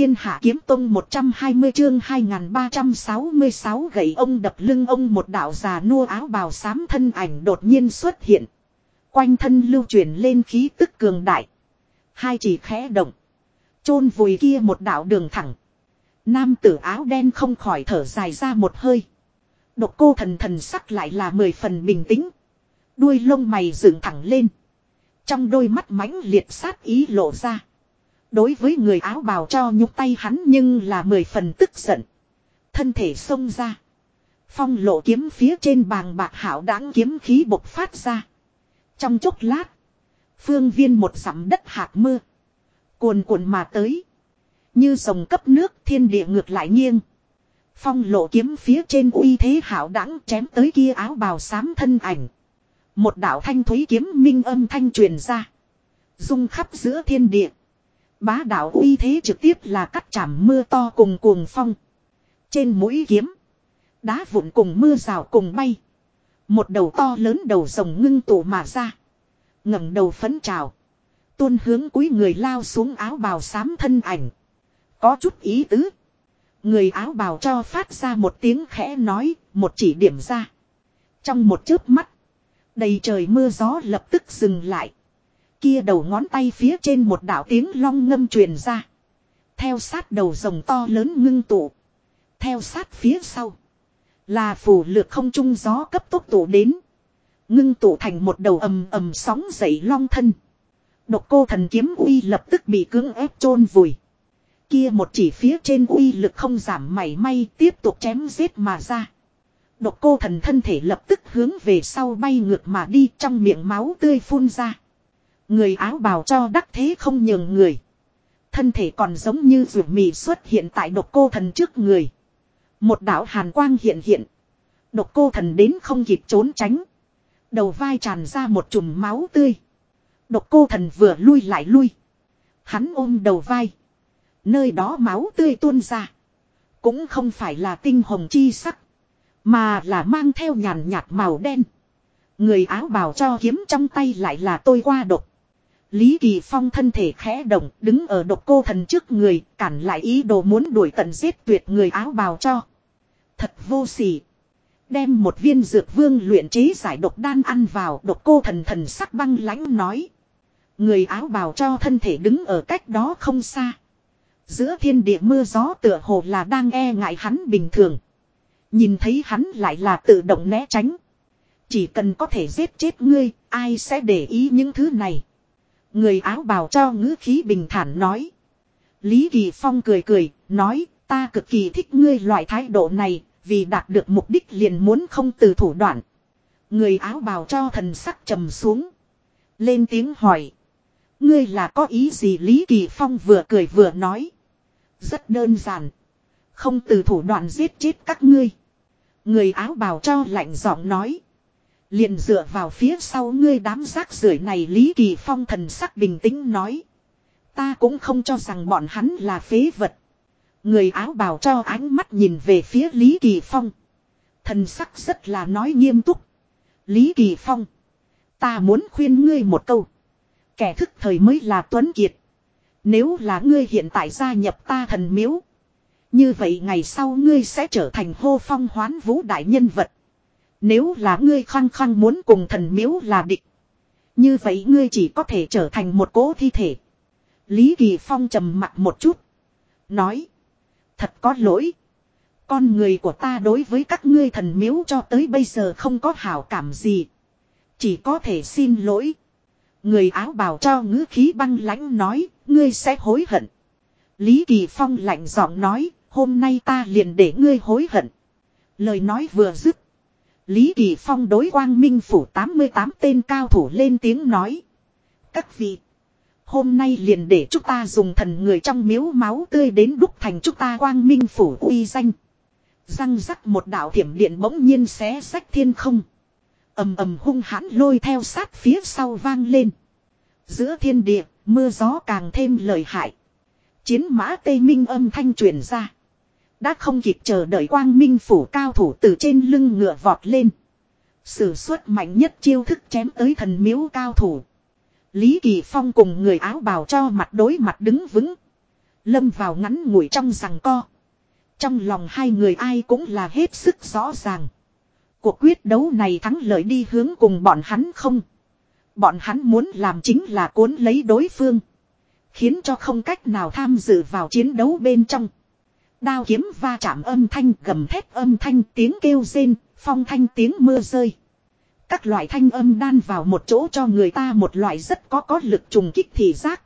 thiên hạ kiếm tông 120 chương 2366 gậy ông đập lưng ông một đạo già nua áo bào xám thân ảnh đột nhiên xuất hiện. Quanh thân lưu truyền lên khí tức cường đại. Hai chỉ khẽ động. chôn vùi kia một đạo đường thẳng. Nam tử áo đen không khỏi thở dài ra một hơi. Độc cô thần thần sắc lại là mười phần bình tĩnh. Đuôi lông mày dựng thẳng lên. Trong đôi mắt mãnh liệt sát ý lộ ra. Đối với người áo bào cho nhúc tay hắn nhưng là mười phần tức giận. Thân thể xông ra. Phong lộ kiếm phía trên bàng bạc hảo đáng kiếm khí bộc phát ra. Trong chốc lát. Phương viên một sắm đất hạt mưa. Cuồn cuộn mà tới. Như sông cấp nước thiên địa ngược lại nghiêng. Phong lộ kiếm phía trên uy thế hảo đáng chém tới kia áo bào xám thân ảnh. Một đạo thanh thúy kiếm minh âm thanh truyền ra. Dung khắp giữa thiên địa. Bá đạo uy thế trực tiếp là cắt chảm mưa to cùng cuồng phong. Trên mũi kiếm. Đá vụn cùng mưa rào cùng bay. Một đầu to lớn đầu rồng ngưng tụ mà ra. ngẩng đầu phấn trào. Tuôn hướng cuối người lao xuống áo bào xám thân ảnh. Có chút ý tứ. Người áo bào cho phát ra một tiếng khẽ nói, một chỉ điểm ra. Trong một chớp mắt, đầy trời mưa gió lập tức dừng lại. Kia đầu ngón tay phía trên một đạo tiếng long ngâm truyền ra. Theo sát đầu rồng to lớn ngưng tụ. Theo sát phía sau. Là phủ lược không trung gió cấp tốc tụ đến. Ngưng tụ thành một đầu ầm ầm sóng dậy long thân. Độc cô thần kiếm uy lập tức bị cưỡng ép chôn vùi. Kia một chỉ phía trên uy lực không giảm mảy may tiếp tục chém giết mà ra. Độc cô thần thân thể lập tức hướng về sau bay ngược mà đi trong miệng máu tươi phun ra. Người áo bào cho đắc thế không nhường người. Thân thể còn giống như rượu mì xuất hiện tại độc cô thần trước người. Một đạo hàn quang hiện hiện. Độc cô thần đến không kịp trốn tránh. Đầu vai tràn ra một chùm máu tươi. Độc cô thần vừa lui lại lui. Hắn ôm đầu vai. Nơi đó máu tươi tuôn ra. Cũng không phải là tinh hồng chi sắc. Mà là mang theo nhàn nhạt màu đen. Người áo bào cho kiếm trong tay lại là tôi qua độc. Lý Kỳ Phong thân thể khẽ động, đứng ở độc cô thần trước người, cản lại ý đồ muốn đuổi tận giết tuyệt người áo bào cho. Thật vô sỉ. Đem một viên dược vương luyện chế giải độc đan ăn vào, độc cô thần thần sắc băng lãnh nói. Người áo bào cho thân thể đứng ở cách đó không xa. Giữa thiên địa mưa gió tựa hồ là đang e ngại hắn bình thường. Nhìn thấy hắn lại là tự động né tránh. Chỉ cần có thể giết chết ngươi, ai sẽ để ý những thứ này. Người áo bào cho ngữ khí bình thản nói. Lý Kỳ Phong cười cười, nói, ta cực kỳ thích ngươi loại thái độ này, vì đạt được mục đích liền muốn không từ thủ đoạn. Người áo bào cho thần sắc trầm xuống. Lên tiếng hỏi. Ngươi là có ý gì Lý Kỳ Phong vừa cười vừa nói. Rất đơn giản. Không từ thủ đoạn giết chết các ngươi. Người áo bào cho lạnh giọng nói. Liền dựa vào phía sau ngươi đám rác rưởi này Lý Kỳ Phong thần sắc bình tĩnh nói. Ta cũng không cho rằng bọn hắn là phế vật. Người áo bào cho ánh mắt nhìn về phía Lý Kỳ Phong. Thần sắc rất là nói nghiêm túc. Lý Kỳ Phong. Ta muốn khuyên ngươi một câu. Kẻ thức thời mới là Tuấn Kiệt. Nếu là ngươi hiện tại gia nhập ta thần miếu. Như vậy ngày sau ngươi sẽ trở thành hô phong hoán vũ đại nhân vật. Nếu là ngươi khăng khăng muốn cùng thần miếu là địch. Như vậy ngươi chỉ có thể trở thành một cố thi thể. Lý Kỳ Phong trầm mặt một chút. Nói. Thật có lỗi. Con người của ta đối với các ngươi thần miếu cho tới bây giờ không có hảo cảm gì. Chỉ có thể xin lỗi. Người áo bào cho ngữ khí băng lãnh nói, ngươi sẽ hối hận. Lý Kỳ Phong lạnh giọng nói, hôm nay ta liền để ngươi hối hận. Lời nói vừa dứt. Lý Kỳ Phong đối quang minh phủ 88 tên cao thủ lên tiếng nói. Các vị. Hôm nay liền để chúng ta dùng thần người trong miếu máu tươi đến đúc thành chúng ta quang minh phủ uy danh. Răng rắc một đạo thiểm điện bỗng nhiên xé sách thiên không. ầm ầm hung hãn lôi theo sát phía sau vang lên. Giữa thiên địa, mưa gió càng thêm lời hại. Chiến mã Tây Minh âm thanh truyền ra. Đã không kịp chờ đợi quang minh phủ cao thủ từ trên lưng ngựa vọt lên. Sử xuất mạnh nhất chiêu thức chém tới thần miếu cao thủ. Lý Kỳ Phong cùng người áo bào cho mặt đối mặt đứng vững. Lâm vào ngắn ngủi trong rằng co. Trong lòng hai người ai cũng là hết sức rõ ràng. Cuộc quyết đấu này thắng lợi đi hướng cùng bọn hắn không. Bọn hắn muốn làm chính là cuốn lấy đối phương. Khiến cho không cách nào tham dự vào chiến đấu bên trong. Đao kiếm va chạm âm thanh gầm thép âm thanh tiếng kêu rên, phong thanh tiếng mưa rơi. Các loại thanh âm đan vào một chỗ cho người ta một loại rất có có lực trùng kích thị giác.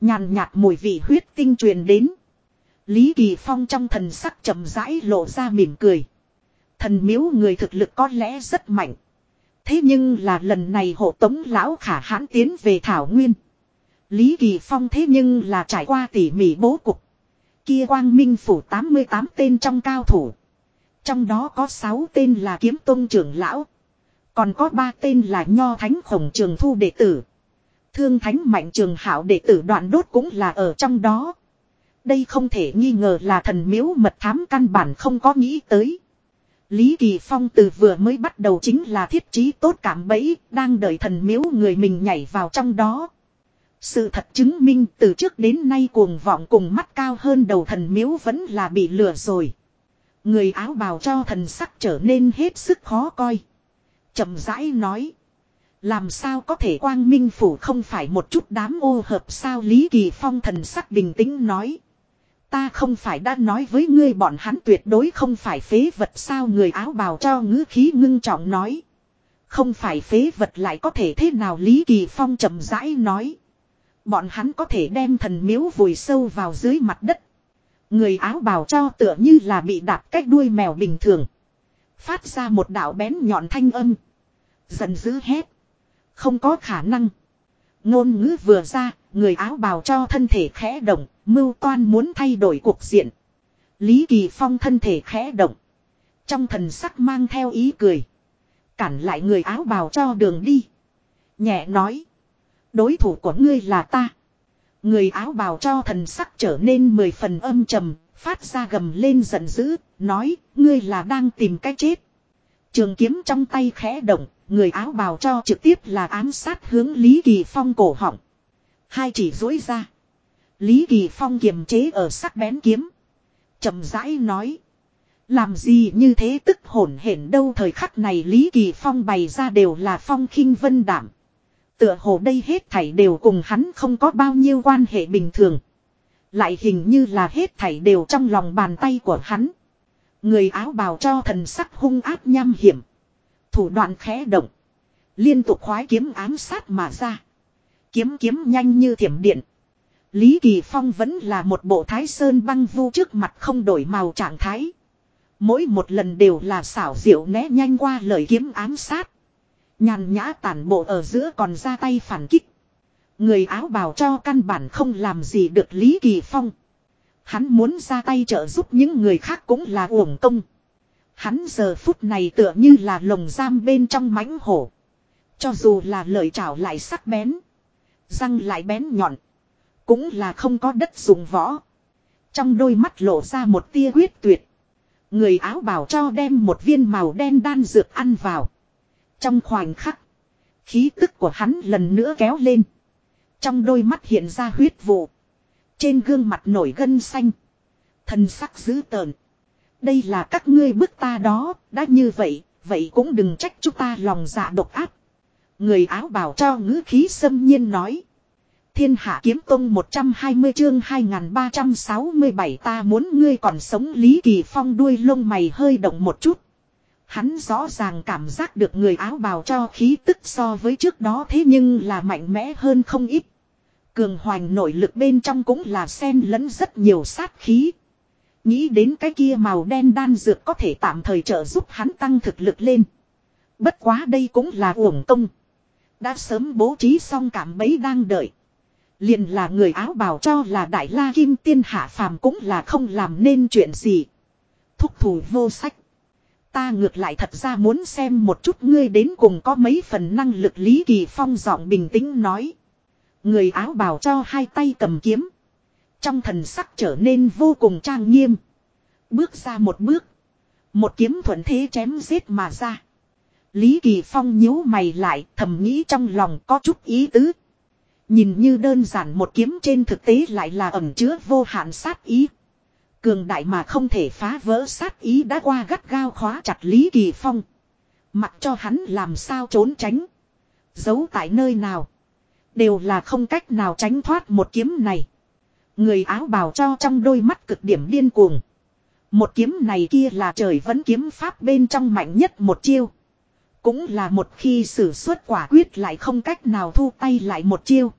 Nhàn nhạt mùi vị huyết tinh truyền đến. Lý Kỳ Phong trong thần sắc chậm rãi lộ ra mỉm cười. Thần miếu người thực lực có lẽ rất mạnh. Thế nhưng là lần này hộ tống lão khả hãn tiến về Thảo Nguyên. Lý Kỳ Phong thế nhưng là trải qua tỉ mỉ bố cục. Kia quang minh phủ 88 tên trong cao thủ. Trong đó có 6 tên là kiếm tôn trưởng lão. Còn có 3 tên là nho thánh khổng trường thu đệ tử. Thương thánh mạnh trường hảo đệ tử đoạn đốt cũng là ở trong đó. Đây không thể nghi ngờ là thần miếu mật thám căn bản không có nghĩ tới. Lý Kỳ Phong từ vừa mới bắt đầu chính là thiết trí tốt cảm bẫy, đang đợi thần miếu người mình nhảy vào trong đó. Sự thật chứng minh từ trước đến nay cuồng vọng cùng mắt cao hơn đầu thần miếu vẫn là bị lừa rồi. Người áo bào cho thần sắc trở nên hết sức khó coi. chậm rãi nói. Làm sao có thể quang minh phủ không phải một chút đám ô hợp sao Lý Kỳ Phong thần sắc bình tĩnh nói. Ta không phải đã nói với ngươi bọn hắn tuyệt đối không phải phế vật sao người áo bào cho ngữ khí ngưng trọng nói. Không phải phế vật lại có thể thế nào Lý Kỳ Phong chậm rãi nói. Bọn hắn có thể đem thần miếu vùi sâu vào dưới mặt đất. Người áo bào cho tựa như là bị đạp cách đuôi mèo bình thường. Phát ra một đạo bén nhọn thanh âm. Giận dữ hét. Không có khả năng. Ngôn ngữ vừa ra, người áo bào cho thân thể khẽ động, mưu toan muốn thay đổi cuộc diện. Lý Kỳ Phong thân thể khẽ động. Trong thần sắc mang theo ý cười. Cản lại người áo bào cho đường đi. Nhẹ nói. Đối thủ của ngươi là ta. Người áo bào cho thần sắc trở nên mười phần âm trầm, phát ra gầm lên giận dữ, nói, ngươi là đang tìm cách chết. Trường kiếm trong tay khẽ động, người áo bào cho trực tiếp là ám sát hướng Lý Kỳ Phong cổ họng. Hai chỉ dối ra. Lý Kỳ Phong kiềm chế ở sắc bén kiếm. chậm rãi nói. Làm gì như thế tức hổn hển đâu thời khắc này Lý Kỳ Phong bày ra đều là phong khinh vân đảm. Tựa hồ đây hết thảy đều cùng hắn không có bao nhiêu quan hệ bình thường. Lại hình như là hết thảy đều trong lòng bàn tay của hắn. Người áo bào cho thần sắc hung áp nham hiểm. Thủ đoạn khẽ động. Liên tục khoái kiếm ám sát mà ra. Kiếm kiếm nhanh như thiểm điện. Lý Kỳ Phong vẫn là một bộ thái sơn băng vu trước mặt không đổi màu trạng thái. Mỗi một lần đều là xảo diệu né nhanh qua lời kiếm ám sát. Nhàn nhã tản bộ ở giữa còn ra tay phản kích. Người áo bào cho căn bản không làm gì được Lý Kỳ Phong. Hắn muốn ra tay trợ giúp những người khác cũng là uổng công. Hắn giờ phút này tựa như là lồng giam bên trong mãnh hổ. Cho dù là lời trảo lại sắc bén. Răng lại bén nhọn. Cũng là không có đất dùng võ. Trong đôi mắt lộ ra một tia quyết tuyệt. Người áo bảo cho đem một viên màu đen đan dược ăn vào. Trong khoảnh khắc. Khí tức của hắn lần nữa kéo lên. Trong đôi mắt hiện ra huyết vụ. Trên gương mặt nổi gân xanh. Thân sắc dữ tợn. Đây là các ngươi bức ta đó, đã như vậy, vậy cũng đừng trách chúng ta lòng dạ độc ác. Người áo bảo cho ngữ khí xâm nhiên nói. Thiên hạ kiếm tông 120 chương 2367 ta muốn ngươi còn sống Lý Kỳ Phong đuôi lông mày hơi động một chút. Hắn rõ ràng cảm giác được người áo bào cho khí tức so với trước đó thế nhưng là mạnh mẽ hơn không ít. Cường hoành nội lực bên trong cũng là xen lẫn rất nhiều sát khí. Nghĩ đến cái kia màu đen đan dược có thể tạm thời trợ giúp hắn tăng thực lực lên. Bất quá đây cũng là uổng công. Đã sớm bố trí xong cảm bấy đang đợi. Liền là người áo bào cho là đại la kim tiên hạ phàm cũng là không làm nên chuyện gì. Thúc thủ vô sách. Ta ngược lại thật ra muốn xem một chút ngươi đến cùng có mấy phần năng lực Lý Kỳ Phong giọng bình tĩnh nói. Người áo bào cho hai tay cầm kiếm. Trong thần sắc trở nên vô cùng trang nghiêm. Bước ra một bước. Một kiếm thuận thế chém giết mà ra. Lý Kỳ Phong nhíu mày lại, thầm nghĩ trong lòng có chút ý tứ. Nhìn như đơn giản một kiếm trên thực tế lại là ẩm chứa vô hạn sát ý. Cường đại mà không thể phá vỡ sát ý đã qua gắt gao khóa chặt Lý Kỳ Phong. Mặc cho hắn làm sao trốn tránh. Giấu tại nơi nào. Đều là không cách nào tránh thoát một kiếm này. Người áo bào cho trong đôi mắt cực điểm điên cuồng. Một kiếm này kia là trời vẫn kiếm pháp bên trong mạnh nhất một chiêu. Cũng là một khi sử xuất quả quyết lại không cách nào thu tay lại một chiêu.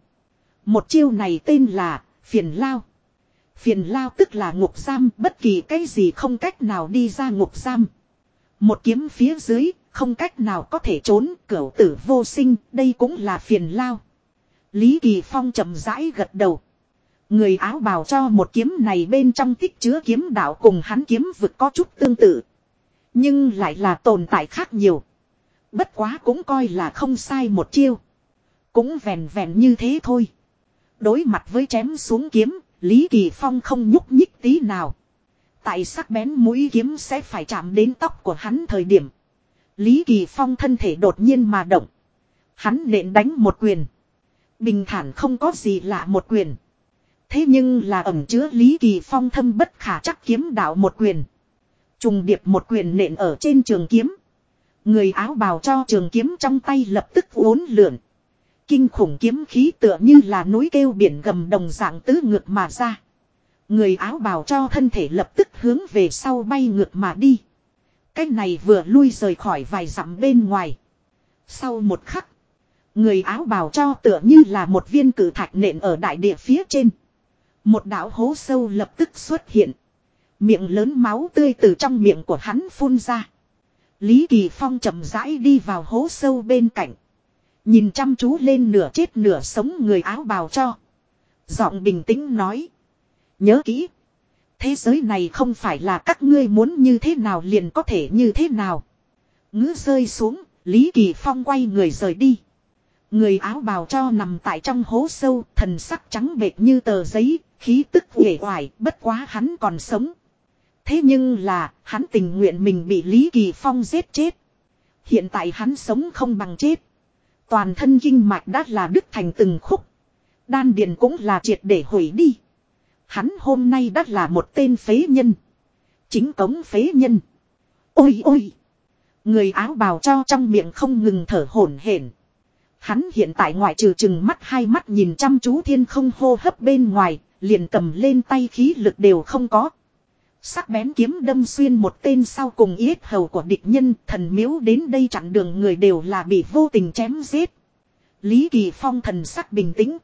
Một chiêu này tên là phiền lao. Phiền lao tức là ngục giam bất kỳ cái gì không cách nào đi ra ngục giam. Một kiếm phía dưới không cách nào có thể trốn cửu tử vô sinh đây cũng là phiền lao. Lý Kỳ Phong chậm rãi gật đầu. Người áo bào cho một kiếm này bên trong tích chứa kiếm đạo cùng hắn kiếm vực có chút tương tự. Nhưng lại là tồn tại khác nhiều. Bất quá cũng coi là không sai một chiêu. Cũng vẹn vẹn như thế thôi. Đối mặt với chém xuống kiếm, Lý Kỳ Phong không nhúc nhích tí nào. Tại sắc bén mũi kiếm sẽ phải chạm đến tóc của hắn thời điểm. Lý Kỳ Phong thân thể đột nhiên mà động. Hắn nện đánh một quyền. Bình thản không có gì lạ một quyền. Thế nhưng là ẩm chứa Lý Kỳ Phong thâm bất khả chắc kiếm đạo một quyền. Trùng điệp một quyền nện ở trên trường kiếm. Người áo bào cho trường kiếm trong tay lập tức uốn lượn. Kinh khủng kiếm khí tựa như là núi kêu biển gầm đồng dạng tứ ngược mà ra. Người áo bào cho thân thể lập tức hướng về sau bay ngược mà đi. Cái này vừa lui rời khỏi vài dặm bên ngoài. Sau một khắc. Người áo bào cho tựa như là một viên cử thạch nện ở đại địa phía trên. Một đảo hố sâu lập tức xuất hiện. Miệng lớn máu tươi từ trong miệng của hắn phun ra. Lý Kỳ Phong chậm rãi đi vào hố sâu bên cạnh. Nhìn chăm chú lên nửa chết nửa sống người áo bào cho. Giọng bình tĩnh nói. Nhớ kỹ. Thế giới này không phải là các ngươi muốn như thế nào liền có thể như thế nào. Ngữ rơi xuống, Lý Kỳ Phong quay người rời đi. Người áo bào cho nằm tại trong hố sâu, thần sắc trắng bệt như tờ giấy, khí tức uể oải, bất quá hắn còn sống. Thế nhưng là, hắn tình nguyện mình bị Lý Kỳ Phong giết chết. Hiện tại hắn sống không bằng chết. Toàn thân kinh mạch đã là đứt thành từng khúc. Đan điền cũng là triệt để hủy đi. Hắn hôm nay đã là một tên phế nhân. Chính cống phế nhân. Ôi ôi. Người áo bào cho trong miệng không ngừng thở hổn hển. Hắn hiện tại ngoại trừ chừng mắt hai mắt nhìn chăm chú thiên không hô hấp bên ngoài, liền cầm lên tay khí lực đều không có. Sắc bén kiếm đâm xuyên một tên sau cùng yết hầu của địch nhân, thần miếu đến đây chặn đường người đều là bị vô tình chém giết. Lý Kỳ Phong thần sắc bình tĩnh.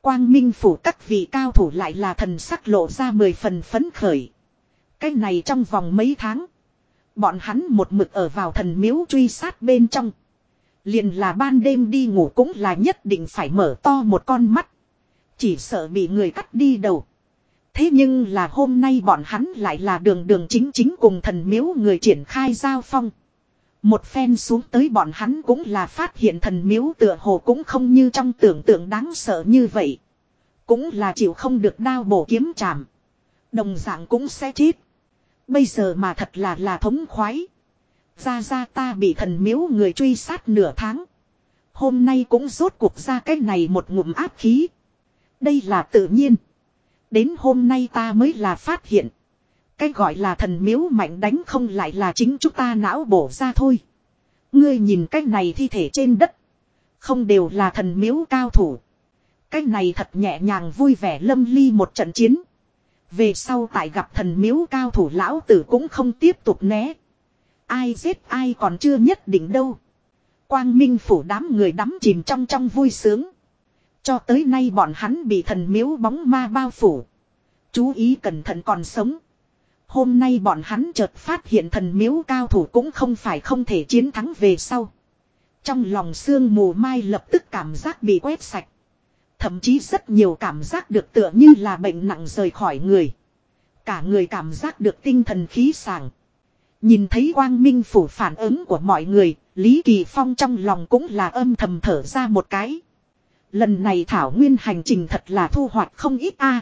Quang Minh phủ các vị cao thủ lại là thần sắc lộ ra mười phần phấn khởi. Cái này trong vòng mấy tháng. Bọn hắn một mực ở vào thần miếu truy sát bên trong. Liền là ban đêm đi ngủ cũng là nhất định phải mở to một con mắt. Chỉ sợ bị người cắt đi đầu. Thế nhưng là hôm nay bọn hắn lại là đường đường chính chính cùng thần miếu người triển khai giao phong. Một phen xuống tới bọn hắn cũng là phát hiện thần miếu tựa hồ cũng không như trong tưởng tượng đáng sợ như vậy. Cũng là chịu không được đao bổ kiếm chạm. Đồng dạng cũng sẽ chết. Bây giờ mà thật là là thống khoái. Ra ra ta bị thần miếu người truy sát nửa tháng. Hôm nay cũng rốt cuộc ra cái này một ngụm áp khí. Đây là tự nhiên. Đến hôm nay ta mới là phát hiện. Cái gọi là thần miếu mạnh đánh không lại là chính chúng ta não bổ ra thôi. Ngươi nhìn cái này thi thể trên đất. Không đều là thần miếu cao thủ. Cái này thật nhẹ nhàng vui vẻ lâm ly một trận chiến. Về sau tại gặp thần miếu cao thủ lão tử cũng không tiếp tục né. Ai giết ai còn chưa nhất định đâu. Quang Minh phủ đám người đắm chìm trong trong vui sướng. Cho tới nay bọn hắn bị thần miếu bóng ma bao phủ. Chú ý cẩn thận còn sống. Hôm nay bọn hắn chợt phát hiện thần miếu cao thủ cũng không phải không thể chiến thắng về sau. Trong lòng xương mù mai lập tức cảm giác bị quét sạch. Thậm chí rất nhiều cảm giác được tựa như là bệnh nặng rời khỏi người. Cả người cảm giác được tinh thần khí sàng. Nhìn thấy quang minh phủ phản ứng của mọi người, Lý Kỳ Phong trong lòng cũng là âm thầm thở ra một cái. Lần này Thảo Nguyên hành trình thật là thu hoạch không ít a.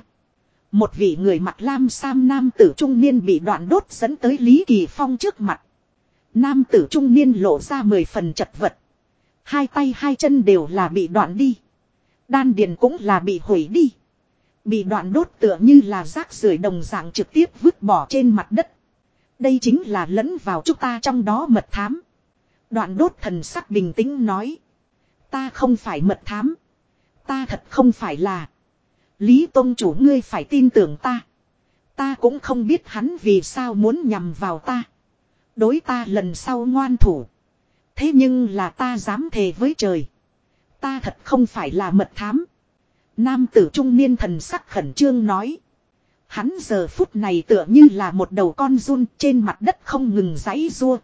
Một vị người mặt lam sam nam tử trung niên bị đoạn đốt dẫn tới Lý Kỳ Phong trước mặt. Nam tử trung niên lộ ra mười phần chật vật. Hai tay hai chân đều là bị đoạn đi. Đan điền cũng là bị hủy đi. Bị đoạn đốt tựa như là rác rưởi đồng dạng trực tiếp vứt bỏ trên mặt đất. Đây chính là lẫn vào chúng ta trong đó mật thám. Đoạn đốt thần sắc bình tĩnh nói. Ta không phải mật thám. Ta thật không phải là. Lý Tông chủ ngươi phải tin tưởng ta. Ta cũng không biết hắn vì sao muốn nhằm vào ta. Đối ta lần sau ngoan thủ. Thế nhưng là ta dám thề với trời. Ta thật không phải là mật thám. Nam tử trung niên thần sắc khẩn trương nói. Hắn giờ phút này tựa như là một đầu con run trên mặt đất không ngừng giãy rua.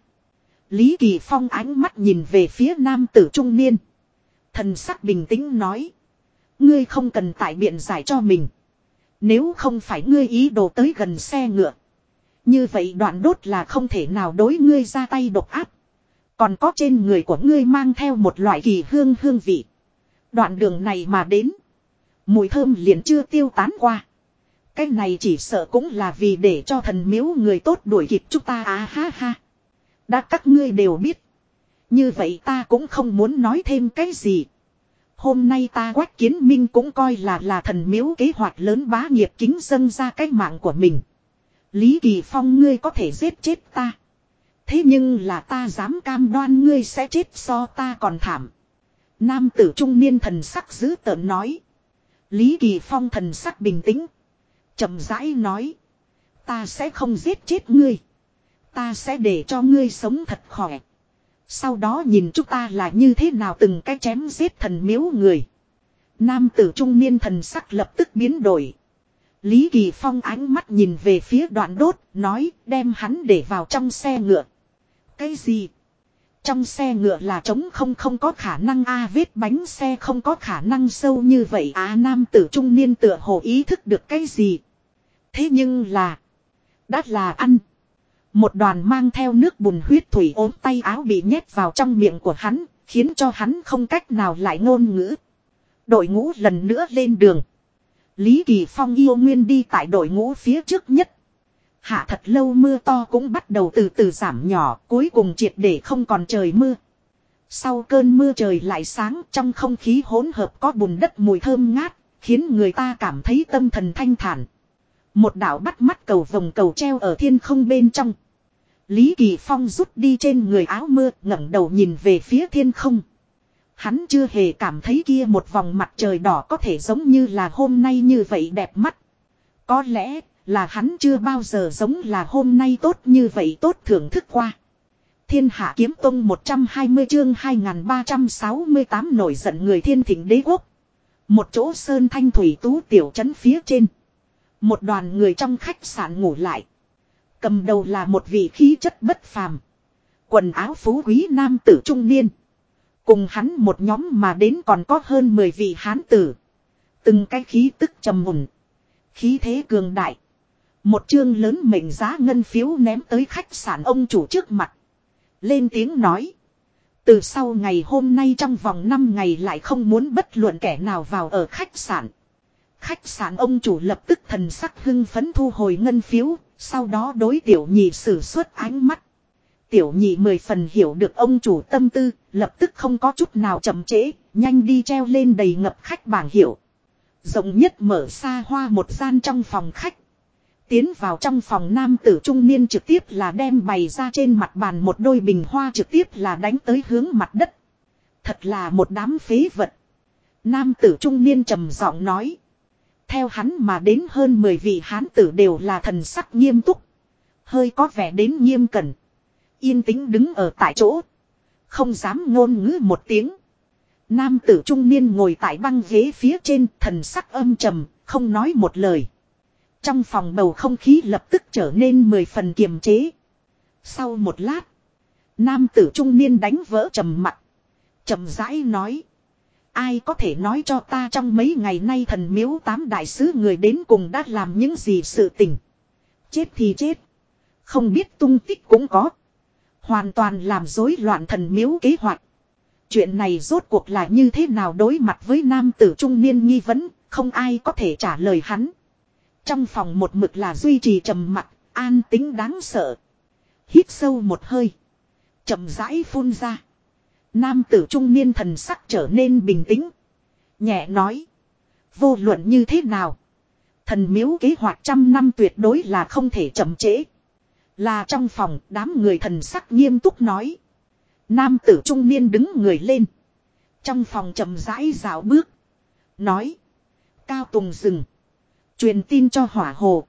Lý Kỳ Phong ánh mắt nhìn về phía nam tử trung niên. Thần sắc bình tĩnh nói. Ngươi không cần tại biện giải cho mình. Nếu không phải ngươi ý đồ tới gần xe ngựa. Như vậy đoạn đốt là không thể nào đối ngươi ra tay độc áp. Còn có trên người của ngươi mang theo một loại kỳ hương hương vị. Đoạn đường này mà đến. Mùi thơm liền chưa tiêu tán qua. Cái này chỉ sợ cũng là vì để cho thần miếu người tốt đuổi kịp chúng ta à ha ha. Đã các ngươi đều biết. Như vậy ta cũng không muốn nói thêm cái gì. Hôm nay ta quách kiến minh cũng coi là là thần miếu kế hoạch lớn bá nghiệp kính dâng ra cái mạng của mình. Lý Kỳ Phong ngươi có thể giết chết ta. Thế nhưng là ta dám cam đoan ngươi sẽ chết so ta còn thảm. Nam tử trung niên thần sắc giữ tợn nói. Lý Kỳ Phong thần sắc bình tĩnh. chậm rãi nói. Ta sẽ không giết chết ngươi. Ta sẽ để cho ngươi sống thật khỏe. Sau đó nhìn chúng ta là như thế nào từng cái chém giết thần miếu người. Nam tử trung niên thần sắc lập tức biến đổi. Lý Kỳ Phong ánh mắt nhìn về phía đoạn đốt, nói đem hắn để vào trong xe ngựa. Cái gì? Trong xe ngựa là trống không không có khả năng a vết bánh xe không có khả năng sâu như vậy á nam tử trung niên tựa hồ ý thức được cái gì. Thế nhưng là. Đã là ăn. Một đoàn mang theo nước bùn huyết thủy ốm tay áo bị nhét vào trong miệng của hắn, khiến cho hắn không cách nào lại ngôn ngữ. Đội ngũ lần nữa lên đường. Lý Kỳ Phong yêu nguyên đi tại đội ngũ phía trước nhất. Hạ thật lâu mưa to cũng bắt đầu từ từ giảm nhỏ, cuối cùng triệt để không còn trời mưa. Sau cơn mưa trời lại sáng trong không khí hỗn hợp có bùn đất mùi thơm ngát, khiến người ta cảm thấy tâm thần thanh thản. Một đảo bắt mắt cầu vòng cầu treo ở thiên không bên trong. Lý Kỳ Phong rút đi trên người áo mưa, ngẩng đầu nhìn về phía thiên không. Hắn chưa hề cảm thấy kia một vòng mặt trời đỏ có thể giống như là hôm nay như vậy đẹp mắt. Có lẽ là hắn chưa bao giờ giống là hôm nay tốt như vậy tốt thưởng thức qua. Thiên hạ kiếm tông 120 chương 2368 nổi giận người thiên thỉnh đế quốc. Một chỗ sơn thanh thủy tú tiểu trấn phía trên. Một đoàn người trong khách sạn ngủ lại. Cầm đầu là một vị khí chất bất phàm. Quần áo phú quý nam tử trung niên. Cùng hắn một nhóm mà đến còn có hơn 10 vị hán tử. Từng cái khí tức trầm mùn. Khí thế cường đại. Một chương lớn mệnh giá ngân phiếu ném tới khách sạn ông chủ trước mặt. Lên tiếng nói. Từ sau ngày hôm nay trong vòng 5 ngày lại không muốn bất luận kẻ nào vào ở khách sạn. Khách sạn ông chủ lập tức thần sắc hưng phấn thu hồi ngân phiếu, sau đó đối tiểu nhị sử xuất ánh mắt. Tiểu nhị mười phần hiểu được ông chủ tâm tư, lập tức không có chút nào chậm trễ, nhanh đi treo lên đầy ngập khách bảng hiệu. Rộng nhất mở xa hoa một gian trong phòng khách. Tiến vào trong phòng nam tử trung niên trực tiếp là đem bày ra trên mặt bàn một đôi bình hoa trực tiếp là đánh tới hướng mặt đất. Thật là một đám phế vật. Nam tử trung niên trầm giọng nói. Theo hắn mà đến hơn 10 vị hán tử đều là thần sắc nghiêm túc. Hơi có vẻ đến nghiêm cẩn. Yên tĩnh đứng ở tại chỗ. Không dám ngôn ngữ một tiếng. Nam tử trung niên ngồi tại băng ghế phía trên thần sắc âm trầm, không nói một lời. Trong phòng bầu không khí lập tức trở nên mười phần kiềm chế. Sau một lát, nam tử trung niên đánh vỡ trầm mặt. trầm rãi nói. Ai có thể nói cho ta trong mấy ngày nay thần miếu tám đại sứ người đến cùng đã làm những gì sự tình. Chết thì chết. Không biết tung tích cũng có. Hoàn toàn làm rối loạn thần miếu kế hoạch. Chuyện này rốt cuộc là như thế nào đối mặt với nam tử trung niên nghi vấn, không ai có thể trả lời hắn. Trong phòng một mực là duy trì trầm mặc, an tính đáng sợ. Hít sâu một hơi. chậm rãi phun ra. Nam tử trung niên thần sắc trở nên bình tĩnh. Nhẹ nói. Vô luận như thế nào. Thần miếu kế hoạch trăm năm tuyệt đối là không thể chậm trễ. Là trong phòng, đám người thần sắc nghiêm túc nói. Nam tử trung niên đứng người lên. Trong phòng chậm rãi dạo bước. Nói. Cao Tùng dừng. Truyền tin cho hỏa hồ.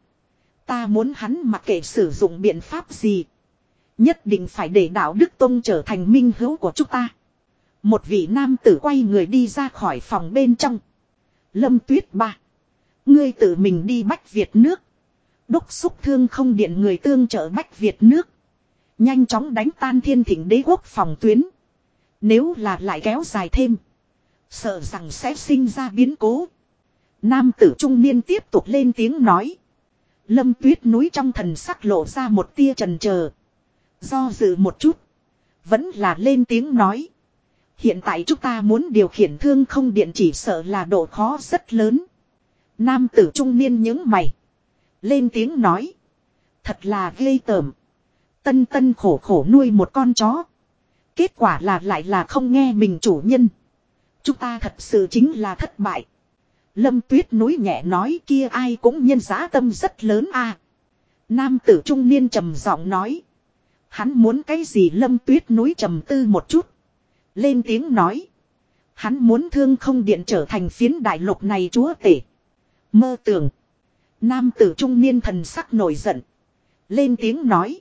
Ta muốn hắn mặc kệ sử dụng biện pháp gì. Nhất định phải để đạo Đức Tông trở thành minh hữu của chúng ta. Một vị nam tử quay người đi ra khỏi phòng bên trong. Lâm tuyết ba. Ngươi tự mình đi Bách Việt nước. đúc xúc thương không điện người tương trợ Bách Việt nước. Nhanh chóng đánh tan thiên thỉnh đế quốc phòng tuyến. Nếu là lại kéo dài thêm. Sợ rằng sẽ sinh ra biến cố. Nam tử trung niên tiếp tục lên tiếng nói. Lâm tuyết núi trong thần sắc lộ ra một tia trần chờ Do dự một chút. Vẫn là lên tiếng nói. Hiện tại chúng ta muốn điều khiển thương không điện chỉ sợ là độ khó rất lớn. Nam tử trung niên những mày. Lên tiếng nói. Thật là ghê tởm. Tân tân khổ khổ nuôi một con chó. Kết quả là lại là không nghe mình chủ nhân. Chúng ta thật sự chính là thất bại. Lâm tuyết núi nhẹ nói kia ai cũng nhân giá tâm rất lớn a. Nam tử trung niên trầm giọng nói. Hắn muốn cái gì lâm tuyết núi trầm tư một chút. Lên tiếng nói. Hắn muốn thương không điện trở thành phiến đại lục này chúa tể. Mơ tưởng. Nam tử trung niên thần sắc nổi giận. Lên tiếng nói.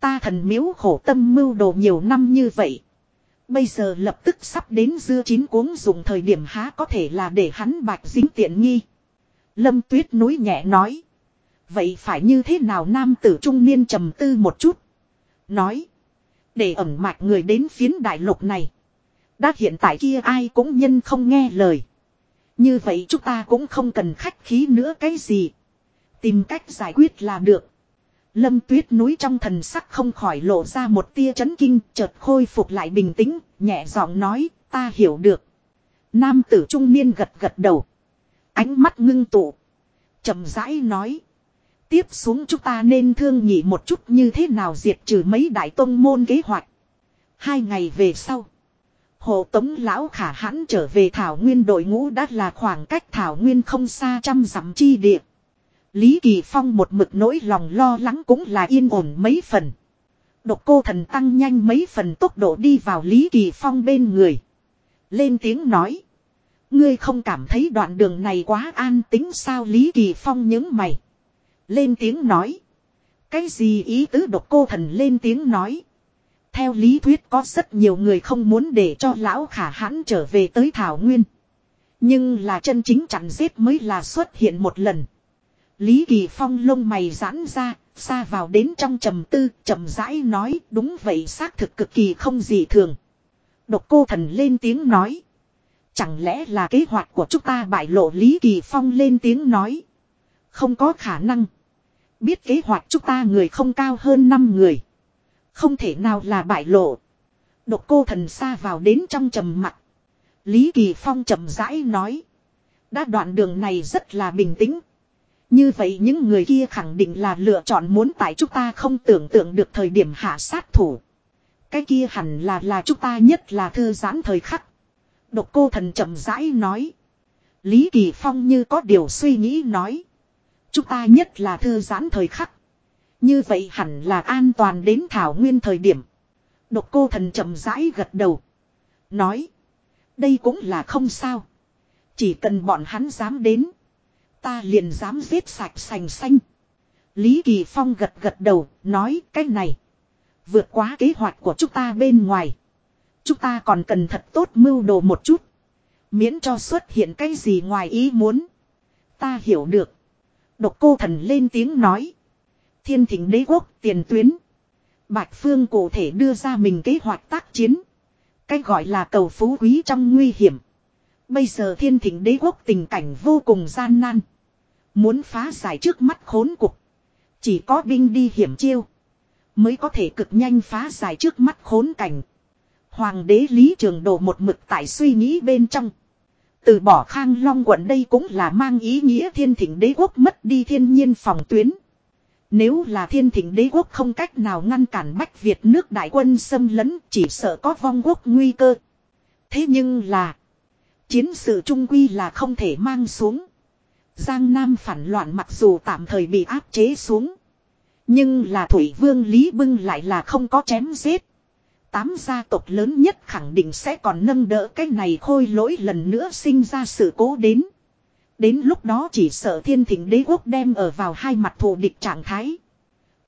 Ta thần miếu khổ tâm mưu đồ nhiều năm như vậy. Bây giờ lập tức sắp đến dưa chín cuốn dùng thời điểm há có thể là để hắn bạch dính tiện nghi. Lâm tuyết núi nhẹ nói. Vậy phải như thế nào nam tử trung niên trầm tư một chút. Nói. Để ẩm mạch người đến phiến đại lục này. Đã hiện tại kia ai cũng nhân không nghe lời. Như vậy chúng ta cũng không cần khách khí nữa cái gì. Tìm cách giải quyết là được. Lâm tuyết núi trong thần sắc không khỏi lộ ra một tia chấn kinh, chợt khôi phục lại bình tĩnh, nhẹ giọng nói, ta hiểu được. Nam tử trung niên gật gật đầu. Ánh mắt ngưng tụ. chậm rãi nói. Tiếp xuống chúng ta nên thương nhị một chút như thế nào diệt trừ mấy đại tông môn kế hoạch. Hai ngày về sau. Hộ tống lão khả hãn trở về Thảo Nguyên đội ngũ đã là khoảng cách Thảo Nguyên không xa trăm dặm chi địa. Lý Kỳ Phong một mực nỗi lòng lo lắng cũng là yên ổn mấy phần. Độc cô thần tăng nhanh mấy phần tốc độ đi vào Lý Kỳ Phong bên người. Lên tiếng nói. Ngươi không cảm thấy đoạn đường này quá an tính sao Lý Kỳ Phong những mày. Lên tiếng nói. Cái gì ý tứ độc cô thần lên tiếng nói. Theo lý thuyết có rất nhiều người không muốn để cho lão khả hãn trở về tới Thảo Nguyên. Nhưng là chân chính chặn giết mới là xuất hiện một lần. Lý Kỳ Phong lông mày giãn ra, xa vào đến trong trầm tư, trầm rãi nói, đúng vậy xác thực cực kỳ không gì thường. Độc cô thần lên tiếng nói. Chẳng lẽ là kế hoạch của chúng ta bại lộ Lý Kỳ Phong lên tiếng nói. Không có khả năng. Biết kế hoạch chúng ta người không cao hơn 5 người. Không thể nào là bại lộ. Độc cô thần xa vào đến trong trầm mặt. Lý Kỳ Phong trầm rãi nói. Đã đoạn đường này rất là bình tĩnh. Như vậy những người kia khẳng định là lựa chọn muốn tại chúng ta không tưởng tượng được thời điểm hạ sát thủ. Cái kia hẳn là là chúng ta nhất là thư giãn thời khắc. Độc cô thần chậm rãi nói. Lý Kỳ Phong như có điều suy nghĩ nói. Chúng ta nhất là thư giãn thời khắc. Như vậy hẳn là an toàn đến thảo nguyên thời điểm. Độc cô thần chậm rãi gật đầu. Nói. Đây cũng là không sao. Chỉ cần bọn hắn dám đến. Ta liền dám giết sạch sành xanh. Lý Kỳ Phong gật gật đầu, nói cái này. Vượt quá kế hoạch của chúng ta bên ngoài. Chúng ta còn cần thật tốt mưu đồ một chút. Miễn cho xuất hiện cái gì ngoài ý muốn. Ta hiểu được. Độc cô thần lên tiếng nói. Thiên thỉnh đế quốc, tiền tuyến. Bạch Phương cụ thể đưa ra mình kế hoạch tác chiến. Cái gọi là cầu phú quý trong nguy hiểm. Bây giờ thiên thỉnh đế quốc tình cảnh vô cùng gian nan. Muốn phá giải trước mắt khốn cục. Chỉ có binh đi hiểm chiêu. Mới có thể cực nhanh phá giải trước mắt khốn cảnh. Hoàng đế Lý Trường Đồ một mực tại suy nghĩ bên trong. Từ bỏ khang long quận đây cũng là mang ý nghĩa thiên thỉnh đế quốc mất đi thiên nhiên phòng tuyến. Nếu là thiên thỉnh đế quốc không cách nào ngăn cản Bách Việt nước đại quân xâm lấn, chỉ sợ có vong quốc nguy cơ. Thế nhưng là, Chiến sự trung quy là không thể mang xuống. Giang Nam phản loạn mặc dù tạm thời bị áp chế xuống. Nhưng là Thủy Vương Lý Bưng lại là không có chém giết. Tám gia tộc lớn nhất khẳng định sẽ còn nâng đỡ cái này khôi lỗi lần nữa sinh ra sự cố đến. Đến lúc đó chỉ sợ thiên thỉnh đế quốc đem ở vào hai mặt thù địch trạng thái.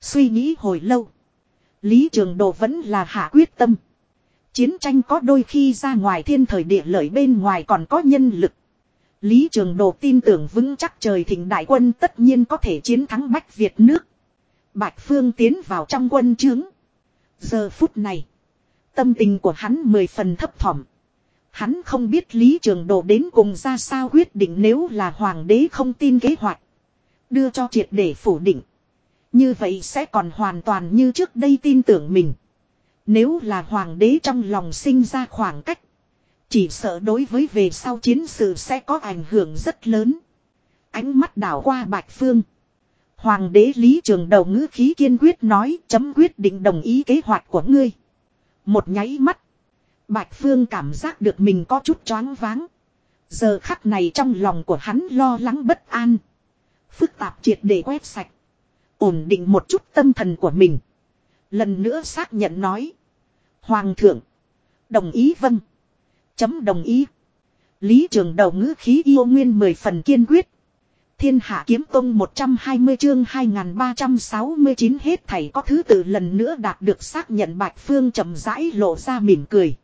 Suy nghĩ hồi lâu. Lý Trường Đồ vẫn là hạ quyết tâm. Chiến tranh có đôi khi ra ngoài thiên thời địa lợi bên ngoài còn có nhân lực. Lý Trường Đồ tin tưởng vững chắc trời thịnh đại quân tất nhiên có thể chiến thắng Bách Việt nước. Bạch Phương tiến vào trong quân trướng. Giờ phút này. Tâm tình của hắn mười phần thấp thỏm. Hắn không biết Lý Trường Đồ đến cùng ra sao quyết định nếu là hoàng đế không tin kế hoạch. Đưa cho triệt để phủ định. Như vậy sẽ còn hoàn toàn như trước đây tin tưởng mình. Nếu là hoàng đế trong lòng sinh ra khoảng cách. Chỉ sợ đối với về sau chiến sự sẽ có ảnh hưởng rất lớn. Ánh mắt đảo qua Bạch Phương. Hoàng đế Lý Trường Đầu ngữ khí kiên quyết nói, chấm quyết định đồng ý kế hoạch của ngươi. Một nháy mắt. Bạch Phương cảm giác được mình có chút choáng váng. Giờ khắc này trong lòng của hắn lo lắng bất an. Phức tạp triệt để quét sạch. Ổn định một chút tâm thần của mình. Lần nữa xác nhận nói. Hoàng thượng. Đồng ý vâng. Chấm đồng ý. Lý trường đầu ngữ khí yêu nguyên mười phần kiên quyết. Thiên hạ kiếm tông 120 chương 2369 hết thảy có thứ tự lần nữa đạt được xác nhận Bạch Phương chậm rãi lộ ra mỉm cười.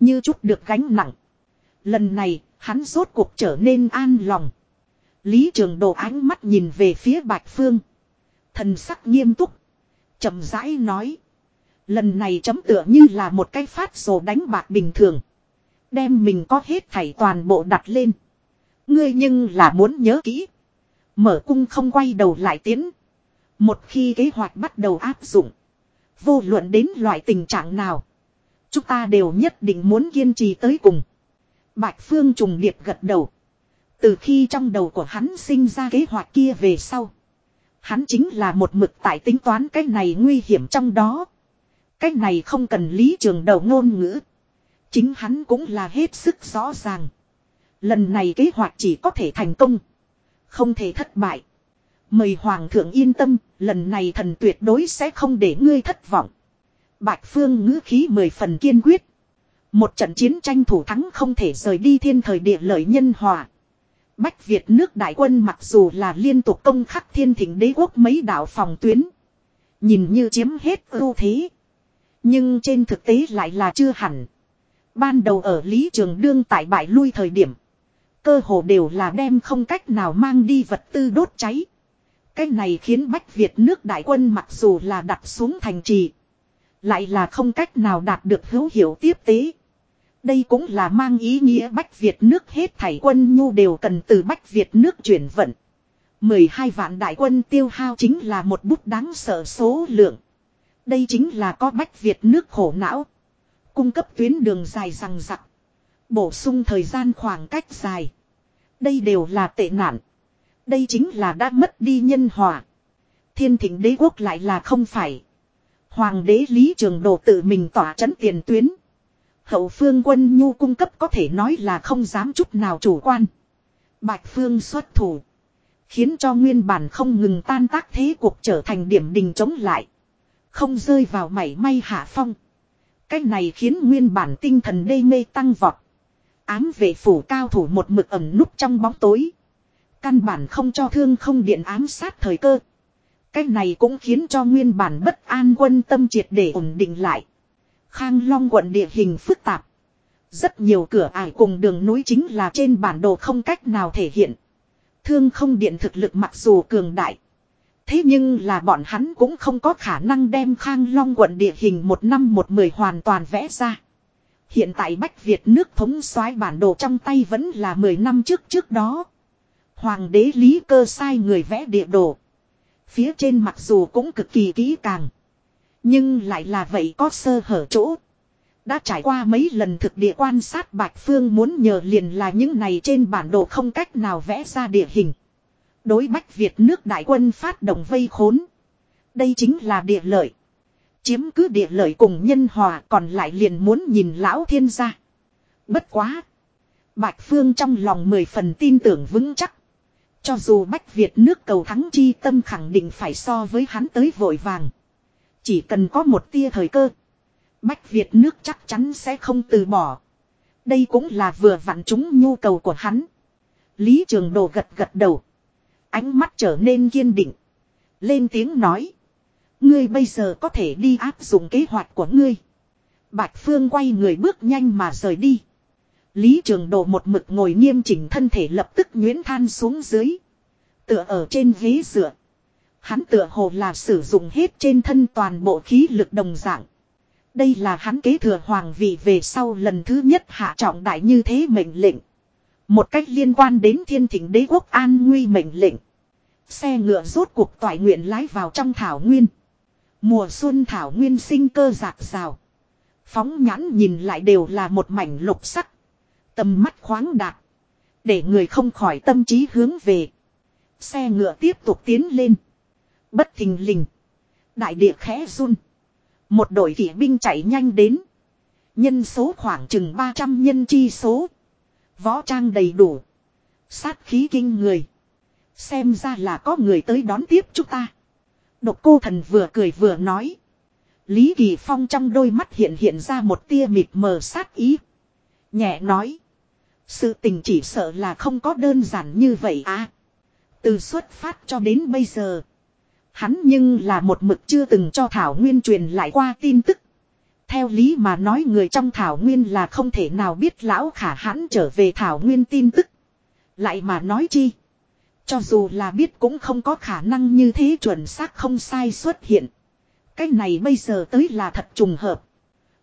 Như chút được gánh nặng. Lần này, hắn rốt cuộc trở nên an lòng. Lý trường đồ ánh mắt nhìn về phía Bạch Phương. Thần sắc nghiêm túc. chậm rãi nói. Lần này chấm tựa như là một cái phát sổ đánh bạc bình thường. Đem mình có hết thảy toàn bộ đặt lên. Ngươi nhưng là muốn nhớ kỹ. Mở cung không quay đầu lại tiến. Một khi kế hoạch bắt đầu áp dụng. Vô luận đến loại tình trạng nào. Chúng ta đều nhất định muốn kiên trì tới cùng. Bạch Phương trùng điệp gật đầu. Từ khi trong đầu của hắn sinh ra kế hoạch kia về sau. Hắn chính là một mực tại tính toán cái này nguy hiểm trong đó. Cái này không cần lý trường đầu ngôn ngữ. Chính hắn cũng là hết sức rõ ràng. Lần này kế hoạch chỉ có thể thành công. Không thể thất bại. Mời Hoàng thượng yên tâm, lần này thần tuyệt đối sẽ không để ngươi thất vọng. Bạch Phương ngữ khí mười phần kiên quyết. Một trận chiến tranh thủ thắng không thể rời đi thiên thời địa lợi nhân hòa. Bách Việt nước đại quân mặc dù là liên tục công khắc thiên thỉnh đế quốc mấy đảo phòng tuyến. Nhìn như chiếm hết ưu thế. Nhưng trên thực tế lại là chưa hẳn. Ban đầu ở Lý Trường Đương tại bại lui thời điểm. Cơ hồ đều là đem không cách nào mang đi vật tư đốt cháy. Cái này khiến Bách Việt nước đại quân mặc dù là đặt xuống thành trì. Lại là không cách nào đạt được hữu hiệu tiếp tế. Đây cũng là mang ý nghĩa Bách Việt nước hết thảy quân nhu đều cần từ Bách Việt nước chuyển vận. 12 vạn đại quân tiêu hao chính là một bút đáng sợ số lượng. Đây chính là có Bách Việt nước khổ não. Cung cấp tuyến đường dài rằng rặc. Bổ sung thời gian khoảng cách dài. Đây đều là tệ nạn. Đây chính là đã mất đi nhân hòa. Thiên thịnh đế quốc lại là không phải. Hoàng đế Lý Trường Đồ tự mình tỏa chấn tiền tuyến. Hậu phương quân nhu cung cấp có thể nói là không dám chút nào chủ quan. Bạch phương xuất thủ. Khiến cho nguyên bản không ngừng tan tác thế cuộc trở thành điểm đình chống lại. Không rơi vào mảy may hạ phong. cách này khiến nguyên bản tinh thần đê mê tăng vọt. Ám vệ phủ cao thủ một mực ẩm núp trong bóng tối. Căn bản không cho thương không điện ám sát thời cơ. Cái này cũng khiến cho nguyên bản bất an quân tâm triệt để ổn định lại. Khang Long quận địa hình phức tạp. Rất nhiều cửa ải cùng đường núi chính là trên bản đồ không cách nào thể hiện. Thương không điện thực lực mặc dù cường đại. Thế nhưng là bọn hắn cũng không có khả năng đem Khang Long quận địa hình một năm một mười hoàn toàn vẽ ra. Hiện tại Bách Việt nước thống soái bản đồ trong tay vẫn là 10 năm trước trước đó. Hoàng đế Lý Cơ sai người vẽ địa đồ. Phía trên mặc dù cũng cực kỳ kỹ càng. Nhưng lại là vậy có sơ hở chỗ. Đã trải qua mấy lần thực địa quan sát Bạch Phương muốn nhờ liền là những này trên bản đồ không cách nào vẽ ra địa hình. Đối Bách Việt nước đại quân phát động vây khốn. Đây chính là địa lợi. Chiếm cứ địa lợi cùng nhân hòa còn lại liền muốn nhìn lão thiên gia. Bất quá. Bạch Phương trong lòng mười phần tin tưởng vững chắc. Cho dù Bách Việt nước cầu thắng chi tâm khẳng định phải so với hắn tới vội vàng. Chỉ cần có một tia thời cơ. Bách Việt nước chắc chắn sẽ không từ bỏ. Đây cũng là vừa vặn chúng nhu cầu của hắn. Lý Trường Đồ gật gật đầu. Ánh mắt trở nên kiên định. Lên tiếng nói. Ngươi bây giờ có thể đi áp dụng kế hoạch của ngươi. Bạch Phương quay người bước nhanh mà rời đi. Lý Trường Đồ một mực ngồi nghiêm chỉnh thân thể lập tức nhuyễn than xuống dưới. Tựa ở trên ghế dựa. Hắn tựa hồ là sử dụng hết trên thân toàn bộ khí lực đồng dạng. Đây là hắn kế thừa hoàng vị về sau lần thứ nhất hạ trọng đại như thế mệnh lệnh. Một cách liên quan đến thiên thỉnh đế quốc an nguy mệnh lệnh. Xe ngựa rốt cuộc toại nguyện lái vào trong thảo nguyên. Mùa xuân thảo nguyên sinh cơ rạc rào. Phóng nhãn nhìn lại đều là một mảnh lục sắc. Tầm mắt khoáng đạt. Để người không khỏi tâm trí hướng về. Xe ngựa tiếp tục tiến lên. Bất thình lình. Đại địa khẽ run. Một đội kỵ binh chạy nhanh đến. Nhân số khoảng chừng 300 nhân chi số. Võ trang đầy đủ. Sát khí kinh người. Xem ra là có người tới đón tiếp chúng ta. Độc cô thần vừa cười vừa nói. Lý Kỳ Phong trong đôi mắt hiện hiện ra một tia mịt mờ sát ý. Nhẹ nói. Sự tình chỉ sợ là không có đơn giản như vậy à. Từ xuất phát cho đến bây giờ. Hắn nhưng là một mực chưa từng cho Thảo Nguyên truyền lại qua tin tức. Theo lý mà nói người trong Thảo Nguyên là không thể nào biết lão khả hãn trở về Thảo Nguyên tin tức. Lại mà nói chi. Cho dù là biết cũng không có khả năng như thế chuẩn xác không sai xuất hiện. Cái này bây giờ tới là thật trùng hợp.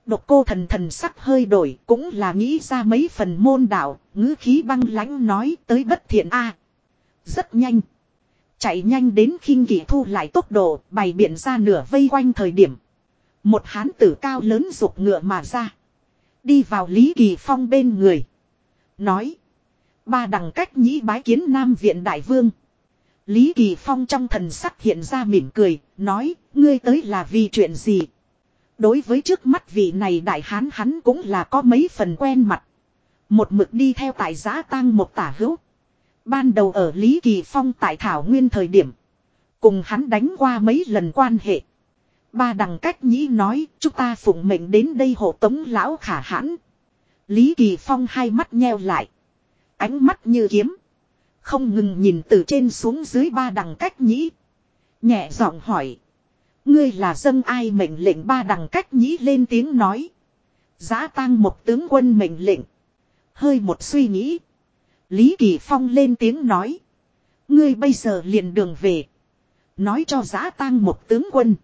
Độc cô thần thần sắc hơi đổi cũng là nghĩ ra mấy phần môn đạo, ngữ khí băng lãnh nói tới bất thiện a Rất nhanh. Chạy nhanh đến khinh kỷ thu lại tốc độ, bày biện ra nửa vây quanh thời điểm. Một hán tử cao lớn rục ngựa mà ra. Đi vào Lý Kỳ Phong bên người. Nói. Ba đằng cách nhĩ bái kiến Nam Viện Đại Vương. Lý Kỳ Phong trong thần sắc hiện ra mỉm cười, nói, ngươi tới là vì chuyện gì? Đối với trước mắt vị này đại hán hắn cũng là có mấy phần quen mặt. Một mực đi theo tại giá tang một tả hữu. Ban đầu ở Lý Kỳ Phong tại Thảo Nguyên thời điểm. Cùng hắn đánh qua mấy lần quan hệ. Ba đằng cách nhĩ nói chúng ta phụng mệnh đến đây hộ tống lão khả hãn. Lý Kỳ Phong hai mắt nheo lại. Ánh mắt như kiếm. Không ngừng nhìn từ trên xuống dưới ba đằng cách nhĩ. Nhẹ giọng hỏi. Ngươi là dân ai mệnh lệnh ba đằng cách nhĩ lên tiếng nói. Giá tang một tướng quân mệnh lệnh. Hơi một suy nghĩ. Lý Kỳ Phong lên tiếng nói. Ngươi bây giờ liền đường về. Nói cho giá tang một tướng quân.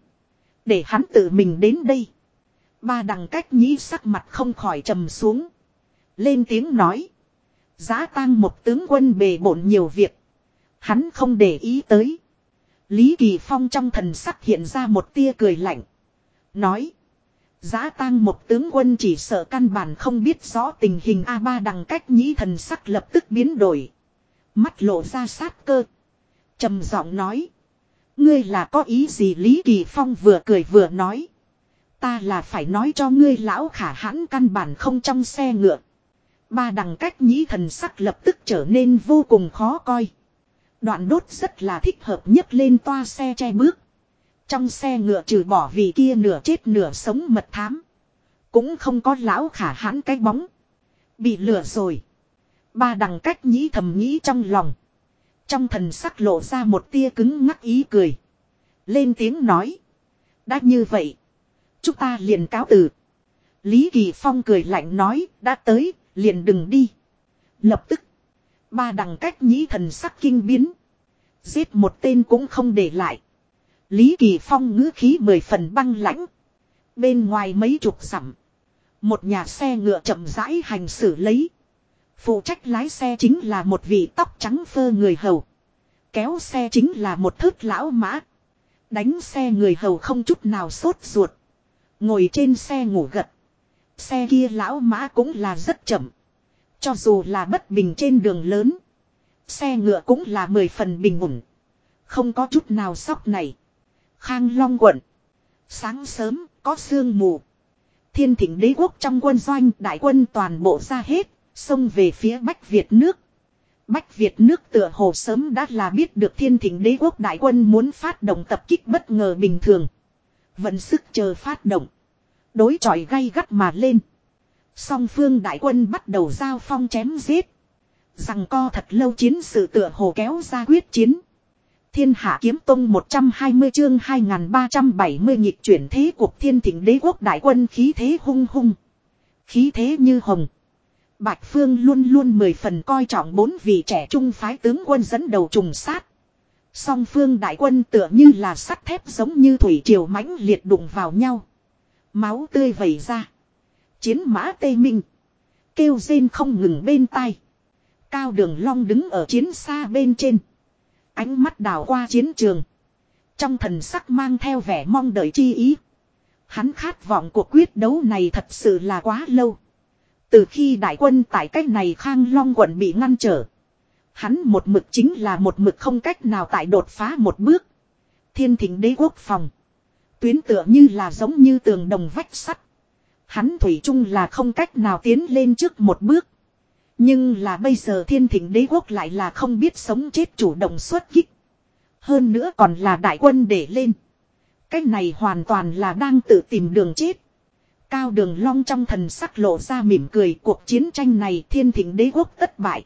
Để hắn tự mình đến đây. Ba đằng cách nhĩ sắc mặt không khỏi trầm xuống. Lên tiếng nói. Giá tang một tướng quân bề bộn nhiều việc. Hắn không để ý tới. Lý Kỳ Phong trong thần sắc hiện ra một tia cười lạnh. Nói. Giá tang một tướng quân chỉ sợ căn bản không biết rõ tình hình A3 đằng cách nhĩ thần sắc lập tức biến đổi. Mắt lộ ra sát cơ. trầm giọng nói. Ngươi là có ý gì Lý Kỳ Phong vừa cười vừa nói. Ta là phải nói cho ngươi lão khả hãn căn bản không trong xe ngựa. Ba đằng cách nhĩ thần sắc lập tức trở nên vô cùng khó coi. Đoạn đốt rất là thích hợp nhất lên toa xe che bước. Trong xe ngựa trừ bỏ vì kia nửa chết nửa sống mật thám. Cũng không có lão khả hãn cái bóng. Bị lửa rồi. Ba đằng cách nhĩ thầm nghĩ trong lòng. Trong thần sắc lộ ra một tia cứng ngắc ý cười. Lên tiếng nói. Đã như vậy. Chúng ta liền cáo từ. Lý Kỳ Phong cười lạnh nói. Đã tới. Liền đừng đi. Lập tức. Ba đằng cách nhĩ thần sắc kinh biến. Giết một tên cũng không để lại. Lý Kỳ Phong ngữ khí mười phần băng lãnh. Bên ngoài mấy chục sẵm. Một nhà xe ngựa chậm rãi hành xử lấy. Phụ trách lái xe chính là một vị tóc trắng phơ người hầu. Kéo xe chính là một thớt lão mã. Đánh xe người hầu không chút nào sốt ruột. Ngồi trên xe ngủ gật. Xe kia lão mã cũng là rất chậm. Cho dù là bất bình trên đường lớn. Xe ngựa cũng là mười phần bình ổn. Không có chút nào sóc này. Khang Long quận. Sáng sớm, có sương mù. Thiên thỉnh đế quốc trong quân doanh, đại quân toàn bộ ra hết. Xông về phía Bách Việt nước. Bách Việt nước tựa hồ sớm đã là biết được thiên thỉnh đế quốc đại quân muốn phát động tập kích bất ngờ bình thường. vẫn sức chờ phát động. Đối chọi gay gắt mà lên. Song phương đại quân bắt đầu giao phong chém giết. Rằng co thật lâu chiến sự tựa hồ kéo ra quyết chiến. Thiên hạ kiếm tông 120 chương 2370 nhịp chuyển thế cuộc thiên thỉnh đế quốc đại quân khí thế hung hung. Khí thế như hồng. Bạch Phương luôn luôn mười phần coi trọng bốn vị trẻ trung phái tướng quân dẫn đầu trùng sát. Song phương đại quân tựa như là sắt thép giống như thủy triều mãnh liệt đụng vào nhau. Máu tươi vẩy ra. Chiến mã tê minh. Kêu rên không ngừng bên tai. Cao đường long đứng ở chiến xa bên trên. Ánh mắt đảo qua chiến trường. Trong thần sắc mang theo vẻ mong đợi chi ý. Hắn khát vọng cuộc quyết đấu này thật sự là quá lâu. Từ khi đại quân tại cách này khang long quận bị ngăn trở. Hắn một mực chính là một mực không cách nào tại đột phá một bước. Thiên thỉnh đế quốc phòng. Tuyến tựa như là giống như tường đồng vách sắt. Hắn thủy chung là không cách nào tiến lên trước một bước. Nhưng là bây giờ thiên thỉnh đế quốc lại là không biết sống chết chủ động xuất kích. Hơn nữa còn là đại quân để lên. Cái này hoàn toàn là đang tự tìm đường chết. Cao đường long trong thần sắc lộ ra mỉm cười, cuộc chiến tranh này thiên thỉnh đế quốc thất bại.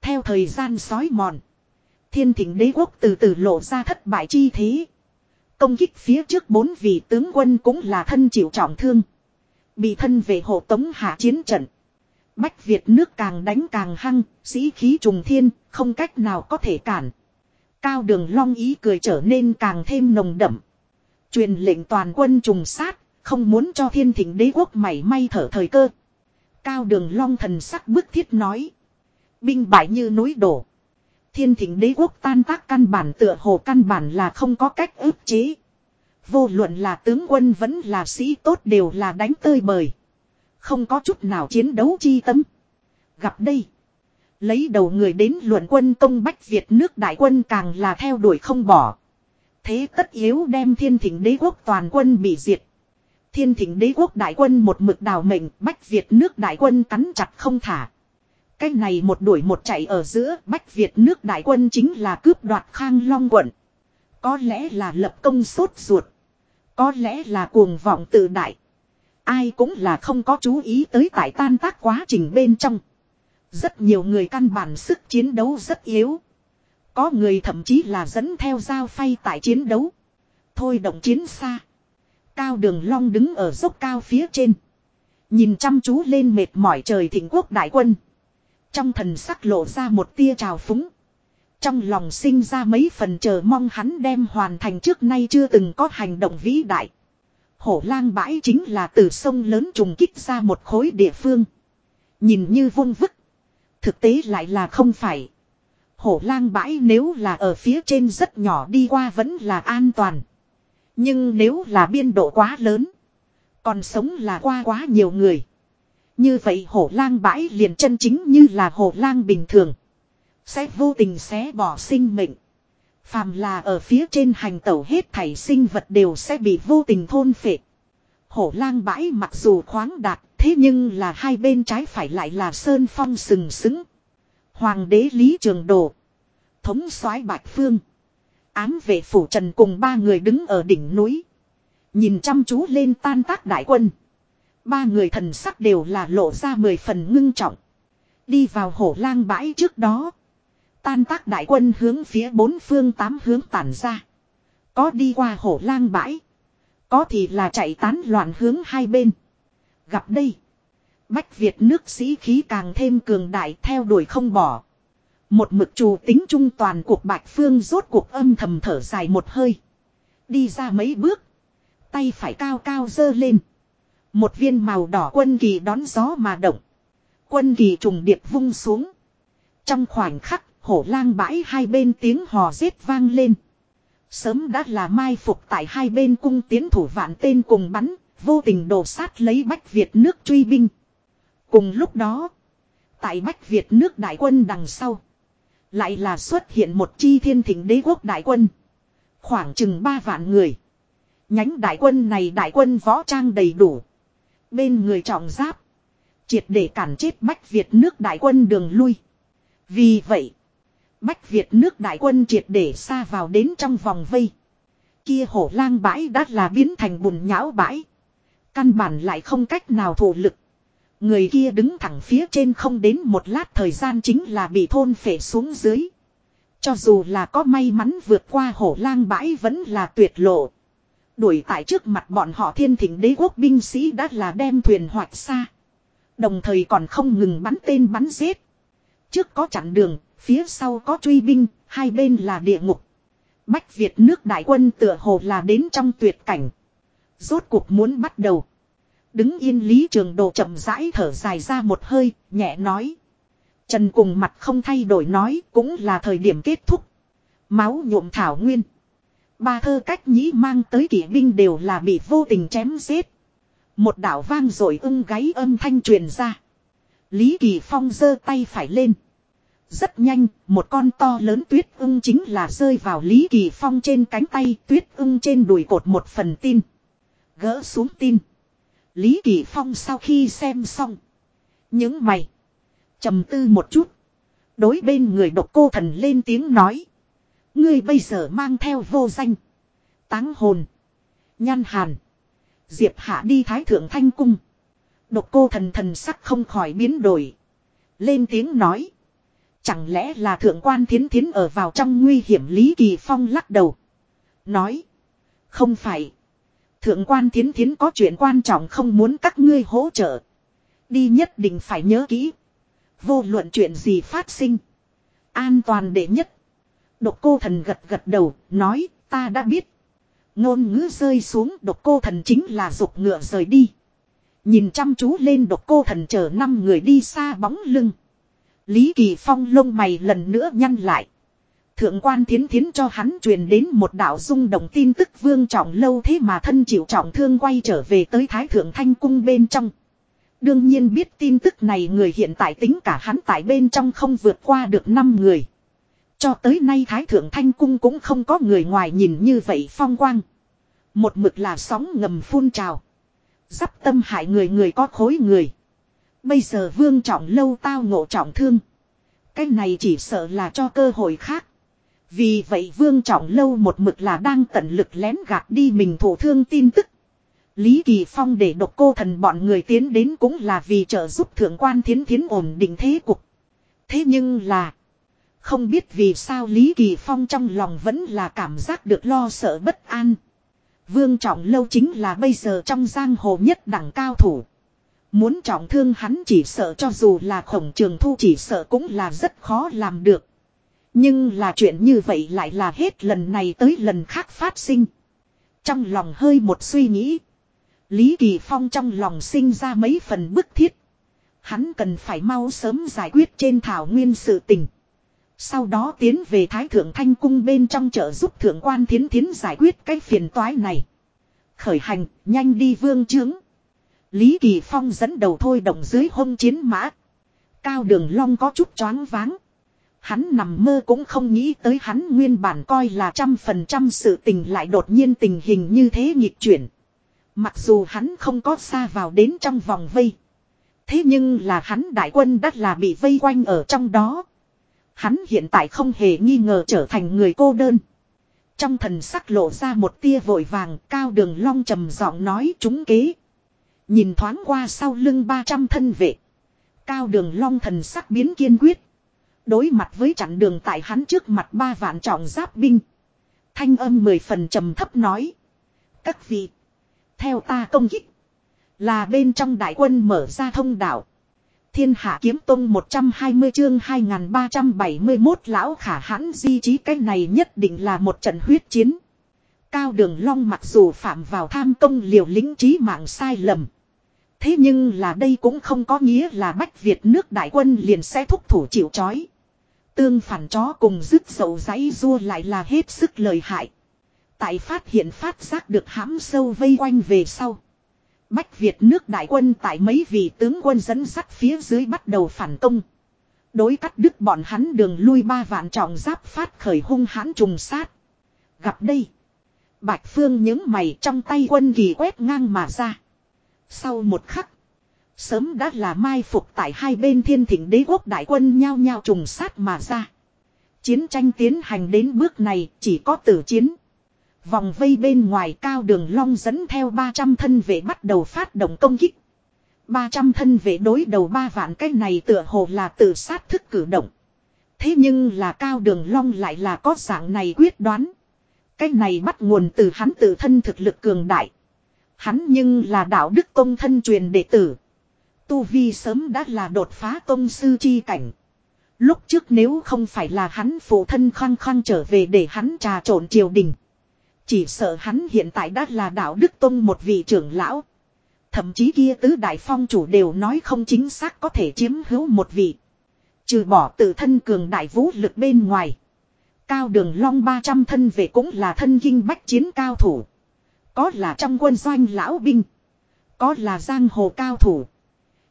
Theo thời gian sói mòn. Thiên thỉnh đế quốc từ từ lộ ra thất bại chi thế. Công kích phía trước bốn vị tướng quân cũng là thân chịu trọng thương. Bị thân về hộ tống hạ chiến trận. Bách Việt nước càng đánh càng hăng, sĩ khí trùng thiên, không cách nào có thể cản. Cao đường long ý cười trở nên càng thêm nồng đậm. Truyền lệnh toàn quân trùng sát, không muốn cho thiên thỉnh đế quốc mảy may thở thời cơ. Cao đường long thần sắc bức thiết nói. Binh bại như núi đổ. Thiên thỉnh đế quốc tan tác căn bản tựa hồ căn bản là không có cách ức chế. Vô luận là tướng quân vẫn là sĩ tốt đều là đánh tơi bời. Không có chút nào chiến đấu chi tâm. Gặp đây. Lấy đầu người đến luận quân công Bách Việt nước đại quân càng là theo đuổi không bỏ. Thế tất yếu đem thiên thỉnh đế quốc toàn quân bị diệt. Thiên thỉnh đế quốc đại quân một mực đào mệnh, Bách Việt nước đại quân cắn chặt không thả. Cái này một đuổi một chạy ở giữa Bách Việt nước đại quân chính là cướp đoạt khang long quận. Có lẽ là lập công sốt ruột. Có lẽ là cuồng vọng tự đại. Ai cũng là không có chú ý tới tại tan tác quá trình bên trong. Rất nhiều người căn bản sức chiến đấu rất yếu. Có người thậm chí là dẫn theo dao phay tại chiến đấu. Thôi động chiến xa. Cao đường long đứng ở dốc cao phía trên. Nhìn chăm chú lên mệt mỏi trời thịnh quốc đại quân. Trong thần sắc lộ ra một tia trào phúng. Trong lòng sinh ra mấy phần chờ mong hắn đem hoàn thành trước nay chưa từng có hành động vĩ đại. Hổ lang bãi chính là từ sông lớn trùng kích ra một khối địa phương. Nhìn như vung vức. Thực tế lại là không phải. Hổ lang bãi nếu là ở phía trên rất nhỏ đi qua vẫn là an toàn. Nhưng nếu là biên độ quá lớn. Còn sống là qua quá nhiều người. Như vậy hổ lang bãi liền chân chính như là hổ lang bình thường. Sẽ vô tình xé bỏ sinh mệnh. Phàm là ở phía trên hành tẩu hết thảy sinh vật đều sẽ bị vô tình thôn phệ. Hổ lang bãi mặc dù khoáng đạt, thế nhưng là hai bên trái phải lại là sơn phong sừng sững. Hoàng đế Lý Trường Đồ. Thống soái Bạch Phương. Ám vệ phủ trần cùng ba người đứng ở đỉnh núi. Nhìn chăm chú lên tan tác đại quân. Ba người thần sắc đều là lộ ra mười phần ngưng trọng. Đi vào hổ lang bãi trước đó. Tan tác đại quân hướng phía bốn phương tám hướng tản ra. Có đi qua hổ lang bãi. Có thì là chạy tán loạn hướng hai bên. Gặp đây. Bách Việt nước sĩ khí càng thêm cường đại theo đuổi không bỏ. Một mực trù tính trung toàn cuộc bạch phương rốt cuộc âm thầm thở dài một hơi. Đi ra mấy bước. Tay phải cao cao dơ lên. Một viên màu đỏ quân kỳ đón gió mà động. Quân kỳ trùng điệp vung xuống. Trong khoảnh khắc, hổ lang bãi hai bên tiếng hò rết vang lên. Sớm đã là mai phục tại hai bên cung tiến thủ vạn tên cùng bắn, vô tình đổ sát lấy Bách Việt nước truy binh. Cùng lúc đó, tại Bách Việt nước đại quân đằng sau, lại là xuất hiện một chi thiên thỉnh đế quốc đại quân. Khoảng chừng ba vạn người. Nhánh đại quân này đại quân võ trang đầy đủ. Bên người trọng giáp. Triệt để cản chết Bách Việt nước đại quân đường lui. Vì vậy. Bách Việt nước đại quân triệt để xa vào đến trong vòng vây. Kia hổ lang bãi đã là biến thành bùn nhão bãi. Căn bản lại không cách nào thủ lực. Người kia đứng thẳng phía trên không đến một lát thời gian chính là bị thôn phệ xuống dưới. Cho dù là có may mắn vượt qua hổ lang bãi vẫn là tuyệt lộ. Đuổi tại trước mặt bọn họ thiên thỉnh đế quốc binh sĩ đã là đem thuyền hoạch xa. Đồng thời còn không ngừng bắn tên bắn giết. Trước có chặn đường, phía sau có truy binh, hai bên là địa ngục. Bách Việt nước đại quân tựa hồ là đến trong tuyệt cảnh. Rốt cuộc muốn bắt đầu. Đứng yên Lý Trường Đồ chậm rãi thở dài ra một hơi, nhẹ nói. Trần cùng mặt không thay đổi nói cũng là thời điểm kết thúc. Máu nhuộm thảo nguyên. Ba thơ cách nhĩ mang tới kỵ binh đều là bị vô tình chém giết. Một đảo vang rồi ưng gáy âm thanh truyền ra. Lý Kỳ Phong giơ tay phải lên. Rất nhanh, một con to lớn tuyết ưng chính là rơi vào Lý Kỳ Phong trên cánh tay tuyết ưng trên đùi cột một phần tin. Gỡ xuống tin. Lý Kỳ Phong sau khi xem xong. Những mày. trầm tư một chút. Đối bên người độc cô thần lên tiếng nói. Ngươi bây giờ mang theo vô danh. Táng hồn. Nhăn hàn. Diệp hạ đi thái thượng thanh cung. Độc cô thần thần sắc không khỏi biến đổi. Lên tiếng nói. Chẳng lẽ là thượng quan thiến thiến ở vào trong nguy hiểm Lý Kỳ Phong lắc đầu. Nói. Không phải. Thượng quan thiến thiến có chuyện quan trọng không muốn các ngươi hỗ trợ. Đi nhất định phải nhớ kỹ. Vô luận chuyện gì phát sinh. An toàn đệ nhất. Độc cô thần gật gật đầu, nói, ta đã biết. Ngôn ngữ rơi xuống độc cô thần chính là dục ngựa rời đi. Nhìn chăm chú lên độc cô thần chờ năm người đi xa bóng lưng. Lý Kỳ Phong lông mày lần nữa nhăn lại. Thượng quan thiến thiến cho hắn truyền đến một đạo dung động tin tức vương trọng lâu thế mà thân chịu trọng thương quay trở về tới Thái Thượng Thanh Cung bên trong. Đương nhiên biết tin tức này người hiện tại tính cả hắn tại bên trong không vượt qua được 5 người. Cho tới nay Thái Thượng Thanh Cung cũng không có người ngoài nhìn như vậy phong quang. Một mực là sóng ngầm phun trào. Dắp tâm hại người người có khối người. Bây giờ vương trọng lâu tao ngộ trọng thương. Cái này chỉ sợ là cho cơ hội khác. Vì vậy vương trọng lâu một mực là đang tận lực lén gạt đi mình thổ thương tin tức. Lý Kỳ Phong để độc cô thần bọn người tiến đến cũng là vì trợ giúp thượng quan thiến thiến ổn định thế cục. Thế nhưng là. Không biết vì sao Lý Kỳ Phong trong lòng vẫn là cảm giác được lo sợ bất an. Vương Trọng Lâu chính là bây giờ trong giang hồ nhất đẳng cao thủ. Muốn trọng thương hắn chỉ sợ cho dù là khổng trường thu chỉ sợ cũng là rất khó làm được. Nhưng là chuyện như vậy lại là hết lần này tới lần khác phát sinh. Trong lòng hơi một suy nghĩ. Lý Kỳ Phong trong lòng sinh ra mấy phần bức thiết. Hắn cần phải mau sớm giải quyết trên thảo nguyên sự tình. Sau đó tiến về Thái Thượng Thanh Cung bên trong chợ giúp Thượng quan Thiến Thiến giải quyết cái phiền toái này. Khởi hành, nhanh đi vương trướng. Lý Kỳ Phong dẫn đầu thôi động dưới hông chiến mã. Cao đường long có chút choáng váng. Hắn nằm mơ cũng không nghĩ tới hắn nguyên bản coi là trăm phần trăm sự tình lại đột nhiên tình hình như thế nghịch chuyển. Mặc dù hắn không có xa vào đến trong vòng vây. Thế nhưng là hắn đại quân đã là bị vây quanh ở trong đó. Hắn hiện tại không hề nghi ngờ trở thành người cô đơn. Trong thần sắc lộ ra một tia vội vàng, cao đường long trầm giọng nói trúng kế. Nhìn thoáng qua sau lưng 300 thân vệ. Cao đường long thần sắc biến kiên quyết. Đối mặt với chặn đường tại hắn trước mặt ba vạn trọng giáp binh. Thanh âm mười phần trầm thấp nói. Các vị. Theo ta công kích. Là bên trong đại quân mở ra thông đạo. Thiên hạ kiếm tông 120 chương 2371 lão khả hãn di trí, cái này nhất định là một trận huyết chiến. Cao đường long mặc dù phạm vào tham công liều lĩnh trí mạng sai lầm. Thế nhưng là đây cũng không có nghĩa là Bách Việt nước đại quân liền sẽ thúc thủ chịu chói. Tương phản chó cùng dứt dậu giấy rua lại là hết sức lời hại. Tại phát hiện phát giác được hãm sâu vây quanh về sau. Bách Việt nước đại quân tại mấy vị tướng quân dẫn sắt phía dưới bắt đầu phản công. Đối cắt đứt bọn hắn đường lui ba vạn trọng giáp phát khởi hung hãn trùng sát. Gặp đây. Bạch Phương những mày trong tay quân kỳ quét ngang mà ra. Sau một khắc. Sớm đã là mai phục tại hai bên thiên thỉnh đế quốc đại quân nhao nhao trùng sát mà ra. Chiến tranh tiến hành đến bước này chỉ có tử chiến. Vòng vây bên ngoài cao đường long dẫn theo 300 thân vệ bắt đầu phát động công kích. 300 thân vệ đối đầu ba vạn cái này tựa hồ là tự sát thức cử động. Thế nhưng là cao đường long lại là có dạng này quyết đoán. Cái này bắt nguồn từ hắn tự thân thực lực cường đại. Hắn nhưng là đạo đức công thân truyền đệ tử. Tu Vi sớm đã là đột phá công sư chi cảnh. Lúc trước nếu không phải là hắn phụ thân khăng khăng trở về để hắn trà trộn triều đình. Chỉ sợ hắn hiện tại đã là đạo đức tông một vị trưởng lão. Thậm chí kia tứ đại phong chủ đều nói không chính xác có thể chiếm hữu một vị. Trừ bỏ tự thân cường đại vũ lực bên ngoài. Cao đường long 300 thân về cũng là thân kinh bách chiến cao thủ. Có là trong quân doanh lão binh. Có là giang hồ cao thủ.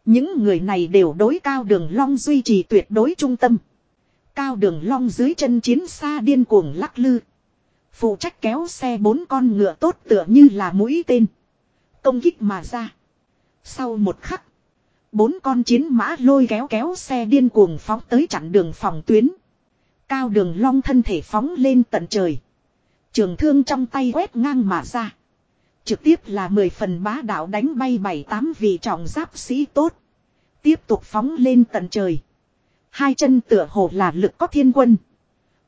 Những người này đều đối cao đường long duy trì tuyệt đối trung tâm. Cao đường long dưới chân chiến xa điên cuồng lắc lư. Phụ trách kéo xe bốn con ngựa tốt tựa như là mũi tên. Công kích mà ra. Sau một khắc. Bốn con chiến mã lôi kéo kéo xe điên cuồng phóng tới chặn đường phòng tuyến. Cao đường long thân thể phóng lên tận trời. Trường thương trong tay quét ngang mà ra. Trực tiếp là mười phần bá đạo đánh bay bảy tám vị trọng giáp sĩ tốt. Tiếp tục phóng lên tận trời. Hai chân tựa hồ là lực có thiên quân.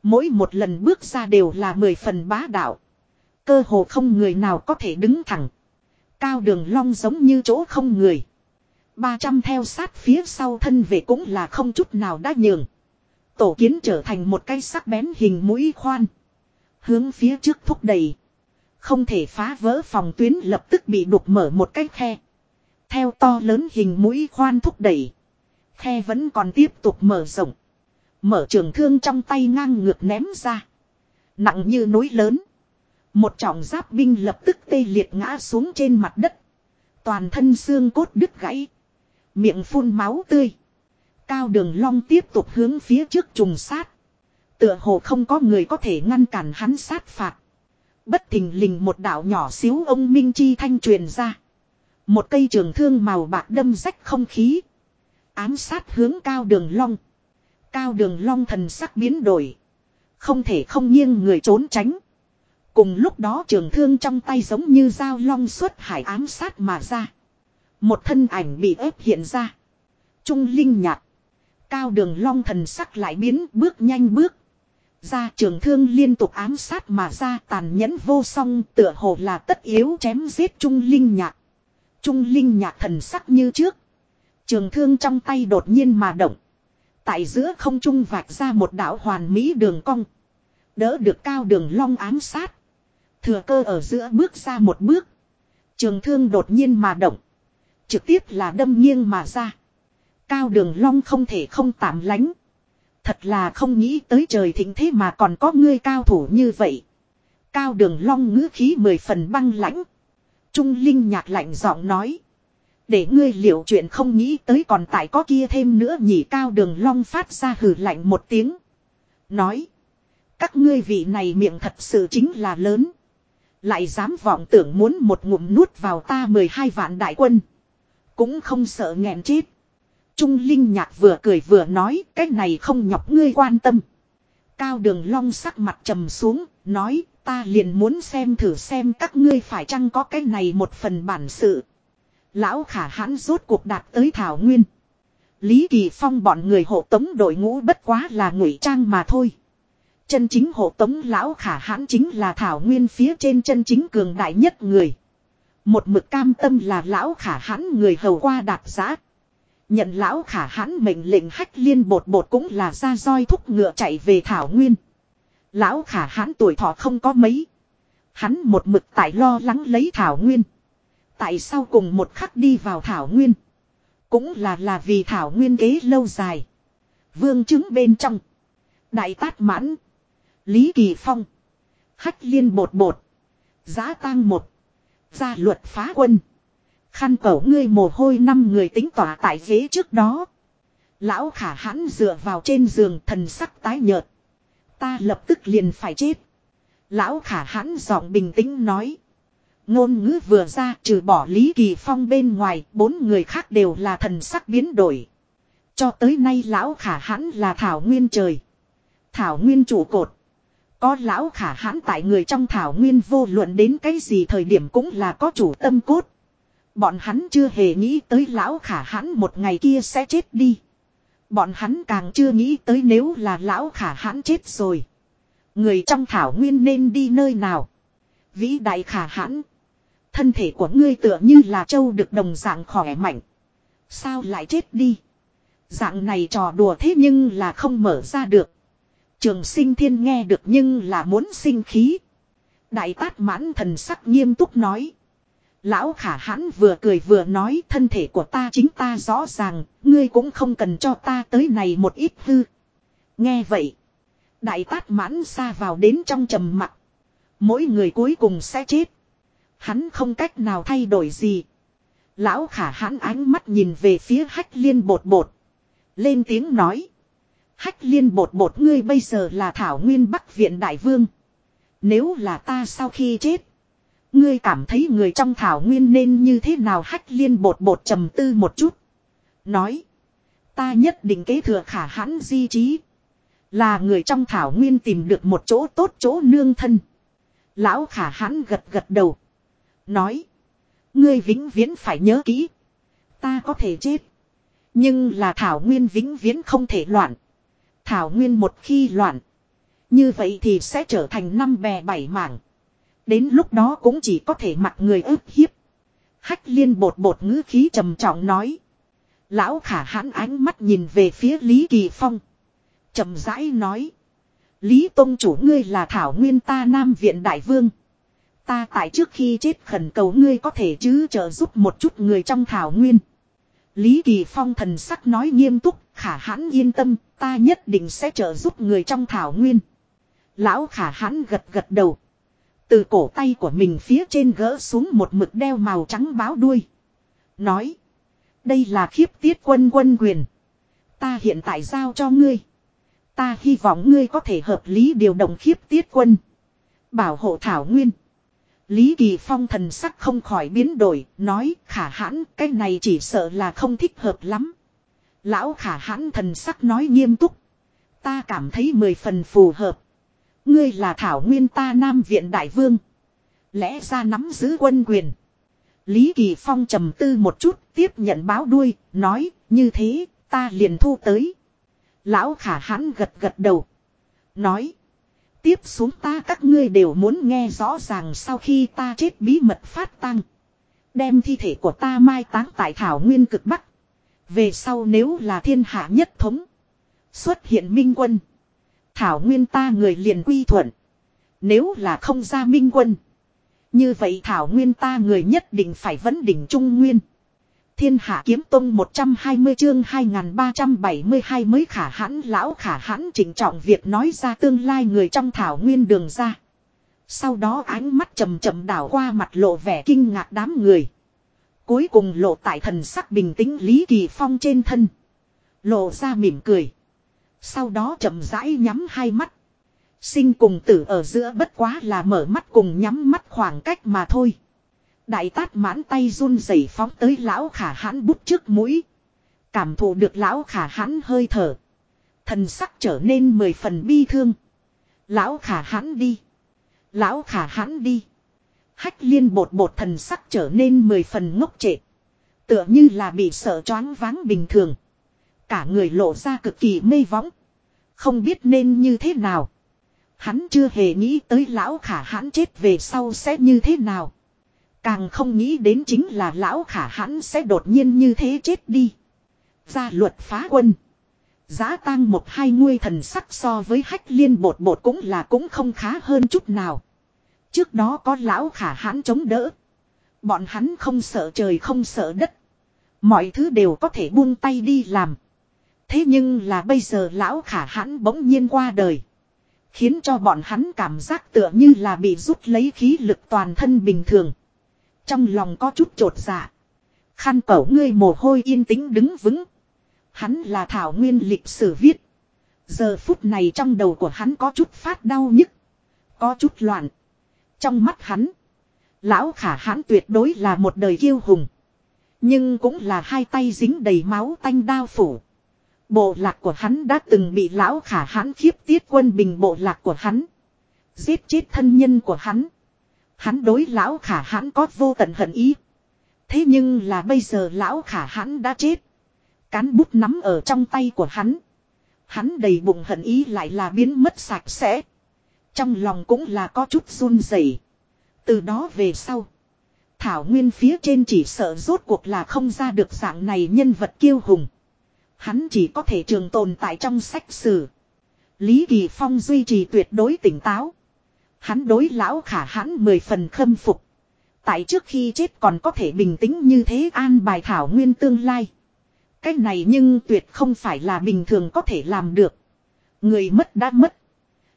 Mỗi một lần bước ra đều là mười phần bá đạo. Cơ hồ không người nào có thể đứng thẳng. Cao đường long giống như chỗ không người. ba trăm theo sát phía sau thân về cũng là không chút nào đã nhường. Tổ kiến trở thành một cây sắc bén hình mũi khoan. Hướng phía trước thúc đẩy. Không thể phá vỡ phòng tuyến lập tức bị đục mở một cái khe. Theo to lớn hình mũi khoan thúc đẩy. Khe vẫn còn tiếp tục mở rộng. Mở trường thương trong tay ngang ngược ném ra. Nặng như núi lớn. Một trọng giáp binh lập tức tê liệt ngã xuống trên mặt đất. Toàn thân xương cốt đứt gãy. Miệng phun máu tươi. Cao đường long tiếp tục hướng phía trước trùng sát. Tựa hồ không có người có thể ngăn cản hắn sát phạt. Bất thình lình một đạo nhỏ xíu ông Minh Chi thanh truyền ra. Một cây trường thương màu bạc đâm rách không khí. Ám sát hướng cao đường long. Cao đường long thần sắc biến đổi. Không thể không nghiêng người trốn tránh. Cùng lúc đó trường thương trong tay giống như dao long xuất hải ám sát mà ra. Một thân ảnh bị ép hiện ra. Trung linh nhạt. Cao đường long thần sắc lại biến bước nhanh bước. Ra trường thương liên tục ám sát mà ra tàn nhẫn vô song tựa hồ là tất yếu chém giết trung linh nhạc. Trung linh nhạc thần sắc như trước. Trường thương trong tay đột nhiên mà động. Tại giữa không trung vạch ra một đảo hoàn mỹ đường cong. Đỡ được cao đường long ám sát. Thừa cơ ở giữa bước ra một bước. Trường thương đột nhiên mà động. Trực tiếp là đâm nghiêng mà ra. Cao đường long không thể không tạm lánh. Thật là không nghĩ tới trời thịnh thế mà còn có ngươi cao thủ như vậy. Cao đường long ngữ khí mười phần băng lãnh. Trung Linh nhạt lạnh giọng nói. Để ngươi liệu chuyện không nghĩ tới còn tại có kia thêm nữa nhỉ cao đường long phát ra hử lạnh một tiếng. Nói. Các ngươi vị này miệng thật sự chính là lớn. Lại dám vọng tưởng muốn một ngụm nuốt vào ta 12 vạn đại quân. Cũng không sợ nghẹn chết. Trung Linh Nhạc vừa cười vừa nói cái này không nhọc ngươi quan tâm. Cao đường long sắc mặt trầm xuống, nói ta liền muốn xem thử xem các ngươi phải chăng có cái này một phần bản sự. Lão khả hãn rốt cuộc đạt tới Thảo Nguyên. Lý Kỳ Phong bọn người hộ tống đội ngũ bất quá là ngụy trang mà thôi. Chân chính hộ tống lão khả hãn chính là Thảo Nguyên phía trên chân chính cường đại nhất người. Một mực cam tâm là lão khả hãn người hầu qua đạp giá. Nhận lão khả hãn mệnh lệnh hách liên bột bột cũng là ra roi thúc ngựa chạy về Thảo Nguyên. Lão khả hãn tuổi thọ không có mấy. Hắn một mực tại lo lắng lấy Thảo Nguyên. Tại sao cùng một khắc đi vào Thảo Nguyên. Cũng là là vì Thảo Nguyên kế lâu dài. Vương chứng bên trong. Đại tát mãn. Lý Kỳ Phong. Hách liên bột bột. Giá tang một. Gia luật phá quân. Khăn cẩu ngươi mồ hôi năm người tính tỏa tại ghế trước đó. Lão khả hãn dựa vào trên giường thần sắc tái nhợt. Ta lập tức liền phải chết. Lão khả hãn giọng bình tĩnh nói. Ngôn ngữ vừa ra trừ bỏ Lý Kỳ Phong bên ngoài, bốn người khác đều là thần sắc biến đổi. Cho tới nay lão khả hãn là Thảo Nguyên trời. Thảo Nguyên trụ cột. Có lão khả hãn tại người trong Thảo Nguyên vô luận đến cái gì thời điểm cũng là có chủ tâm cốt. Bọn hắn chưa hề nghĩ tới lão khả hãn một ngày kia sẽ chết đi. Bọn hắn càng chưa nghĩ tới nếu là lão khả hãn chết rồi. Người trong thảo nguyên nên đi nơi nào. Vĩ đại khả hãn. Thân thể của ngươi tựa như là châu được đồng dạng khỏe mạnh. Sao lại chết đi. Dạng này trò đùa thế nhưng là không mở ra được. Trường sinh thiên nghe được nhưng là muốn sinh khí. Đại tát mãn thần sắc nghiêm túc nói. Lão khả hãn vừa cười vừa nói thân thể của ta chính ta rõ ràng, ngươi cũng không cần cho ta tới này một ít hư. Nghe vậy. Đại tát mãn xa vào đến trong trầm mặc. Mỗi người cuối cùng sẽ chết. Hắn không cách nào thay đổi gì. Lão khả hãn ánh mắt nhìn về phía hách liên bột bột. Lên tiếng nói. Hách liên bột bột, ngươi bây giờ là thảo nguyên bắc viện đại vương. Nếu là ta sau khi chết. Ngươi cảm thấy người trong thảo nguyên nên như thế nào hách liên bột bột trầm tư một chút. Nói. Ta nhất định kế thừa khả hãn di trí. Là người trong thảo nguyên tìm được một chỗ tốt chỗ nương thân. Lão khả hãn gật gật đầu. Nói. Ngươi vĩnh viễn phải nhớ kỹ. Ta có thể chết. Nhưng là thảo nguyên vĩnh viễn không thể loạn. Thảo nguyên một khi loạn. Như vậy thì sẽ trở thành năm bè bảy mảng. Đến lúc đó cũng chỉ có thể mặc người ức hiếp. Hách liên bột bột ngữ khí trầm trọng nói. Lão khả hãn ánh mắt nhìn về phía Lý Kỳ Phong. trầm rãi nói. Lý Tông chủ ngươi là Thảo Nguyên ta Nam Viện Đại Vương. Ta tại trước khi chết khẩn cầu ngươi có thể chứ trợ giúp một chút người trong Thảo Nguyên. Lý Kỳ Phong thần sắc nói nghiêm túc, khả hãn yên tâm, ta nhất định sẽ trợ giúp người trong Thảo Nguyên. Lão khả hãn gật gật đầu. Từ cổ tay của mình phía trên gỡ xuống một mực đeo màu trắng báo đuôi. Nói. Đây là khiếp tiết quân quân quyền. Ta hiện tại giao cho ngươi. Ta hy vọng ngươi có thể hợp lý điều động khiếp tiết quân. Bảo hộ Thảo Nguyên. Lý Kỳ Phong thần sắc không khỏi biến đổi, nói khả hãn cái này chỉ sợ là không thích hợp lắm. Lão khả hãn thần sắc nói nghiêm túc. Ta cảm thấy mười phần phù hợp. Ngươi là Thảo Nguyên ta Nam Viện Đại Vương. Lẽ ra nắm giữ quân quyền. Lý Kỳ Phong trầm tư một chút, tiếp nhận báo đuôi, nói, như thế, ta liền thu tới. Lão khả hãn gật gật đầu. Nói, tiếp xuống ta, các ngươi đều muốn nghe rõ ràng sau khi ta chết bí mật phát tăng. Đem thi thể của ta mai táng tại Thảo Nguyên cực Bắc. Về sau nếu là thiên hạ nhất thống. Xuất hiện minh quân. Thảo nguyên ta người liền quy thuận. Nếu là không ra minh quân. Như vậy Thảo nguyên ta người nhất định phải vấn đỉnh trung nguyên. Thiên hạ kiếm tông 120 chương 2372 mới khả hãn, lão khả hãn chỉnh trọng việc nói ra tương lai người trong Thảo nguyên đường ra. Sau đó ánh mắt chầm chậm đảo qua mặt lộ vẻ kinh ngạc đám người. Cuối cùng lộ tại thần sắc bình tĩnh Lý Kỳ Phong trên thân. Lộ ra mỉm cười. Sau đó chậm rãi nhắm hai mắt. Sinh cùng tử ở giữa bất quá là mở mắt cùng nhắm mắt khoảng cách mà thôi. Đại tát mãn tay run rẩy phóng tới lão khả hãn bút trước mũi. Cảm thụ được lão khả hãn hơi thở. Thần sắc trở nên mười phần bi thương. Lão khả hãn đi. Lão khả hãn đi. Hách liên bột bột thần sắc trở nên mười phần ngốc trệ. Tựa như là bị sợ choáng váng bình thường. Cả người lộ ra cực kỳ mê võng. Không biết nên như thế nào. Hắn chưa hề nghĩ tới lão khả hãn chết về sau sẽ như thế nào. Càng không nghĩ đến chính là lão khả hãn sẽ đột nhiên như thế chết đi. Gia luật phá quân. Giá tăng một hai nguy thần sắc so với hách liên bột bột cũng là cũng không khá hơn chút nào. Trước đó có lão khả hãn chống đỡ. Bọn hắn không sợ trời không sợ đất. Mọi thứ đều có thể buông tay đi làm. Thế nhưng là bây giờ lão khả hãn bỗng nhiên qua đời. Khiến cho bọn hắn cảm giác tựa như là bị rút lấy khí lực toàn thân bình thường. Trong lòng có chút trột dạ. Khăn cẩu ngươi mồ hôi yên tĩnh đứng vững. Hắn là thảo nguyên lịch sử viết. Giờ phút này trong đầu của hắn có chút phát đau nhức. Có chút loạn. Trong mắt hắn. Lão khả hãn tuyệt đối là một đời kiêu hùng. Nhưng cũng là hai tay dính đầy máu tanh đao phủ. Bộ lạc của hắn đã từng bị lão khả hãn khiếp tiết quân bình bộ lạc của hắn. Giết chết thân nhân của hắn. Hắn đối lão khả hãn có vô tận hận ý. Thế nhưng là bây giờ lão khả hãn đã chết. Cán bút nắm ở trong tay của hắn. Hắn đầy bụng hận ý lại là biến mất sạch sẽ. Trong lòng cũng là có chút run rẩy. Từ đó về sau. Thảo Nguyên phía trên chỉ sợ rốt cuộc là không ra được dạng này nhân vật kiêu hùng. Hắn chỉ có thể trường tồn tại trong sách sử. Lý Kỳ Phong duy trì tuyệt đối tỉnh táo. Hắn đối lão khả hãn mười phần khâm phục. Tại trước khi chết còn có thể bình tĩnh như thế an bài thảo nguyên tương lai. Cái này nhưng tuyệt không phải là bình thường có thể làm được. Người mất đã mất.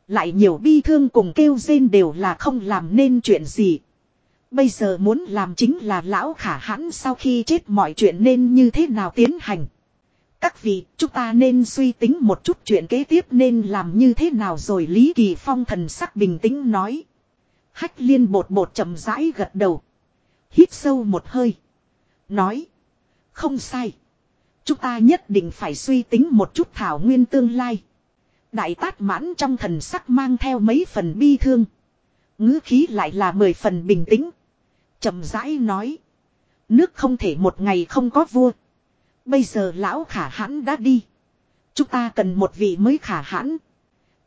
Lại nhiều bi thương cùng kêu rên đều là không làm nên chuyện gì. Bây giờ muốn làm chính là lão khả hãn sau khi chết mọi chuyện nên như thế nào tiến hành. Các vị, chúng ta nên suy tính một chút chuyện kế tiếp nên làm như thế nào rồi Lý Kỳ Phong thần sắc bình tĩnh nói. Hách liên bột bột chậm rãi gật đầu. Hít sâu một hơi. Nói. Không sai. Chúng ta nhất định phải suy tính một chút thảo nguyên tương lai. Đại tát mãn trong thần sắc mang theo mấy phần bi thương. ngữ khí lại là mười phần bình tĩnh. chậm rãi nói. Nước không thể một ngày không có vua. Bây giờ lão khả hãn đã đi. Chúng ta cần một vị mới khả hãn.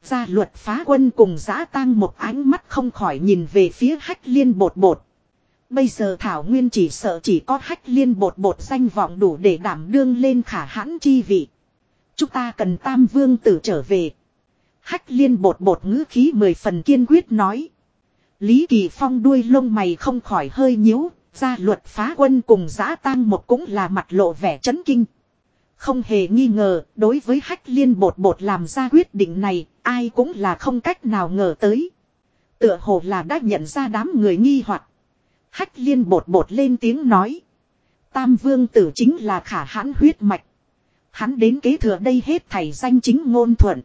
Gia luật phá quân cùng giã tang một ánh mắt không khỏi nhìn về phía hách liên bột bột. Bây giờ Thảo Nguyên chỉ sợ chỉ có hách liên bột bột danh vọng đủ để đảm đương lên khả hãn chi vị. Chúng ta cần tam vương tử trở về. Hách liên bột bột ngữ khí mười phần kiên quyết nói. Lý Kỳ Phong đuôi lông mày không khỏi hơi nhíu, Gia luật phá quân cùng giã tang một cũng là mặt lộ vẻ chấn kinh. Không hề nghi ngờ, đối với hách liên bột bột làm ra quyết định này, ai cũng là không cách nào ngờ tới. Tựa hồ là đã nhận ra đám người nghi hoặc Hách liên bột bột lên tiếng nói. Tam vương tử chính là khả hãn huyết mạch. Hắn đến kế thừa đây hết thầy danh chính ngôn thuận.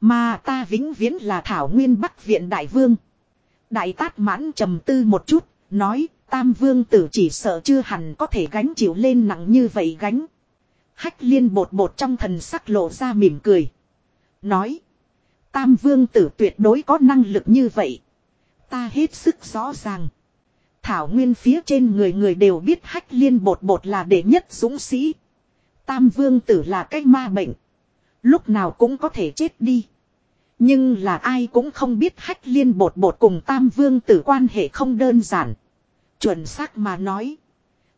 Mà ta vĩnh viễn là thảo nguyên bắc viện đại vương. Đại tát mãn trầm tư một chút, nói Tam vương tử chỉ sợ chưa hẳn có thể gánh chịu lên nặng như vậy gánh. Hách liên bột bột trong thần sắc lộ ra mỉm cười. Nói. Tam vương tử tuyệt đối có năng lực như vậy. Ta hết sức rõ ràng. Thảo nguyên phía trên người người đều biết hách liên bột bột là đệ nhất dũng sĩ. Tam vương tử là cái ma bệnh. Lúc nào cũng có thể chết đi. Nhưng là ai cũng không biết hách liên bột bột cùng tam vương tử quan hệ không đơn giản. Chuẩn xác mà nói.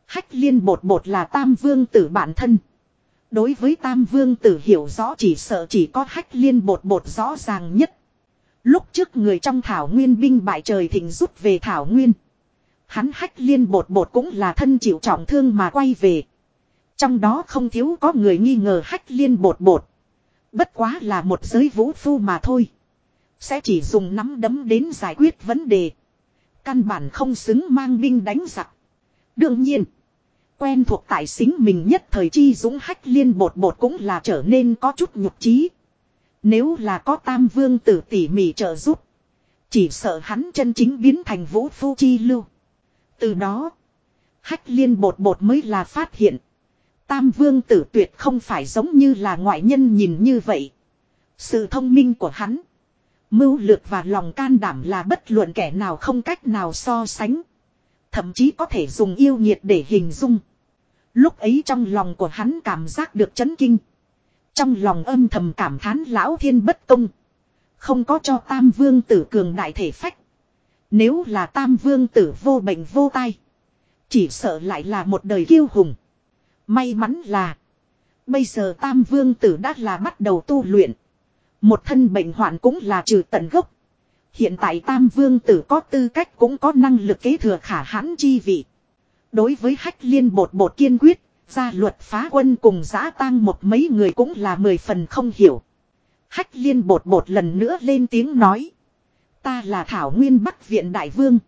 Hách liên bột bột là tam vương tử bản thân. Đối với tam vương tử hiểu rõ chỉ sợ chỉ có hách liên bột bột rõ ràng nhất. Lúc trước người trong thảo nguyên binh bại trời thịnh rút về thảo nguyên. Hắn hách liên bột bột cũng là thân chịu trọng thương mà quay về. Trong đó không thiếu có người nghi ngờ hách liên bột bột. Bất quá là một giới vũ phu mà thôi. Sẽ chỉ dùng nắm đấm đến giải quyết vấn đề. Căn bản không xứng mang binh đánh giặc. Đương nhiên. Quen thuộc tài xính mình nhất thời chi dũng hách liên bột bột cũng là trở nên có chút nhục trí. Nếu là có tam vương tử tỉ mỉ trợ giúp. Chỉ sợ hắn chân chính biến thành vũ phu chi lưu. Từ đó. Hách liên bột bột mới là phát hiện. Tam vương tử tuyệt không phải giống như là ngoại nhân nhìn như vậy. Sự thông minh của hắn. Mưu lược và lòng can đảm là bất luận kẻ nào không cách nào so sánh. Thậm chí có thể dùng yêu nhiệt để hình dung. Lúc ấy trong lòng của hắn cảm giác được chấn kinh. Trong lòng âm thầm cảm thán lão thiên bất công. Không có cho tam vương tử cường đại thể phách. Nếu là tam vương tử vô bệnh vô tai. Chỉ sợ lại là một đời kiêu hùng. May mắn là. Bây giờ tam vương tử đã là bắt đầu tu luyện. Một thân bệnh hoạn cũng là trừ tận gốc. Hiện tại Tam Vương Tử có tư cách cũng có năng lực kế thừa khả hãn chi vị. Đối với hách liên bột bột kiên quyết, gia luật phá quân cùng giã tang một mấy người cũng là mười phần không hiểu. Hách liên bột bột lần nữa lên tiếng nói. Ta là Thảo Nguyên Bắc Viện Đại Vương.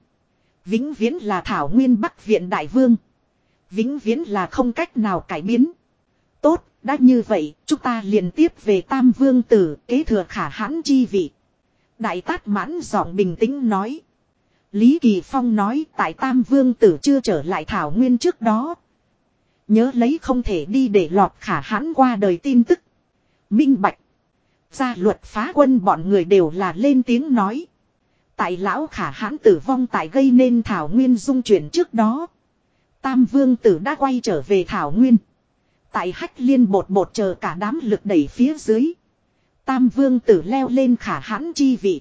Vĩnh viễn là Thảo Nguyên Bắc Viện Đại Vương. Vĩnh viễn là không cách nào cải biến. Tốt, đã như vậy, chúng ta liền tiếp về Tam Vương Tử kế thừa khả hãn chi vị. Đại tát mãn giọng bình tĩnh nói. Lý Kỳ Phong nói tại Tam Vương tử chưa trở lại Thảo Nguyên trước đó. Nhớ lấy không thể đi để lọt khả hãn qua đời tin tức. Minh Bạch. Gia luật phá quân bọn người đều là lên tiếng nói. Tại lão khả hãn tử vong tại gây nên Thảo Nguyên dung chuyển trước đó. Tam Vương tử đã quay trở về Thảo Nguyên. Tại hách liên bột bột chờ cả đám lực đẩy phía dưới. Tam Vương tử leo lên khả hãn chi vị.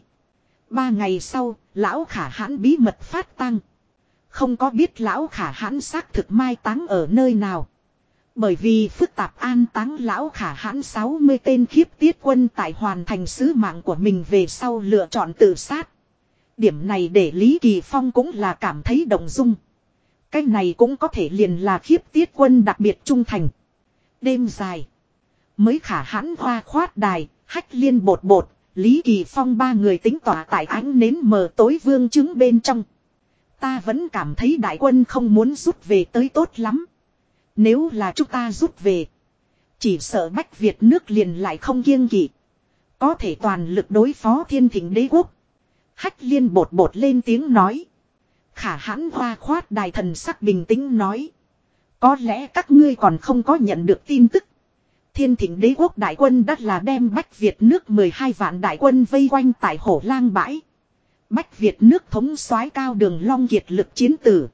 Ba ngày sau, lão khả hãn bí mật phát tăng. Không có biết lão khả hãn xác thực mai táng ở nơi nào. Bởi vì phức tạp an táng lão khả hãn 60 tên khiếp tiết quân tại hoàn thành sứ mạng của mình về sau lựa chọn tự sát. Điểm này để Lý Kỳ Phong cũng là cảm thấy động dung. Cái này cũng có thể liền là khiếp tiết quân đặc biệt trung thành. Đêm dài. Mới khả hãn hoa khoát đài, hách liên bột bột, Lý Kỳ Phong ba người tính tỏa tại ánh nến mờ tối vương chứng bên trong. Ta vẫn cảm thấy đại quân không muốn rút về tới tốt lắm. Nếu là chúng ta rút về. Chỉ sợ Bách Việt nước liền lại không kiêng kỵ. Có thể toàn lực đối phó thiên thỉnh đế quốc. Hách liên bột bột lên tiếng nói. Khả hãn hoa khoát đài thần sắc bình tĩnh nói. Có lẽ các ngươi còn không có nhận được tin tức. Thiên thỉnh đế quốc đại quân đất là đem Bách Việt nước 12 vạn đại quân vây quanh tại hổ lang bãi. Bách Việt nước thống soái cao đường long kiệt lực chiến tử.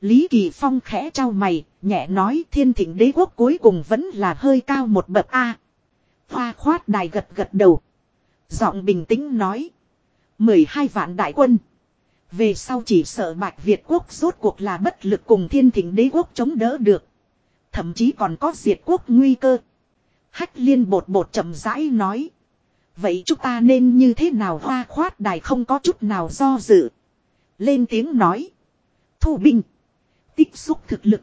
Lý Kỳ Phong khẽ trao mày, nhẹ nói thiên thỉnh đế quốc cuối cùng vẫn là hơi cao một bậc A. Hoa khoát đài gật gật đầu. Giọng bình tĩnh nói. 12 vạn đại quân. Về sau chỉ sợ Bạch Việt quốc rốt cuộc là bất lực cùng thiên thỉnh đế quốc chống đỡ được. Thậm chí còn có diệt quốc nguy cơ. Hách liên bột bột chậm rãi nói. Vậy chúng ta nên như thế nào hoa khoát đài không có chút nào do dự. Lên tiếng nói. Thu binh. Tích xúc thực lực.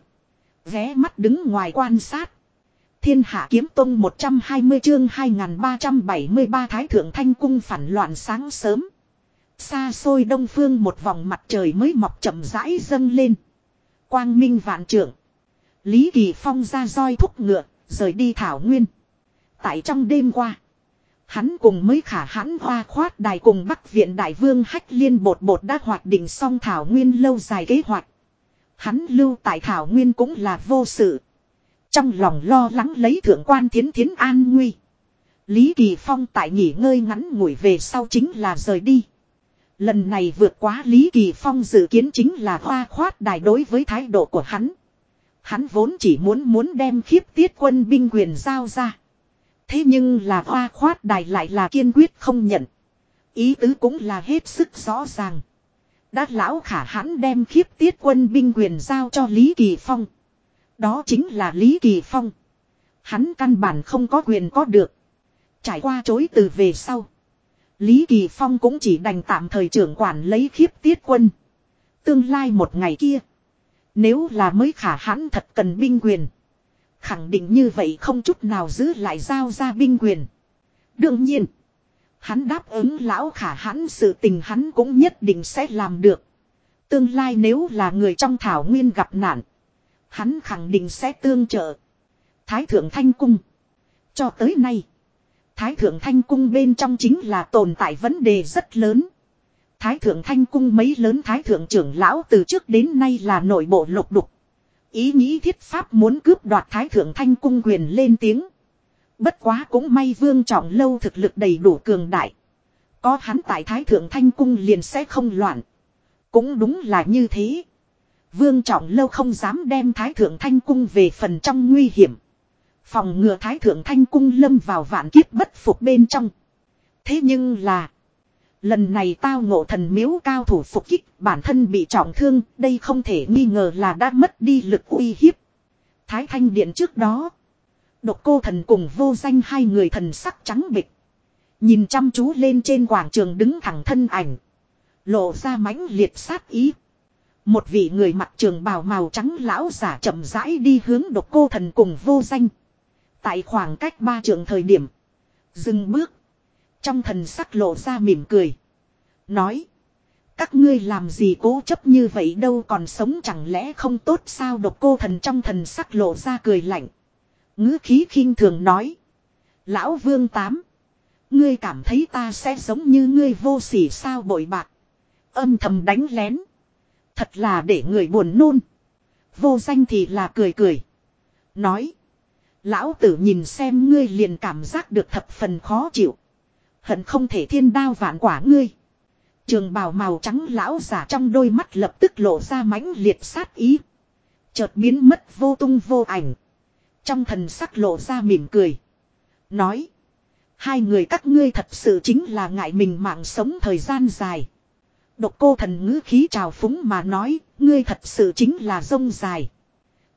Ghé mắt đứng ngoài quan sát. Thiên hạ kiếm tông 120 chương 2373 Thái Thượng Thanh Cung phản loạn sáng sớm. Xa xôi đông phương một vòng mặt trời mới mọc chậm rãi dâng lên. Quang minh vạn trưởng. Lý Kỳ Phong ra roi thúc ngựa, rời đi thảo nguyên. Tại trong đêm qua. Hắn cùng mới khả hãn hoa khoát đài cùng Bắc Viện Đại Vương Hách Liên Bột Bột đã hoạt định xong Thảo Nguyên lâu dài kế hoạch. Hắn lưu tại Thảo Nguyên cũng là vô sự. Trong lòng lo lắng lấy thượng quan thiến thiến an nguy. Lý Kỳ Phong tại nghỉ ngơi ngắn ngủi về sau chính là rời đi. Lần này vượt quá Lý Kỳ Phong dự kiến chính là hoa khoát đài đối với thái độ của hắn. Hắn vốn chỉ muốn muốn đem khiếp tiết quân binh quyền giao ra. Thế nhưng là hoa khoát đài lại là kiên quyết không nhận. Ý tứ cũng là hết sức rõ ràng. Đã lão khả hãn đem khiếp tiết quân binh quyền giao cho Lý Kỳ Phong. Đó chính là Lý Kỳ Phong. Hắn căn bản không có quyền có được. Trải qua chối từ về sau. Lý Kỳ Phong cũng chỉ đành tạm thời trưởng quản lấy khiếp tiết quân. Tương lai một ngày kia. Nếu là mới khả hãn thật cần binh quyền. Khẳng định như vậy không chút nào giữ lại giao ra binh quyền. Đương nhiên. Hắn đáp ứng lão khả hãn sự tình hắn cũng nhất định sẽ làm được. Tương lai nếu là người trong thảo nguyên gặp nạn. Hắn khẳng định sẽ tương trợ. Thái thượng thanh cung. Cho tới nay. Thái thượng thanh cung bên trong chính là tồn tại vấn đề rất lớn. Thái thượng thanh cung mấy lớn thái thượng trưởng lão từ trước đến nay là nội bộ lục đục. Ý nghĩ thiết pháp muốn cướp đoạt thái thượng thanh cung quyền lên tiếng. Bất quá cũng may vương trọng lâu thực lực đầy đủ cường đại. Có hắn tại thái thượng thanh cung liền sẽ không loạn. Cũng đúng là như thế. Vương trọng lâu không dám đem thái thượng thanh cung về phần trong nguy hiểm. Phòng ngừa thái thượng thanh cung lâm vào vạn kiếp bất phục bên trong. Thế nhưng là. Lần này tao ngộ thần miếu cao thủ phục kích, bản thân bị trọng thương. Đây không thể nghi ngờ là đã mất đi lực uy hiếp. Thái thanh điện trước đó. Độc cô thần cùng vô danh hai người thần sắc trắng bịch. Nhìn chăm chú lên trên quảng trường đứng thẳng thân ảnh. Lộ ra mãnh liệt sát ý. Một vị người mặc trường bào màu trắng lão giả chậm rãi đi hướng độc cô thần cùng vô danh. Tại khoảng cách ba trường thời điểm. Dừng bước. Trong thần sắc lộ ra mỉm cười. Nói. Các ngươi làm gì cố chấp như vậy đâu còn sống chẳng lẽ không tốt sao độc cô thần trong thần sắc lộ ra cười lạnh. ngữ khí khinh thường nói. Lão vương tám. Ngươi cảm thấy ta sẽ giống như ngươi vô sỉ sao bội bạc. Âm thầm đánh lén. Thật là để người buồn nôn. Vô danh thì là cười cười. Nói. Lão tử nhìn xem ngươi liền cảm giác được thập phần khó chịu. Hận không thể thiên đao vạn quả ngươi. Trường bào màu trắng lão giả trong đôi mắt lập tức lộ ra mãnh liệt sát ý. Chợt biến mất vô tung vô ảnh. Trong thần sắc lộ ra mỉm cười. Nói. Hai người các ngươi thật sự chính là ngại mình mạng sống thời gian dài. Độc cô thần ngữ khí trào phúng mà nói, ngươi thật sự chính là rông dài.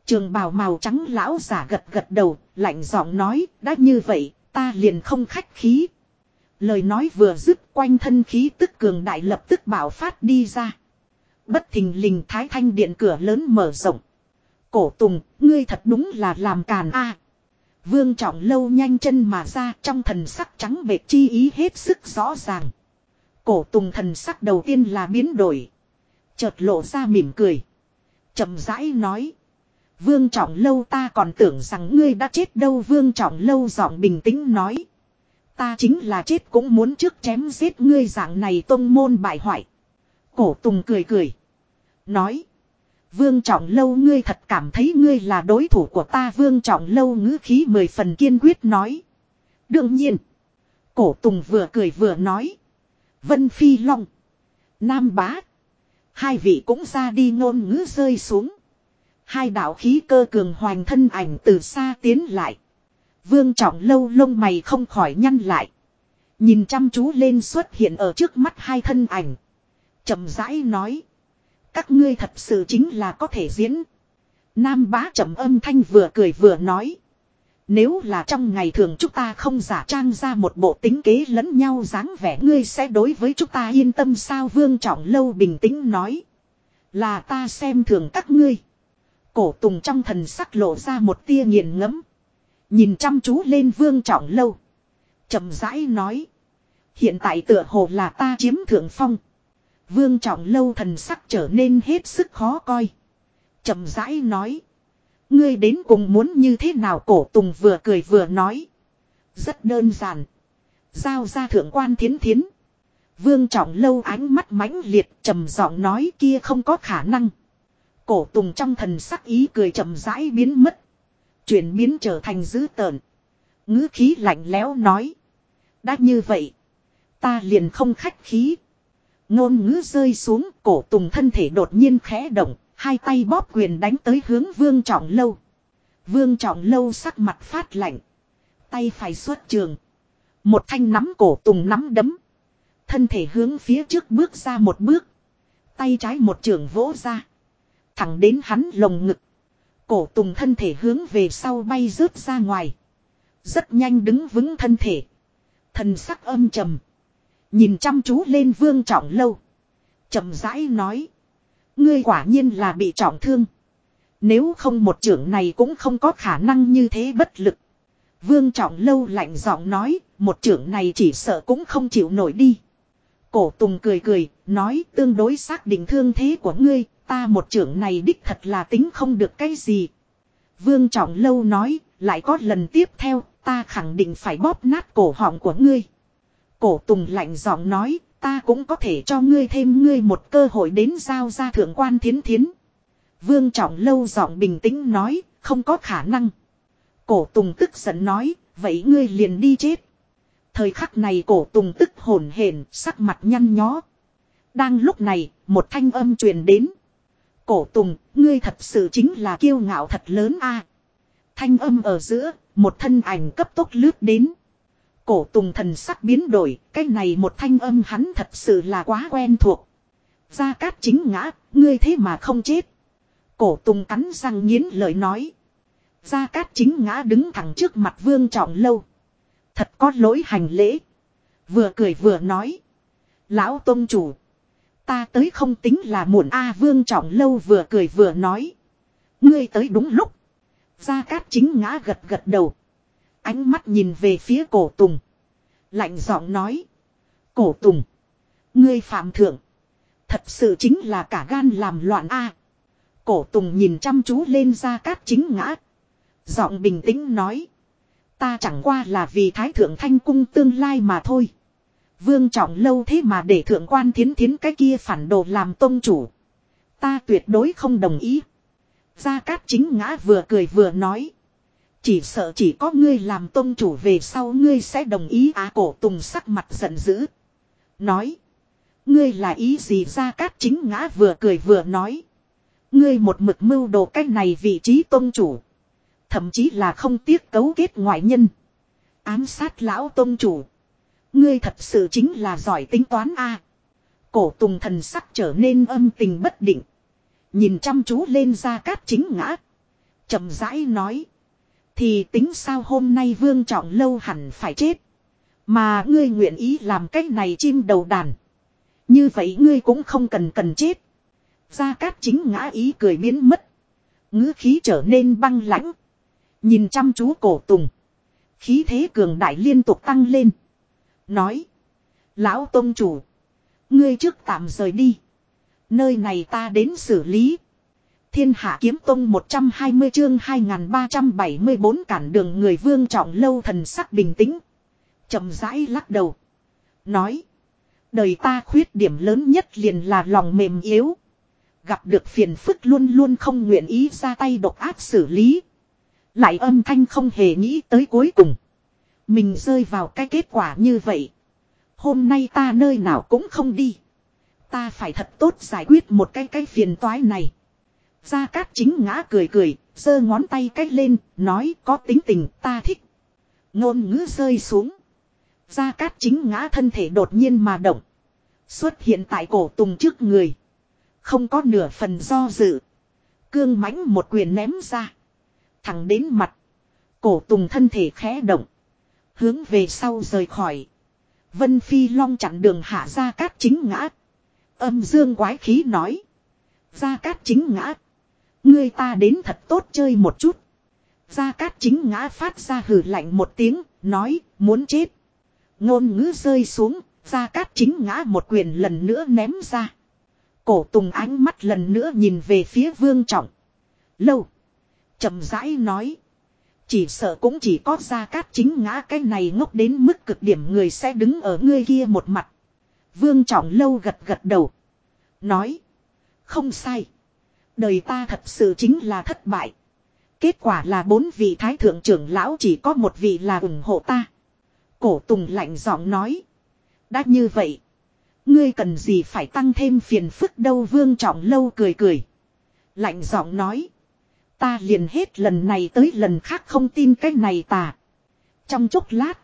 Trường bào màu trắng lão giả gật gật đầu, lạnh giọng nói, đã như vậy, ta liền không khách khí. Lời nói vừa dứt quanh thân khí tức cường đại lập tức bảo phát đi ra. Bất thình lình thái thanh điện cửa lớn mở rộng. Cổ tùng, ngươi thật đúng là làm càn a. Vương trọng lâu nhanh chân mà ra trong thần sắc trắng bệt chi ý hết sức rõ ràng. Cổ tùng thần sắc đầu tiên là biến đổi. Chợt lộ ra mỉm cười. chậm rãi nói. Vương trọng lâu ta còn tưởng rằng ngươi đã chết đâu vương trọng lâu giọng bình tĩnh nói. Ta chính là chết cũng muốn trước chém giết ngươi dạng này tông môn bại hoại. Cổ tùng cười cười. Nói. Vương trọng lâu ngươi thật cảm thấy ngươi là đối thủ của ta vương trọng lâu ngữ khí mười phần kiên quyết nói. Đương nhiên. Cổ tùng vừa cười vừa nói. Vân Phi Long. Nam Bá. Hai vị cũng ra đi ngôn ngữ rơi xuống. Hai đạo khí cơ cường hoành thân ảnh từ xa tiến lại. Vương trọng lâu lông mày không khỏi nhăn lại. Nhìn chăm chú lên xuất hiện ở trước mắt hai thân ảnh. chậm rãi nói. Các ngươi thật sự chính là có thể diễn. Nam bá trầm âm thanh vừa cười vừa nói. Nếu là trong ngày thường chúng ta không giả trang ra một bộ tính kế lẫn nhau dáng vẻ, ngươi sẽ đối với chúng ta yên tâm sao vương trọng lâu bình tĩnh nói. Là ta xem thường các ngươi. Cổ tùng trong thần sắc lộ ra một tia nghiền ngẫm Nhìn chăm chú lên vương trọng lâu. chậm rãi nói. Hiện tại tựa hồ là ta chiếm thượng phong. Vương trọng lâu thần sắc trở nên hết sức khó coi. chậm rãi nói. Ngươi đến cùng muốn như thế nào cổ tùng vừa cười vừa nói. Rất đơn giản. Giao ra thượng quan thiến thiến. Vương trọng lâu ánh mắt mãnh liệt trầm giọng nói kia không có khả năng. Cổ tùng trong thần sắc ý cười chậm rãi biến mất. Chuyển biến trở thành dữ tợn. ngữ khí lạnh lẽo nói. Đã như vậy. Ta liền không khách khí. Ngôn ngữ rơi xuống, cổ tùng thân thể đột nhiên khẽ động. Hai tay bóp quyền đánh tới hướng vương trọng lâu. Vương trọng lâu sắc mặt phát lạnh. Tay phải xuất trường. Một thanh nắm cổ tùng nắm đấm. Thân thể hướng phía trước bước ra một bước. Tay trái một trường vỗ ra. Thẳng đến hắn lồng ngực. Cổ tùng thân thể hướng về sau bay rớt ra ngoài. Rất nhanh đứng vững thân thể. Thần sắc âm trầm. Nhìn chăm chú lên vương trọng lâu. trầm rãi nói. Ngươi quả nhiên là bị trọng thương. Nếu không một trưởng này cũng không có khả năng như thế bất lực. Vương trọng lâu lạnh giọng nói. Một trưởng này chỉ sợ cũng không chịu nổi đi. Cổ tùng cười cười. Nói tương đối xác định thương thế của ngươi. Ta một trưởng này đích thật là tính không được cái gì. Vương trọng lâu nói. Lại có lần tiếp theo. Ta khẳng định phải bóp nát cổ họng của ngươi. Cổ tùng lạnh giọng nói, ta cũng có thể cho ngươi thêm ngươi một cơ hội đến giao ra thượng quan thiến thiến. Vương trọng lâu giọng bình tĩnh nói, không có khả năng. Cổ tùng tức giận nói, vậy ngươi liền đi chết. Thời khắc này cổ tùng tức hồn hển, sắc mặt nhăn nhó. Đang lúc này, một thanh âm truyền đến. Cổ tùng, ngươi thật sự chính là kiêu ngạo thật lớn a. Thanh âm ở giữa, một thân ảnh cấp tốc lướt đến. Cổ tùng thần sắc biến đổi, cái này một thanh âm hắn thật sự là quá quen thuộc. Gia cát chính ngã, ngươi thế mà không chết. Cổ tùng cắn răng nghiến lời nói. Gia cát chính ngã đứng thẳng trước mặt vương trọng lâu. Thật có lỗi hành lễ. Vừa cười vừa nói. Lão tôn chủ. Ta tới không tính là muộn A vương trọng lâu vừa cười vừa nói. Ngươi tới đúng lúc. Gia cát chính ngã gật gật đầu. Ánh mắt nhìn về phía cổ tùng. Lạnh giọng nói. Cổ tùng. Ngươi phạm thượng. Thật sự chính là cả gan làm loạn a. Cổ tùng nhìn chăm chú lên gia cát chính ngã. Giọng bình tĩnh nói. Ta chẳng qua là vì thái thượng thanh cung tương lai mà thôi. Vương trọng lâu thế mà để thượng quan thiến thiến cái kia phản đồ làm tôn chủ. Ta tuyệt đối không đồng ý. Gia Cát chính ngã vừa cười vừa nói. Chỉ sợ chỉ có ngươi làm tôn chủ về sau ngươi sẽ đồng ý á cổ tùng sắc mặt giận dữ. Nói. Ngươi là ý gì Gia Cát chính ngã vừa cười vừa nói. Ngươi một mực mưu đồ cách này vị trí tôn chủ. Thậm chí là không tiếc cấu kết ngoại nhân. Ám sát lão tôn chủ. Ngươi thật sự chính là giỏi tính toán a. Cổ tùng thần sắc trở nên âm tình bất định. Nhìn chăm chú lên ra cát chính ngã. chậm rãi nói. Thì tính sao hôm nay vương trọng lâu hẳn phải chết. Mà ngươi nguyện ý làm cách này chim đầu đàn. Như vậy ngươi cũng không cần cần chết. Gia Cát chính ngã ý cười biến mất. ngữ khí trở nên băng lãnh. Nhìn chăm chú cổ tùng. Khí thế cường đại liên tục tăng lên. Nói. Lão Tông Chủ. Ngươi trước tạm rời đi. Nơi này ta đến xử lý. Thiên hạ kiếm tông 120 chương 2374 cản đường người vương trọng lâu thần sắc bình tĩnh. chậm rãi lắc đầu. Nói. Đời ta khuyết điểm lớn nhất liền là lòng mềm yếu. Gặp được phiền phức luôn luôn không nguyện ý ra tay độc ác xử lý. Lại âm thanh không hề nghĩ tới cuối cùng. Mình rơi vào cái kết quả như vậy. Hôm nay ta nơi nào cũng không đi. Ta phải thật tốt giải quyết một cái cái phiền toái này. Gia Cát chính ngã cười cười, giơ ngón tay cách lên, nói có tính tình ta thích. Ngôn ngữ rơi xuống. Gia Cát chính ngã thân thể đột nhiên mà động. Xuất hiện tại cổ tùng trước người. Không có nửa phần do dự. Cương mãnh một quyền ném ra. Thẳng đến mặt. Cổ tùng thân thể khẽ động. Hướng về sau rời khỏi. Vân Phi Long chặn đường hạ ra cát chính ngã. Âm dương quái khí nói. Ra cát chính ngã. Ngươi ta đến thật tốt chơi một chút. Gia Cát chính ngã phát ra hử lạnh một tiếng, nói, muốn chết. Ngôn ngữ rơi xuống, Gia Cát chính ngã một quyền lần nữa ném ra. Cổ tùng ánh mắt lần nữa nhìn về phía vương trọng. Lâu. chậm rãi nói. Chỉ sợ cũng chỉ có ra cát chính ngã cái này ngốc đến mức cực điểm người sẽ đứng ở ngươi kia một mặt. Vương trọng lâu gật gật đầu. Nói. Không sai. Đời ta thật sự chính là thất bại. Kết quả là bốn vị thái thượng trưởng lão chỉ có một vị là ủng hộ ta. Cổ tùng lạnh giọng nói. Đã như vậy. Ngươi cần gì phải tăng thêm phiền phức đâu vương trọng lâu cười cười. Lạnh giọng nói. Ta liền hết lần này tới lần khác không tin cái này tà. Trong chốc lát.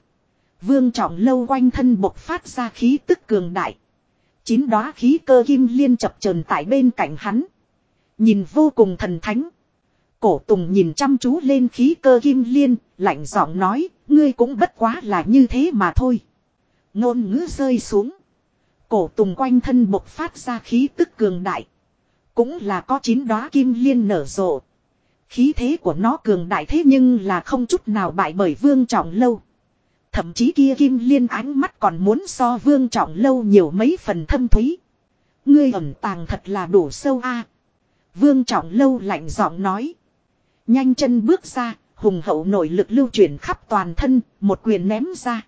Vương trọng lâu quanh thân bộc phát ra khí tức cường đại. Chín đóa khí cơ kim liên chập chờn tại bên cạnh hắn. Nhìn vô cùng thần thánh. Cổ tùng nhìn chăm chú lên khí cơ kim liên, lạnh giọng nói, ngươi cũng bất quá là như thế mà thôi. Ngôn ngữ rơi xuống. Cổ tùng quanh thân bộc phát ra khí tức cường đại. Cũng là có chín đóa kim liên nở rộ. Khí thế của nó cường đại thế nhưng là không chút nào bại bởi vương trọng lâu. Thậm chí kia kim liên ánh mắt còn muốn so vương trọng lâu nhiều mấy phần thâm thúy. Ngươi ẩn tàng thật là đủ sâu a. Vương trọng lâu lạnh giọng nói. Nhanh chân bước ra, hùng hậu nội lực lưu chuyển khắp toàn thân, một quyền ném ra.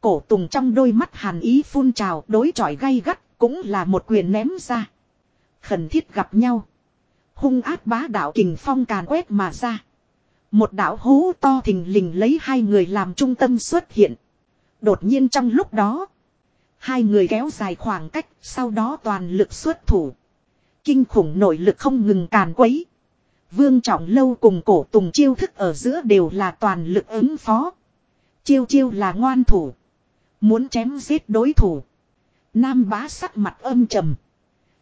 Cổ tùng trong đôi mắt hàn ý phun trào đối chọi gay gắt, cũng là một quyền ném ra. Khẩn thiết gặp nhau. Hung ác bá đạo kình phong càn quét mà ra. Một đạo hố to thình lình lấy hai người làm trung tâm xuất hiện. Đột nhiên trong lúc đó. Hai người kéo dài khoảng cách, sau đó toàn lực xuất thủ. Kinh khủng nội lực không ngừng càn quấy. Vương Trọng Lâu cùng cổ tùng chiêu thức ở giữa đều là toàn lực ứng phó. Chiêu chiêu là ngoan thủ. Muốn chém giết đối thủ. Nam bá sắc mặt âm trầm.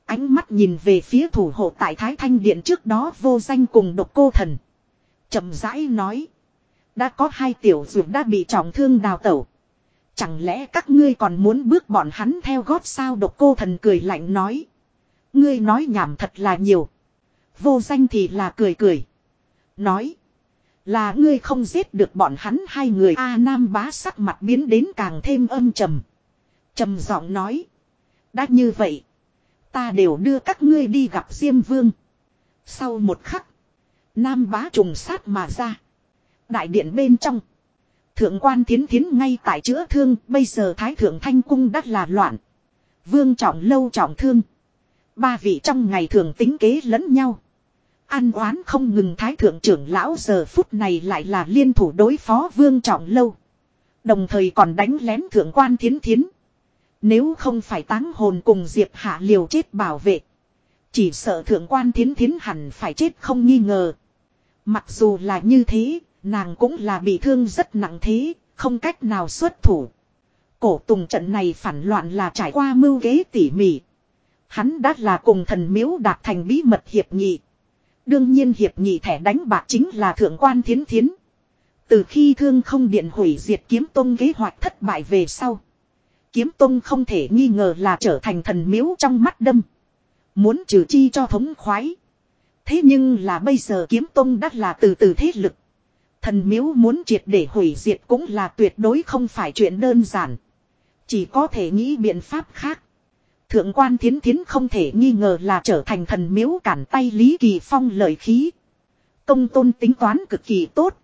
Ánh mắt nhìn về phía thủ hộ tại Thái Thanh Điện trước đó vô danh cùng độc cô thần. chậm rãi nói. Đã có hai tiểu dược đã bị trọng thương đào tẩu. Chẳng lẽ các ngươi còn muốn bước bọn hắn theo gót sao độc cô thần cười lạnh nói. Ngươi nói nhảm thật là nhiều. Vô danh thì là cười cười. Nói. Là ngươi không giết được bọn hắn hai người A Nam bá sắc mặt biến đến càng thêm âm trầm. trầm giọng nói. Đã như vậy. Ta đều đưa các ngươi đi gặp Diêm Vương. Sau một khắc. Nam bá trùng sát mà ra. Đại điện bên trong. Thượng quan thiến thiến ngay tại chữa thương, bây giờ thái thượng thanh cung đắt là loạn. Vương trọng lâu trọng thương. Ba vị trong ngày thường tính kế lẫn nhau. An oán không ngừng thái thượng trưởng lão giờ phút này lại là liên thủ đối phó vương trọng lâu. Đồng thời còn đánh lén thượng quan thiến thiến. Nếu không phải táng hồn cùng Diệp Hạ liều chết bảo vệ. Chỉ sợ thượng quan thiến thiến hẳn phải chết không nghi ngờ. Mặc dù là như thế, nàng cũng là bị thương rất nặng thế, không cách nào xuất thủ. Cổ tùng trận này phản loạn là trải qua mưu kế tỉ mỉ. Hắn đã là cùng thần miếu đạt thành bí mật hiệp nghị. Đương nhiên hiệp nghị thẻ đánh bạc chính là thượng quan thiến thiến. Từ khi thương không điện hủy diệt kiếm tông kế hoạch thất bại về sau. Kiếm tông không thể nghi ngờ là trở thành thần miếu trong mắt đâm. Muốn trừ chi cho thống khoái. Thế nhưng là bây giờ kiếm tông đắt là từ từ thế lực. Thần miếu muốn triệt để hủy diệt cũng là tuyệt đối không phải chuyện đơn giản. Chỉ có thể nghĩ biện pháp khác. Thượng quan thiến thiến không thể nghi ngờ là trở thành thần miếu cản tay Lý Kỳ Phong lời khí. Công tôn tính toán cực kỳ tốt.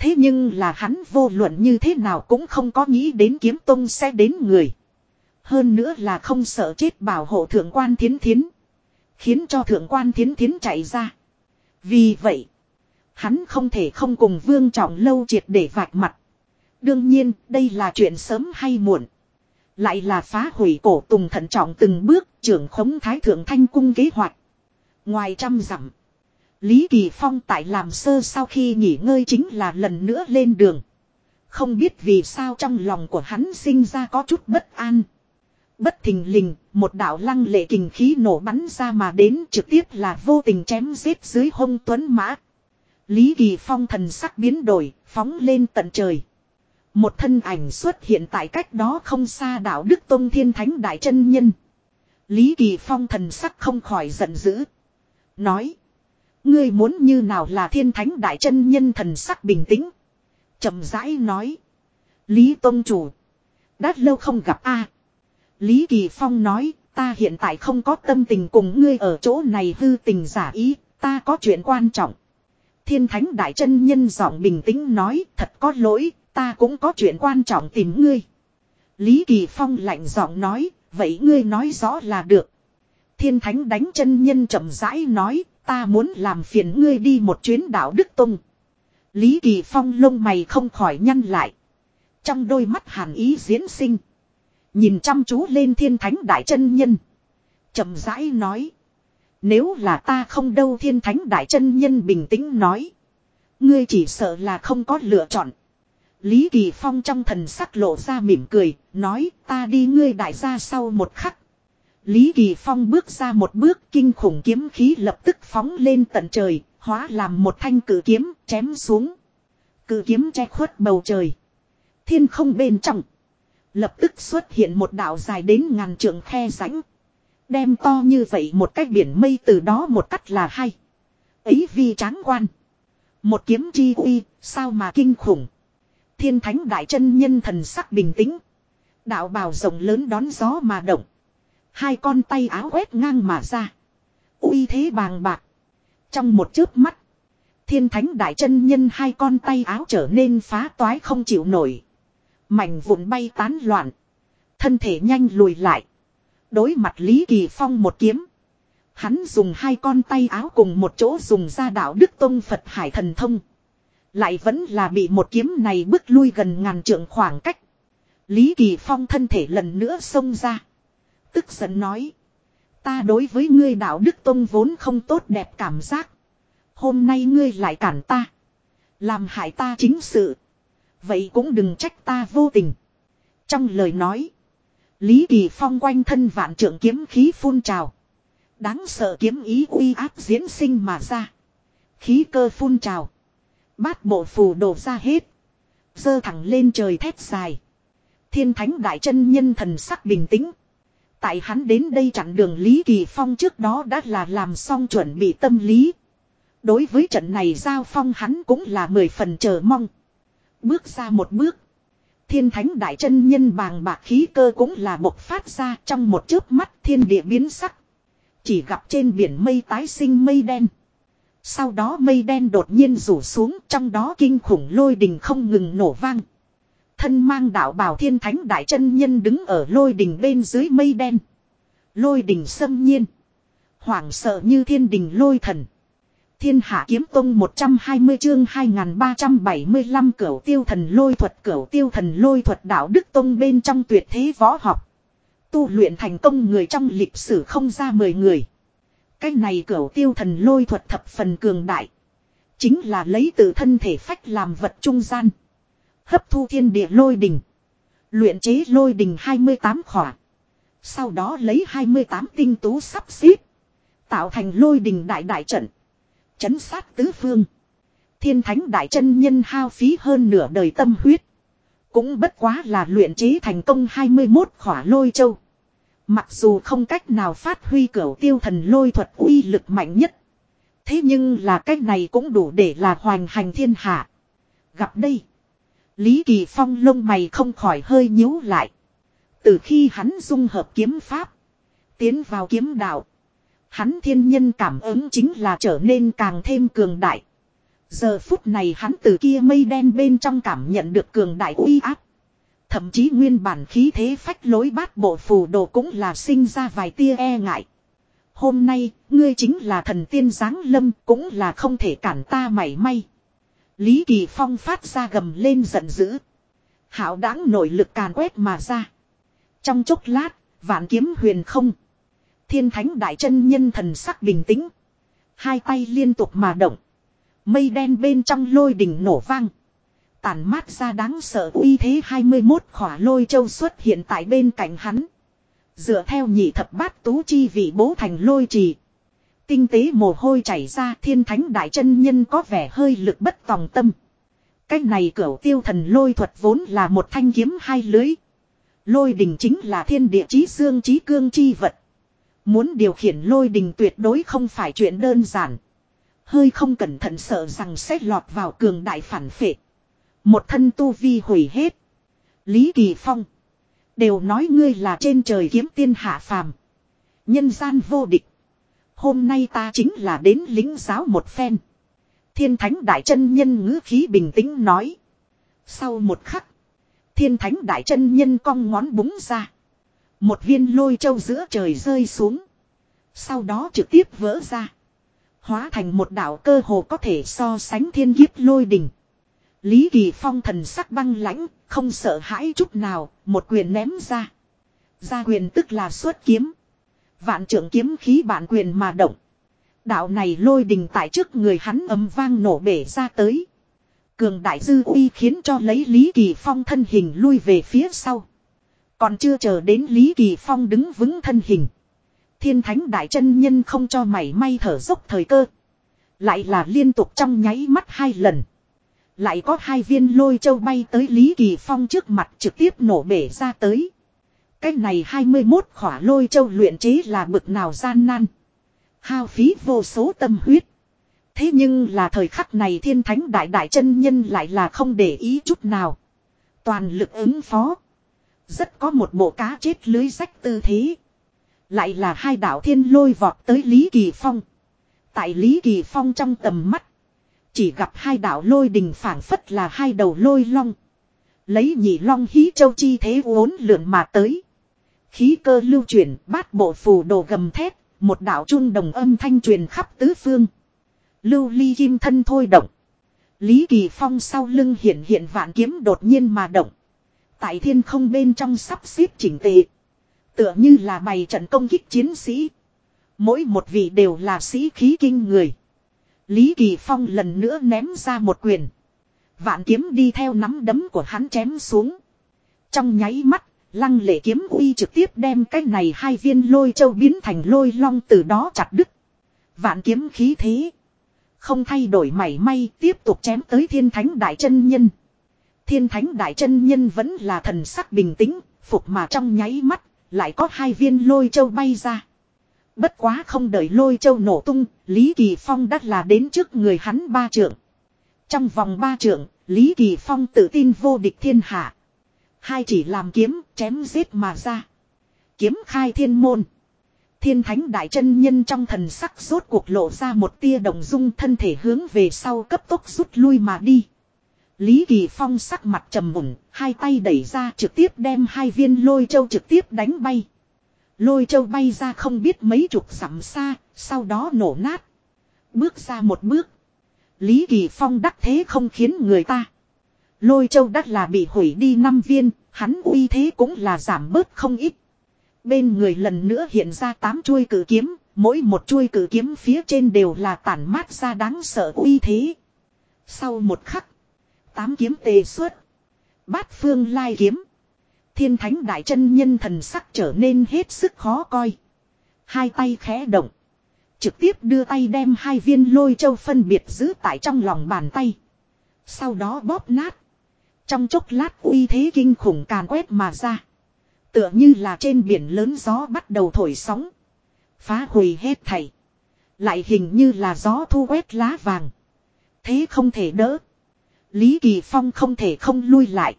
Thế nhưng là hắn vô luận như thế nào cũng không có nghĩ đến kiếm tông sẽ đến người. Hơn nữa là không sợ chết bảo hộ thượng quan thiến thiến. Khiến cho thượng quan thiến thiến chạy ra. Vì vậy, hắn không thể không cùng vương trọng lâu triệt để vạch mặt. Đương nhiên, đây là chuyện sớm hay muộn. Lại là phá hủy cổ tùng thận trọng từng bước trưởng khống thái thượng thanh cung kế hoạch. Ngoài trăm dặm Lý Kỳ Phong tại làm sơ sau khi nghỉ ngơi chính là lần nữa lên đường. Không biết vì sao trong lòng của hắn sinh ra có chút bất an. Bất thình lình, một đạo lăng lệ kình khí nổ bắn ra mà đến trực tiếp là vô tình chém giết dưới hông tuấn mã. Lý Kỳ Phong thần sắc biến đổi, phóng lên tận trời. Một thân ảnh xuất hiện tại cách đó không xa đạo Đức Tông Thiên Thánh Đại chân Nhân. Lý Kỳ Phong thần sắc không khỏi giận dữ. Nói. Ngươi muốn như nào là Thiên Thánh Đại chân Nhân thần sắc bình tĩnh. chậm rãi nói. Lý Tông Chủ. Đã lâu không gặp a Lý Kỳ Phong nói. Ta hiện tại không có tâm tình cùng ngươi ở chỗ này hư tình giả ý. Ta có chuyện quan trọng. Thiên Thánh Đại chân Nhân giọng bình tĩnh nói. Thật có lỗi Ta cũng có chuyện quan trọng tìm ngươi. Lý Kỳ Phong lạnh giọng nói, vậy ngươi nói rõ là được. Thiên Thánh đánh chân nhân chậm rãi nói, ta muốn làm phiền ngươi đi một chuyến đảo Đức Tông. Lý Kỳ Phong lông mày không khỏi nhăn lại. Trong đôi mắt hàn ý diễn sinh. Nhìn chăm chú lên thiên thánh đại chân nhân. chậm rãi nói. Nếu là ta không đâu thiên thánh đại chân nhân bình tĩnh nói. Ngươi chỉ sợ là không có lựa chọn. Lý Kỳ Phong trong thần sắc lộ ra mỉm cười, nói ta đi ngươi đại gia sau một khắc. Lý Kỳ Phong bước ra một bước kinh khủng kiếm khí lập tức phóng lên tận trời, hóa làm một thanh cử kiếm chém xuống. Cử kiếm che khuất bầu trời. Thiên không bên trong. Lập tức xuất hiện một đạo dài đến ngàn trượng khe rãnh. Đem to như vậy một cách biển mây từ đó một cách là hay. Ấy vi tráng quan. Một kiếm chi uy, sao mà kinh khủng. Thiên thánh đại chân nhân thần sắc bình tĩnh. Đạo bào rộng lớn đón gió mà động. Hai con tay áo quét ngang mà ra. uy thế bàng bạc. Trong một chớp mắt. Thiên thánh đại chân nhân hai con tay áo trở nên phá toái không chịu nổi. Mảnh vụn bay tán loạn. Thân thể nhanh lùi lại. Đối mặt Lý Kỳ Phong một kiếm. Hắn dùng hai con tay áo cùng một chỗ dùng ra đạo Đức Tông Phật Hải Thần Thông. Lại vẫn là bị một kiếm này bước lui gần ngàn trượng khoảng cách. Lý Kỳ Phong thân thể lần nữa xông ra. Tức giận nói. Ta đối với ngươi đạo Đức Tông vốn không tốt đẹp cảm giác. Hôm nay ngươi lại cản ta. Làm hại ta chính sự. Vậy cũng đừng trách ta vô tình. Trong lời nói. Lý Kỳ Phong quanh thân vạn trượng kiếm khí phun trào. Đáng sợ kiếm ý uy áp diễn sinh mà ra. Khí cơ phun trào. Bát bộ phù đổ ra hết. Dơ thẳng lên trời thét dài. Thiên thánh đại chân nhân thần sắc bình tĩnh. Tại hắn đến đây chặn đường Lý Kỳ Phong trước đó đã là làm xong chuẩn bị tâm lý. Đối với trận này giao phong hắn cũng là mười phần chờ mong. Bước ra một bước. Thiên thánh đại chân nhân bàng bạc khí cơ cũng là bộc phát ra trong một chớp mắt thiên địa biến sắc. Chỉ gặp trên biển mây tái sinh mây đen. Sau đó mây đen đột nhiên rủ xuống, trong đó kinh khủng lôi đình không ngừng nổ vang thân mang đạo bào thiên thánh đại chân nhân đứng ở lôi đỉnh bên dưới mây đen. Lôi đỉnh xâm nhiên. Hoảng sợ như thiên đình lôi thần. Thiên hạ kiếm tông 120 chương 2375 cửu tiêu thần lôi thuật, cửu tiêu thần lôi thuật đạo đức tông bên trong tuyệt thế võ học. Tu luyện thành công người trong lịch sử không ra 10 người. Cái này cửu tiêu thần lôi thuật thập phần cường đại. Chính là lấy từ thân thể phách làm vật trung gian. Hấp thu thiên địa lôi đình. Luyện chế lôi đình 28 khỏa. Sau đó lấy 28 tinh tú sắp xếp. Tạo thành lôi đình đại đại trận. Chấn sát tứ phương. Thiên thánh đại chân nhân hao phí hơn nửa đời tâm huyết. Cũng bất quá là luyện chế thành công 21 khỏa lôi châu. Mặc dù không cách nào phát huy cửa tiêu thần lôi thuật uy lực mạnh nhất. Thế nhưng là cách này cũng đủ để là hoành hành thiên hạ. Gặp đây. Lý Kỳ Phong lông mày không khỏi hơi nhíu lại. Từ khi hắn dung hợp kiếm pháp. Tiến vào kiếm đạo. Hắn thiên nhân cảm ứng chính là trở nên càng thêm cường đại. Giờ phút này hắn từ kia mây đen bên trong cảm nhận được cường đại uy áp. Thậm chí nguyên bản khí thế phách lối bát bộ phù đồ cũng là sinh ra vài tia e ngại. Hôm nay, ngươi chính là thần tiên giáng lâm cũng là không thể cản ta mảy may. Lý Kỳ Phong phát ra gầm lên giận dữ. Hảo đáng nội lực càn quét mà ra. Trong chốc lát, vạn kiếm huyền không. Thiên thánh đại chân nhân thần sắc bình tĩnh. Hai tay liên tục mà động. Mây đen bên trong lôi đỉnh nổ vang. Tàn mát ra đáng sợ uy thế 21 khỏa lôi châu xuất hiện tại bên cạnh hắn. Dựa theo nhị thập bát tú chi vị bố thành lôi trì. Tinh tế mồ hôi chảy ra, thiên thánh đại chân nhân có vẻ hơi lực bất tòng tâm. Cách này cửu tiêu thần lôi thuật vốn là một thanh kiếm hai lưới. Lôi đình chính là thiên địa chí xương chí cương chi vật. Muốn điều khiển lôi đình tuyệt đối không phải chuyện đơn giản. Hơi không cẩn thận sợ rằng sẽ lọt vào cường đại phản phệ. Một thân tu vi hủy hết. Lý Kỳ Phong. Đều nói ngươi là trên trời kiếm tiên hạ phàm. Nhân gian vô địch. Hôm nay ta chính là đến lính giáo một phen. Thiên thánh đại chân nhân ngữ khí bình tĩnh nói. Sau một khắc. Thiên thánh đại chân nhân cong ngón búng ra. Một viên lôi châu giữa trời rơi xuống. Sau đó trực tiếp vỡ ra. Hóa thành một đảo cơ hồ có thể so sánh thiên kiếp lôi đỉnh. Lý Kỳ Phong thần sắc băng lãnh, không sợ hãi chút nào, một quyền ném ra. Ra quyền tức là xuất kiếm. Vạn trưởng kiếm khí bản quyền mà động. Đạo này lôi đình tại trước người hắn ấm vang nổ bể ra tới. Cường đại dư uy khiến cho lấy Lý Kỳ Phong thân hình lui về phía sau. Còn chưa chờ đến Lý Kỳ Phong đứng vững thân hình. Thiên thánh đại chân nhân không cho mảy may thở dốc thời cơ. Lại là liên tục trong nháy mắt hai lần. Lại có hai viên lôi châu bay tới Lý Kỳ Phong trước mặt trực tiếp nổ bể ra tới. Cái này 21 khỏa lôi châu luyện chế là bực nào gian nan. Hao phí vô số tâm huyết. Thế nhưng là thời khắc này thiên thánh đại đại chân nhân lại là không để ý chút nào. Toàn lực ứng phó. Rất có một bộ cá chết lưới rách tư thế. Lại là hai đạo thiên lôi vọt tới Lý Kỳ Phong. Tại Lý Kỳ Phong trong tầm mắt. Chỉ gặp hai đạo lôi đình phảng phất là hai đầu lôi long. Lấy nhị long hí châu chi thế uốn lượn mà tới. Khí cơ lưu chuyển bát bộ phù đồ gầm thét. Một đạo trung đồng âm thanh truyền khắp tứ phương. Lưu ly kim thân thôi động. Lý Kỳ Phong sau lưng hiện hiện vạn kiếm đột nhiên mà động. Tại thiên không bên trong sắp xếp chỉnh tề. Tựa như là bày trận công kích chiến sĩ. Mỗi một vị đều là sĩ khí kinh người. Lý Kỳ Phong lần nữa ném ra một quyền. Vạn kiếm đi theo nắm đấm của hắn chém xuống. Trong nháy mắt, lăng lệ kiếm uy trực tiếp đem cái này hai viên lôi châu biến thành lôi long từ đó chặt đứt. Vạn kiếm khí thế. Không thay đổi mảy may tiếp tục chém tới thiên thánh đại chân nhân. Thiên thánh đại chân nhân vẫn là thần sắc bình tĩnh, phục mà trong nháy mắt, lại có hai viên lôi châu bay ra. Bất quá không đợi lôi châu nổ tung, Lý Kỳ Phong đã là đến trước người hắn ba trượng. Trong vòng ba trượng, Lý Kỳ Phong tự tin vô địch thiên hạ. Hai chỉ làm kiếm, chém giết mà ra. Kiếm khai thiên môn. Thiên thánh đại chân nhân trong thần sắc rốt cuộc lộ ra một tia đồng dung thân thể hướng về sau cấp tốc rút lui mà đi. Lý Kỳ Phong sắc mặt trầm mùn, hai tay đẩy ra trực tiếp đem hai viên lôi châu trực tiếp đánh bay. Lôi châu bay ra không biết mấy chục dặm xa, sau đó nổ nát. Bước ra một bước. Lý Kỳ Phong đắc thế không khiến người ta. Lôi châu đắt là bị hủy đi năm viên, hắn uy thế cũng là giảm bớt không ít. Bên người lần nữa hiện ra tám chuôi cử kiếm, mỗi một chuôi cử kiếm phía trên đều là tản mát ra đáng sợ uy thế. Sau một khắc, tám kiếm tề xuất. Bát phương lai kiếm. Thiên thánh đại chân nhân thần sắc trở nên hết sức khó coi. Hai tay khẽ động. Trực tiếp đưa tay đem hai viên lôi châu phân biệt giữ tại trong lòng bàn tay. Sau đó bóp nát. Trong chốc lát uy thế kinh khủng càn quét mà ra. Tựa như là trên biển lớn gió bắt đầu thổi sóng. Phá hủy hết thảy. Lại hình như là gió thu quét lá vàng. Thế không thể đỡ. Lý Kỳ Phong không thể không lui lại.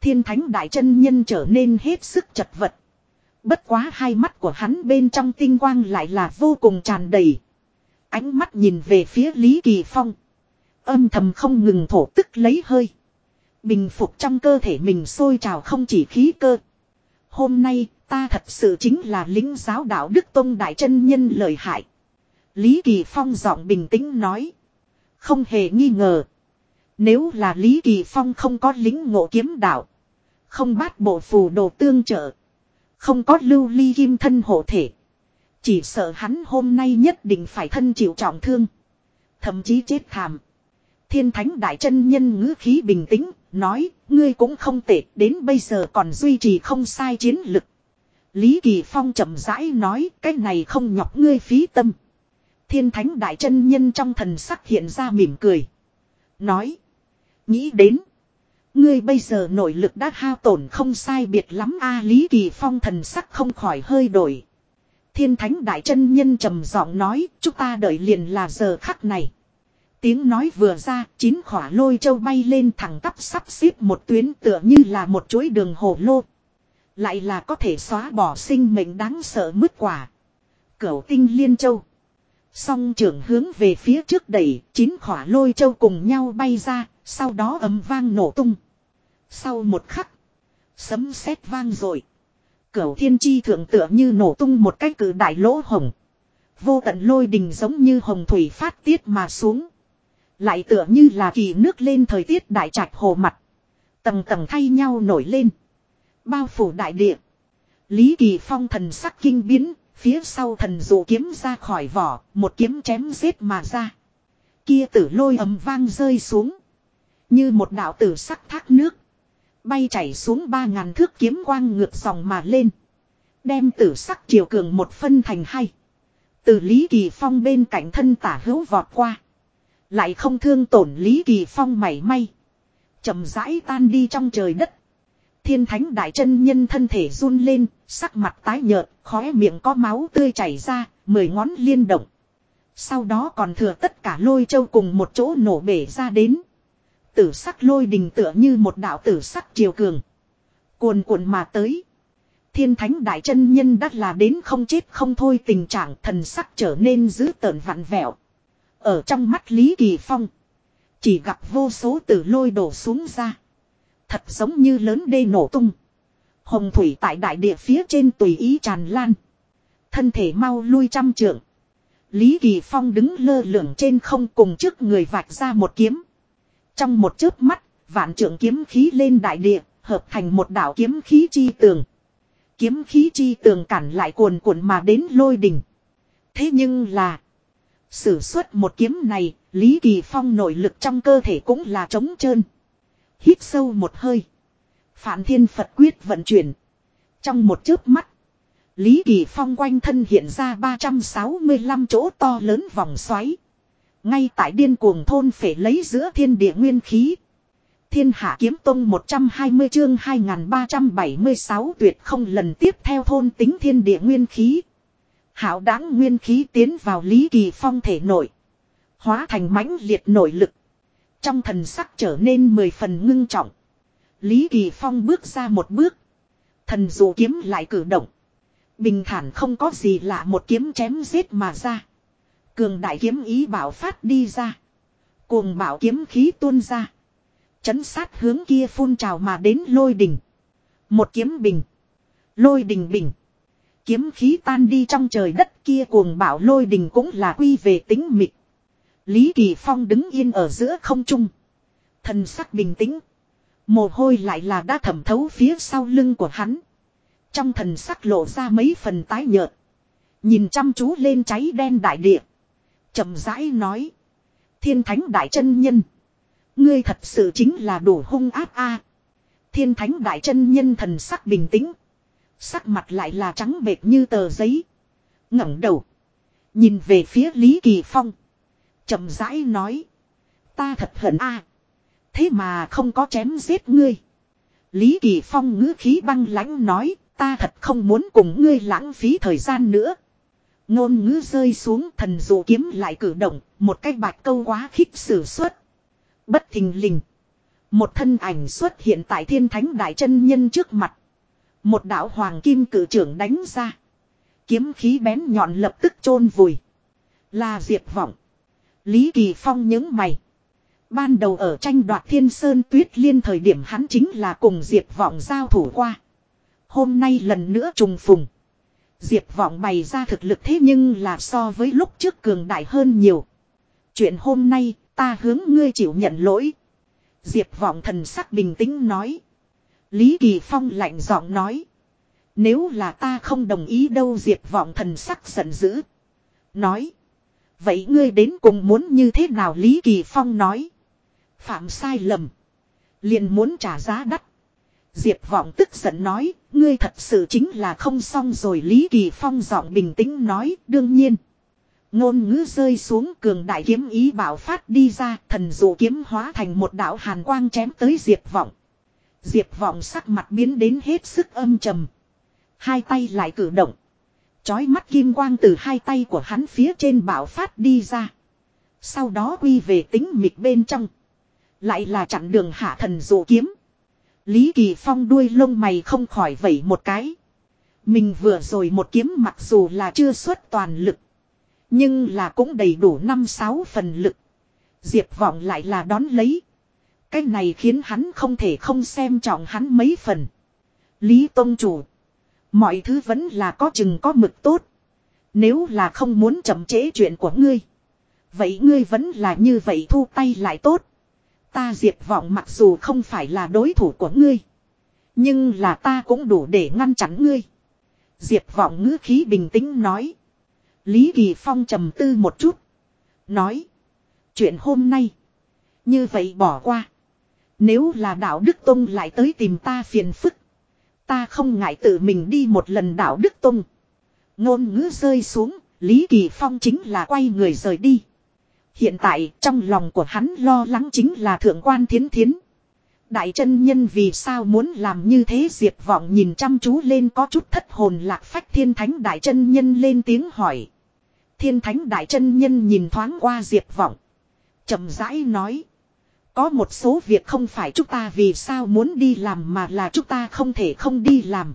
Thiên thánh đại chân nhân trở nên hết sức chật vật. Bất quá hai mắt của hắn bên trong tinh quang lại là vô cùng tràn đầy. Ánh mắt nhìn về phía Lý Kỳ Phong. Âm thầm không ngừng thổ tức lấy hơi. Bình phục trong cơ thể mình sôi trào không chỉ khí cơ. Hôm nay, ta thật sự chính là lính giáo đạo Đức Tông Đại chân Nhân lợi hại. Lý Kỳ Phong giọng bình tĩnh nói. Không hề nghi ngờ. Nếu là Lý Kỳ Phong không có lính ngộ kiếm đạo. Không bắt bộ phù đồ tương trợ. Không có lưu ly kim thân hộ thể. Chỉ sợ hắn hôm nay nhất định phải thân chịu trọng thương. Thậm chí chết thảm. Thiên thánh đại chân nhân ngữ khí bình tĩnh, nói, ngươi cũng không tệ, đến bây giờ còn duy trì không sai chiến lực. Lý Kỳ Phong chậm rãi nói, cái này không nhọc ngươi phí tâm. Thiên thánh đại chân nhân trong thần sắc hiện ra mỉm cười. Nói, nghĩ đến. Ngươi bây giờ nội lực đã hao tổn không sai biệt lắm a Lý Kỳ Phong thần sắc không khỏi hơi đổi. Thiên thánh đại chân nhân trầm giọng nói, chúng ta đợi liền là giờ khắc này. Tiếng nói vừa ra, chín khỏa lôi châu bay lên thẳng tắp sắp xếp một tuyến tựa như là một chuỗi đường hồ lô. Lại là có thể xóa bỏ sinh mệnh đáng sợ mứt quả. Cửu tinh liên châu. Song trưởng hướng về phía trước đẩy, chín khỏa lôi châu cùng nhau bay ra, sau đó ấm vang nổ tung. Sau một khắc, sấm sét vang rồi. Cửu thiên chi thượng tựa như nổ tung một cái cử đại lỗ hồng. Vô tận lôi đình giống như hồng thủy phát tiết mà xuống. Lại tựa như là kỳ nước lên thời tiết đại trạch hồ mặt. Tầng tầng thay nhau nổi lên. Bao phủ đại địa. Lý Kỳ Phong thần sắc kinh biến, phía sau thần dụ kiếm ra khỏi vỏ, một kiếm chém giết mà ra. Kia tử lôi ầm vang rơi xuống. Như một đạo tử sắc thác nước. Bay chảy xuống ba ngàn thước kiếm quang ngược dòng mà lên. Đem tử sắc chiều cường một phân thành hai. Từ Lý Kỳ Phong bên cạnh thân tả hữu vọt qua. Lại không thương tổn Lý Kỳ Phong mảy may. chậm rãi tan đi trong trời đất. Thiên thánh đại chân nhân thân thể run lên, sắc mặt tái nhợt, khóe miệng có máu tươi chảy ra, mười ngón liên động. Sau đó còn thừa tất cả lôi châu cùng một chỗ nổ bể ra đến. Tử sắc lôi đình tựa như một đạo tử sắc triều cường. Cuồn cuộn mà tới. Thiên thánh đại chân nhân đắt là đến không chết không thôi tình trạng thần sắc trở nên dữ tợn vặn vẹo. Ở trong mắt Lý Kỳ Phong. Chỉ gặp vô số tử lôi đổ xuống ra. Thật giống như lớn đê nổ tung. Hồng thủy tại đại địa phía trên tùy ý tràn lan. Thân thể mau lui trăm trượng. Lý Kỳ Phong đứng lơ lửng trên không cùng trước người vạch ra một kiếm. Trong một chớp mắt, vạn trượng kiếm khí lên đại địa, hợp thành một đảo kiếm khí chi tường. Kiếm khí chi tường cản lại cuồn cuộn mà đến lôi đỉnh. Thế nhưng là, sử xuất một kiếm này, Lý Kỳ Phong nội lực trong cơ thể cũng là trống trơn. Hít sâu một hơi. Phản thiên Phật quyết vận chuyển. Trong một chớp mắt, Lý Kỳ Phong quanh thân hiện ra 365 chỗ to lớn vòng xoáy. Ngay tại điên cuồng thôn phải lấy giữa thiên địa nguyên khí. Thiên hạ kiếm tông 120 chương 2376 tuyệt không lần tiếp theo thôn tính thiên địa nguyên khí. Hảo đáng nguyên khí tiến vào Lý Kỳ Phong thể nội. Hóa thành mãnh liệt nội lực. Trong thần sắc trở nên mười phần ngưng trọng. Lý Kỳ Phong bước ra một bước. Thần dụ kiếm lại cử động. Bình thản không có gì lạ một kiếm chém giết mà ra. Cường đại kiếm ý bảo phát đi ra. Cuồng bảo kiếm khí tuôn ra. Chấn sát hướng kia phun trào mà đến lôi đình. Một kiếm bình. Lôi đình bình. Kiếm khí tan đi trong trời đất kia cuồng bạo lôi đình cũng là quy về tính mịt. Lý Kỳ Phong đứng yên ở giữa không trung. Thần sắc bình tĩnh. Mồ hôi lại là đã thẩm thấu phía sau lưng của hắn. Trong thần sắc lộ ra mấy phần tái nhợt. Nhìn chăm chú lên cháy đen đại địa. chậm rãi nói. Thiên thánh đại chân nhân. Ngươi thật sự chính là đủ hung áp a. Thiên thánh đại chân nhân thần sắc bình tĩnh. Sắc mặt lại là trắng bệt như tờ giấy. ngẩng đầu. Nhìn về phía Lý Kỳ Phong. chậm rãi nói. Ta thật hận a. Thế mà không có chém giết ngươi. Lý Kỳ Phong ngữ khí băng lãnh nói. Ta thật không muốn cùng ngươi lãng phí thời gian nữa. Ngôn ngữ rơi xuống thần dụ kiếm lại cử động. Một cái bạch câu quá khích sử xuất. Bất thình lình. Một thân ảnh xuất hiện tại thiên thánh đại chân nhân trước mặt. Một đạo hoàng kim cử trưởng đánh ra. Kiếm khí bén nhọn lập tức chôn vùi. Là diệt vọng. Lý Kỳ Phong những mày. Ban đầu ở tranh đoạt thiên sơn tuyết liên thời điểm hắn chính là cùng diệt vọng giao thủ qua. Hôm nay lần nữa trùng phùng. Diệp vọng bày ra thực lực thế nhưng là so với lúc trước cường đại hơn nhiều. Chuyện hôm nay, ta hướng ngươi chịu nhận lỗi. Diệp vọng thần sắc bình tĩnh nói. Lý Kỳ Phong lạnh giọng nói. Nếu là ta không đồng ý đâu Diệt vọng thần sắc giận dữ. Nói. Vậy ngươi đến cùng muốn như thế nào Lý Kỳ Phong nói. Phạm sai lầm. Liền muốn trả giá đắt. Diệp vọng tức giận nói. Ngươi thật sự chính là không xong rồi Lý Kỳ Phong giọng bình tĩnh nói. Đương nhiên. Ngôn ngữ rơi xuống cường đại kiếm ý bảo phát đi ra. Thần dụ kiếm hóa thành một đạo hàn quang chém tới Diệp vọng. Diệp vọng sắc mặt biến đến hết sức âm trầm. Hai tay lại cử động. Chói mắt kim quang từ hai tay của hắn phía trên bảo phát đi ra. Sau đó quy về tính mịt bên trong. Lại là chặn đường hạ thần dụ kiếm. Lý Kỳ Phong đuôi lông mày không khỏi vẩy một cái. Mình vừa rồi một kiếm mặc dù là chưa xuất toàn lực. Nhưng là cũng đầy đủ năm sáu phần lực. Diệp vọng lại là đón lấy. Cái này khiến hắn không thể không xem trọng hắn mấy phần. Lý Tông Chủ. Mọi thứ vẫn là có chừng có mực tốt. Nếu là không muốn chậm trễ chuyện của ngươi. Vậy ngươi vẫn là như vậy thu tay lại tốt. Ta diệt vọng mặc dù không phải là đối thủ của ngươi. Nhưng là ta cũng đủ để ngăn chặn ngươi. Diệp vọng ngữ khí bình tĩnh nói. Lý Kỳ Phong trầm tư một chút. Nói. Chuyện hôm nay. Như vậy bỏ qua. Nếu là đạo Đức Tông lại tới tìm ta phiền phức. Ta không ngại tự mình đi một lần đạo Đức Tông. Ngôn ngữ rơi xuống. Lý Kỳ Phong chính là quay người rời đi. Hiện tại, trong lòng của hắn lo lắng chính là thượng quan thiến thiến. Đại chân nhân vì sao muốn làm như thế diệp vọng nhìn chăm chú lên có chút thất hồn lạc phách thiên thánh đại chân nhân lên tiếng hỏi. Thiên thánh đại chân nhân nhìn thoáng qua diệp vọng. chậm rãi nói. Có một số việc không phải chúng ta vì sao muốn đi làm mà là chúng ta không thể không đi làm.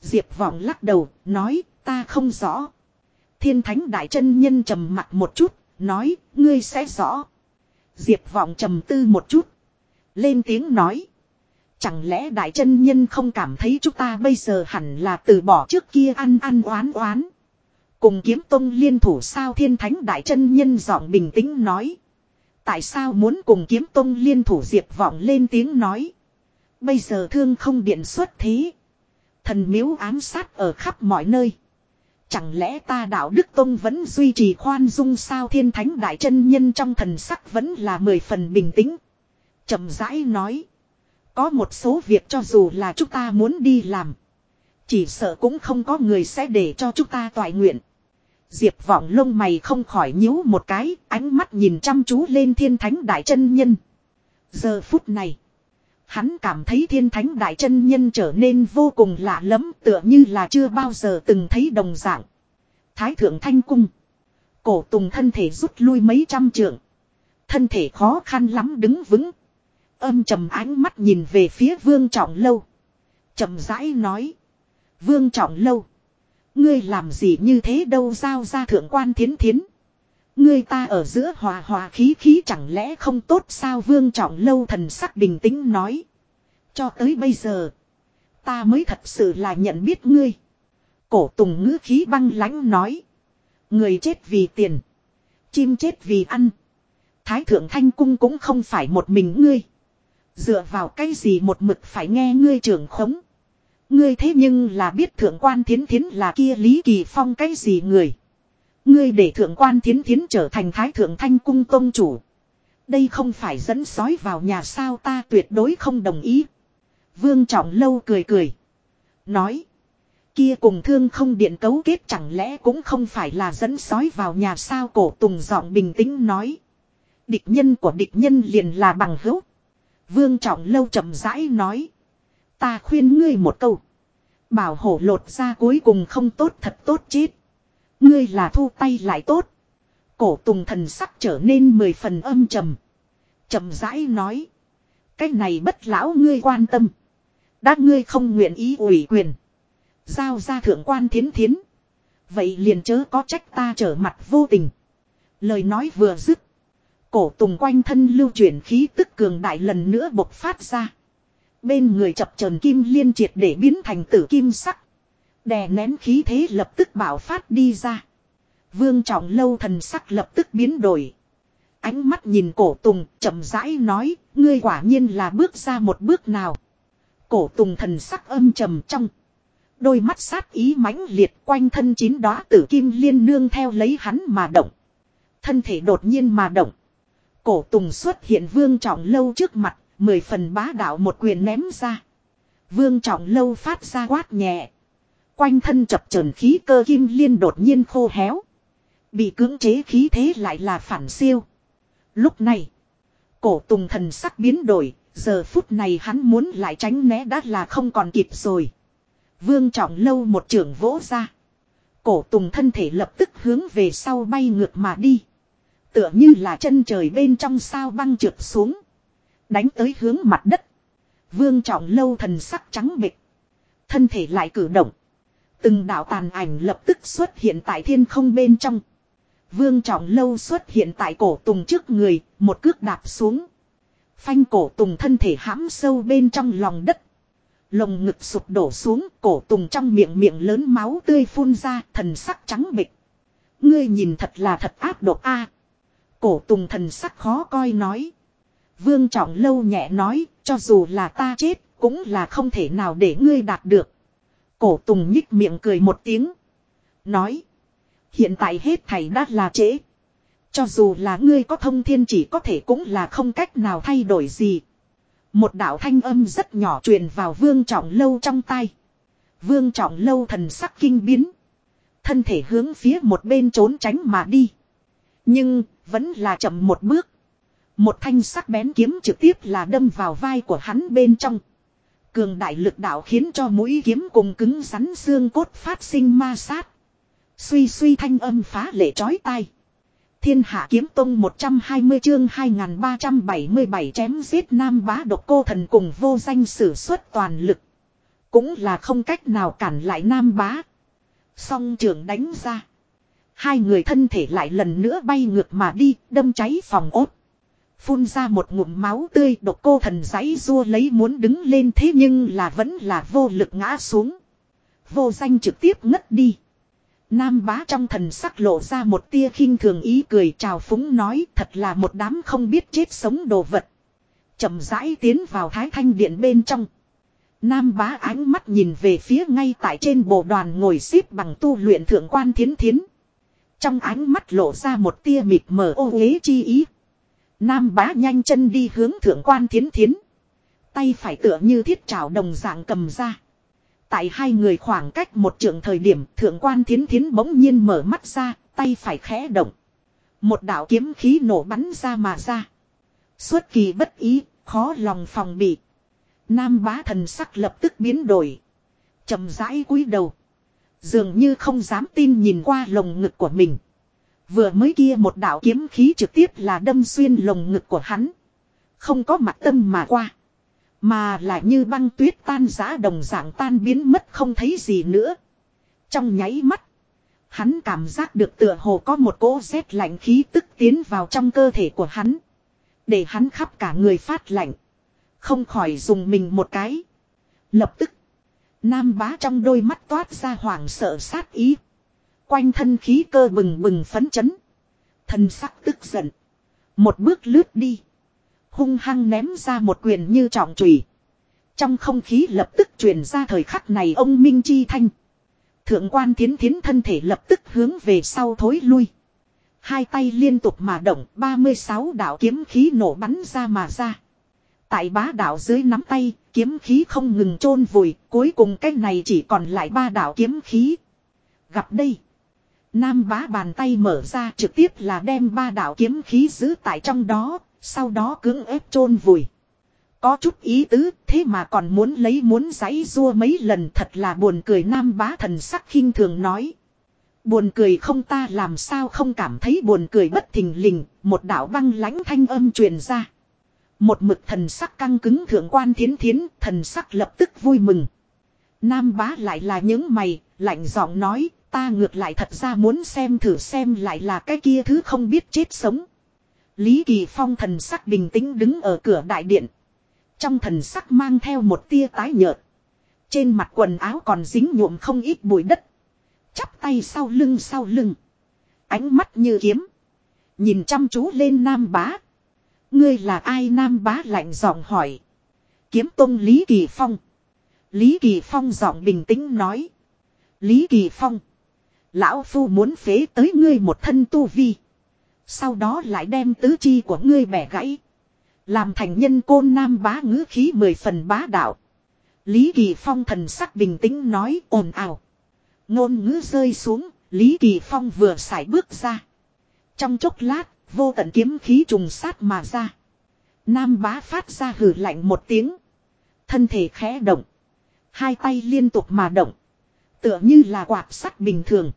Diệp vọng lắc đầu, nói, ta không rõ. Thiên thánh đại chân nhân trầm mặt một chút, nói, ngươi sẽ rõ. Diệp vọng trầm tư một chút. Lên tiếng nói. Chẳng lẽ đại chân nhân không cảm thấy chúng ta bây giờ hẳn là từ bỏ trước kia ăn ăn oán oán. Cùng kiếm tông liên thủ sao thiên thánh đại chân nhân giọng bình tĩnh nói. Tại sao muốn cùng kiếm tông liên thủ diệp vọng lên tiếng nói. Bây giờ thương không điện xuất thế. Thần miếu ám sát ở khắp mọi nơi. Chẳng lẽ ta đạo Đức Tông vẫn duy trì khoan dung sao thiên thánh đại chân nhân trong thần sắc vẫn là mười phần bình tĩnh. chậm rãi nói. Có một số việc cho dù là chúng ta muốn đi làm. Chỉ sợ cũng không có người sẽ để cho chúng ta toại nguyện. Diệp vọng lông mày không khỏi nhíu một cái, ánh mắt nhìn chăm chú lên thiên thánh đại chân nhân. Giờ phút này, hắn cảm thấy thiên thánh đại chân nhân trở nên vô cùng lạ lẫm tựa như là chưa bao giờ từng thấy đồng dạng. Thái thượng thanh cung. Cổ tùng thân thể rút lui mấy trăm trượng. Thân thể khó khăn lắm đứng vững. Âm trầm ánh mắt nhìn về phía vương trọng lâu. trầm rãi nói. Vương trọng lâu. Ngươi làm gì như thế đâu giao ra thượng quan thiến thiến. Ngươi ta ở giữa hòa hòa khí khí chẳng lẽ không tốt sao vương trọng lâu thần sắc bình tĩnh nói. Cho tới bây giờ. Ta mới thật sự là nhận biết ngươi. Cổ tùng ngữ khí băng lãnh nói. Người chết vì tiền. Chim chết vì ăn. Thái thượng thanh cung cũng không phải một mình ngươi. Dựa vào cái gì một mực phải nghe ngươi trưởng khống. Ngươi thế nhưng là biết thượng quan thiến thiến là kia Lý Kỳ Phong cái gì người. Ngươi để thượng quan thiến thiến trở thành thái thượng thanh cung tôn chủ. Đây không phải dẫn sói vào nhà sao ta tuyệt đối không đồng ý. Vương Trọng Lâu cười cười. Nói. Kia cùng thương không điện cấu kết chẳng lẽ cũng không phải là dẫn sói vào nhà sao cổ tùng giọng bình tĩnh nói. Địch nhân của địch nhân liền là bằng hữu. Vương Trọng Lâu chậm rãi nói. Ta khuyên ngươi một câu. Bảo hổ lột ra cuối cùng không tốt thật tốt chết. Ngươi là thu tay lại tốt. Cổ tùng thần sắc trở nên mười phần âm trầm. trầm rãi nói. Cái này bất lão ngươi quan tâm. Đã ngươi không nguyện ý ủy quyền. Giao ra thượng quan thiến thiến. Vậy liền chớ có trách ta trở mặt vô tình. Lời nói vừa dứt. Cổ tùng quanh thân lưu chuyển khí tức cường đại lần nữa bộc phát ra. Bên người chập trần kim liên triệt để biến thành tử kim sắc. Đè nén khí thế lập tức bảo phát đi ra. Vương trọng lâu thần sắc lập tức biến đổi. Ánh mắt nhìn cổ tùng chậm rãi nói. Ngươi quả nhiên là bước ra một bước nào. Cổ tùng thần sắc âm trầm trong. Đôi mắt sát ý mãnh liệt quanh thân chín đóa tử kim liên nương theo lấy hắn mà động. Thân thể đột nhiên mà động. Cổ tùng xuất hiện vương trọng lâu trước mặt, mười phần bá đạo một quyền ném ra. Vương trọng lâu phát ra quát nhẹ. Quanh thân chập trần khí cơ kim liên đột nhiên khô héo. Bị cưỡng chế khí thế lại là phản siêu. Lúc này, cổ tùng thần sắc biến đổi, giờ phút này hắn muốn lại tránh né đã là không còn kịp rồi. Vương trọng lâu một trưởng vỗ ra. Cổ tùng thân thể lập tức hướng về sau bay ngược mà đi. Tựa như là chân trời bên trong sao băng trượt xuống. Đánh tới hướng mặt đất. Vương trọng lâu thần sắc trắng bịch. Thân thể lại cử động. Từng đạo tàn ảnh lập tức xuất hiện tại thiên không bên trong. Vương trọng lâu xuất hiện tại cổ tùng trước người, một cước đạp xuống. Phanh cổ tùng thân thể hãm sâu bên trong lòng đất. Lồng ngực sụp đổ xuống, cổ tùng trong miệng miệng lớn máu tươi phun ra, thần sắc trắng bịch. Ngươi nhìn thật là thật áp độc a. Cổ tùng thần sắc khó coi nói. Vương trọng lâu nhẹ nói, cho dù là ta chết, cũng là không thể nào để ngươi đạt được. Cổ tùng nhích miệng cười một tiếng. Nói. Hiện tại hết thầy đã là trễ. Cho dù là ngươi có thông thiên chỉ có thể cũng là không cách nào thay đổi gì. Một đạo thanh âm rất nhỏ truyền vào vương trọng lâu trong tay. Vương trọng lâu thần sắc kinh biến. Thân thể hướng phía một bên trốn tránh mà đi. Nhưng, vẫn là chậm một bước. Một thanh sắc bén kiếm trực tiếp là đâm vào vai của hắn bên trong. Cường đại lực đạo khiến cho mũi kiếm cùng cứng rắn xương cốt phát sinh ma sát. Suy suy thanh âm phá lệ chói tai. Thiên hạ kiếm tông 120 chương 2377 chém giết nam bá độc cô thần cùng vô danh sử xuất toàn lực. Cũng là không cách nào cản lại nam bá. Song trưởng đánh ra. Hai người thân thể lại lần nữa bay ngược mà đi, đâm cháy phòng ốt. Phun ra một ngụm máu tươi, độc cô thần giấy rua lấy muốn đứng lên thế nhưng là vẫn là vô lực ngã xuống. Vô danh trực tiếp ngất đi. Nam bá trong thần sắc lộ ra một tia khinh thường ý cười chào phúng nói, thật là một đám không biết chết sống đồ vật. chậm rãi tiến vào thái thanh điện bên trong. Nam bá ánh mắt nhìn về phía ngay tại trên bộ đoàn ngồi xếp bằng tu luyện thượng quan thiến thiến. Trong ánh mắt lộ ra một tia mịt mờ ô uế chi ý. Nam bá nhanh chân đi hướng thượng quan thiến thiến. Tay phải tựa như thiết trảo đồng dạng cầm ra. Tại hai người khoảng cách một trường thời điểm thượng quan thiến thiến bỗng nhiên mở mắt ra, tay phải khẽ động. Một đạo kiếm khí nổ bắn ra mà ra. Xuất kỳ bất ý, khó lòng phòng bị. Nam bá thần sắc lập tức biến đổi. chậm rãi cúi đầu. Dường như không dám tin nhìn qua lồng ngực của mình. Vừa mới kia một đạo kiếm khí trực tiếp là đâm xuyên lồng ngực của hắn. Không có mặt tâm mà qua. Mà lại như băng tuyết tan giá đồng dạng tan biến mất không thấy gì nữa. Trong nháy mắt. Hắn cảm giác được tựa hồ có một cỗ rét lạnh khí tức tiến vào trong cơ thể của hắn. Để hắn khắp cả người phát lạnh. Không khỏi dùng mình một cái. Lập tức. Nam bá trong đôi mắt toát ra hoảng sợ sát ý. Quanh thân khí cơ bừng bừng phấn chấn. Thân sắc tức giận. Một bước lướt đi. Hung hăng ném ra một quyền như trọng trùy. Trong không khí lập tức truyền ra thời khắc này ông Minh Chi Thanh. Thượng quan thiến thiến thân thể lập tức hướng về sau thối lui. Hai tay liên tục mà động 36 đạo kiếm khí nổ bắn ra mà ra. Tại bá đạo dưới nắm tay, kiếm khí không ngừng chôn vùi, cuối cùng cái này chỉ còn lại ba đạo kiếm khí. Gặp đây. Nam bá bàn tay mở ra trực tiếp là đem ba đạo kiếm khí giữ tại trong đó, sau đó cưỡng ép chôn vùi. Có chút ý tứ, thế mà còn muốn lấy muốn giấy rua mấy lần thật là buồn cười nam bá thần sắc khinh thường nói. Buồn cười không ta làm sao không cảm thấy buồn cười bất thình lình, một đạo băng lãnh thanh âm truyền ra. Một mực thần sắc căng cứng thượng quan thiến thiến, thần sắc lập tức vui mừng. Nam bá lại là những mày, lạnh giọng nói, ta ngược lại thật ra muốn xem thử xem lại là cái kia thứ không biết chết sống. Lý Kỳ Phong thần sắc bình tĩnh đứng ở cửa đại điện. Trong thần sắc mang theo một tia tái nhợt. Trên mặt quần áo còn dính nhuộm không ít bụi đất. Chắp tay sau lưng sau lưng. Ánh mắt như kiếm. Nhìn chăm chú lên Nam Bá. Ngươi là ai Nam Bá lạnh giọng hỏi. Kiếm tông Lý Kỳ Phong. Lý Kỳ Phong giọng bình tĩnh nói. Lý Kỳ Phong. Lão Phu muốn phế tới ngươi một thân tu vi. Sau đó lại đem tứ chi của ngươi bẻ gãy. Làm thành nhân côn nam bá ngữ khí mười phần bá đạo. Lý Kỳ Phong thần sắc bình tĩnh nói ồn ào. Ngôn ngữ rơi xuống, Lý Kỳ Phong vừa xài bước ra. Trong chốc lát, vô tận kiếm khí trùng sát mà ra. Nam bá phát ra hử lạnh một tiếng. Thân thể khẽ động. Hai tay liên tục mà động. Tựa như là quạt sắt bình thường.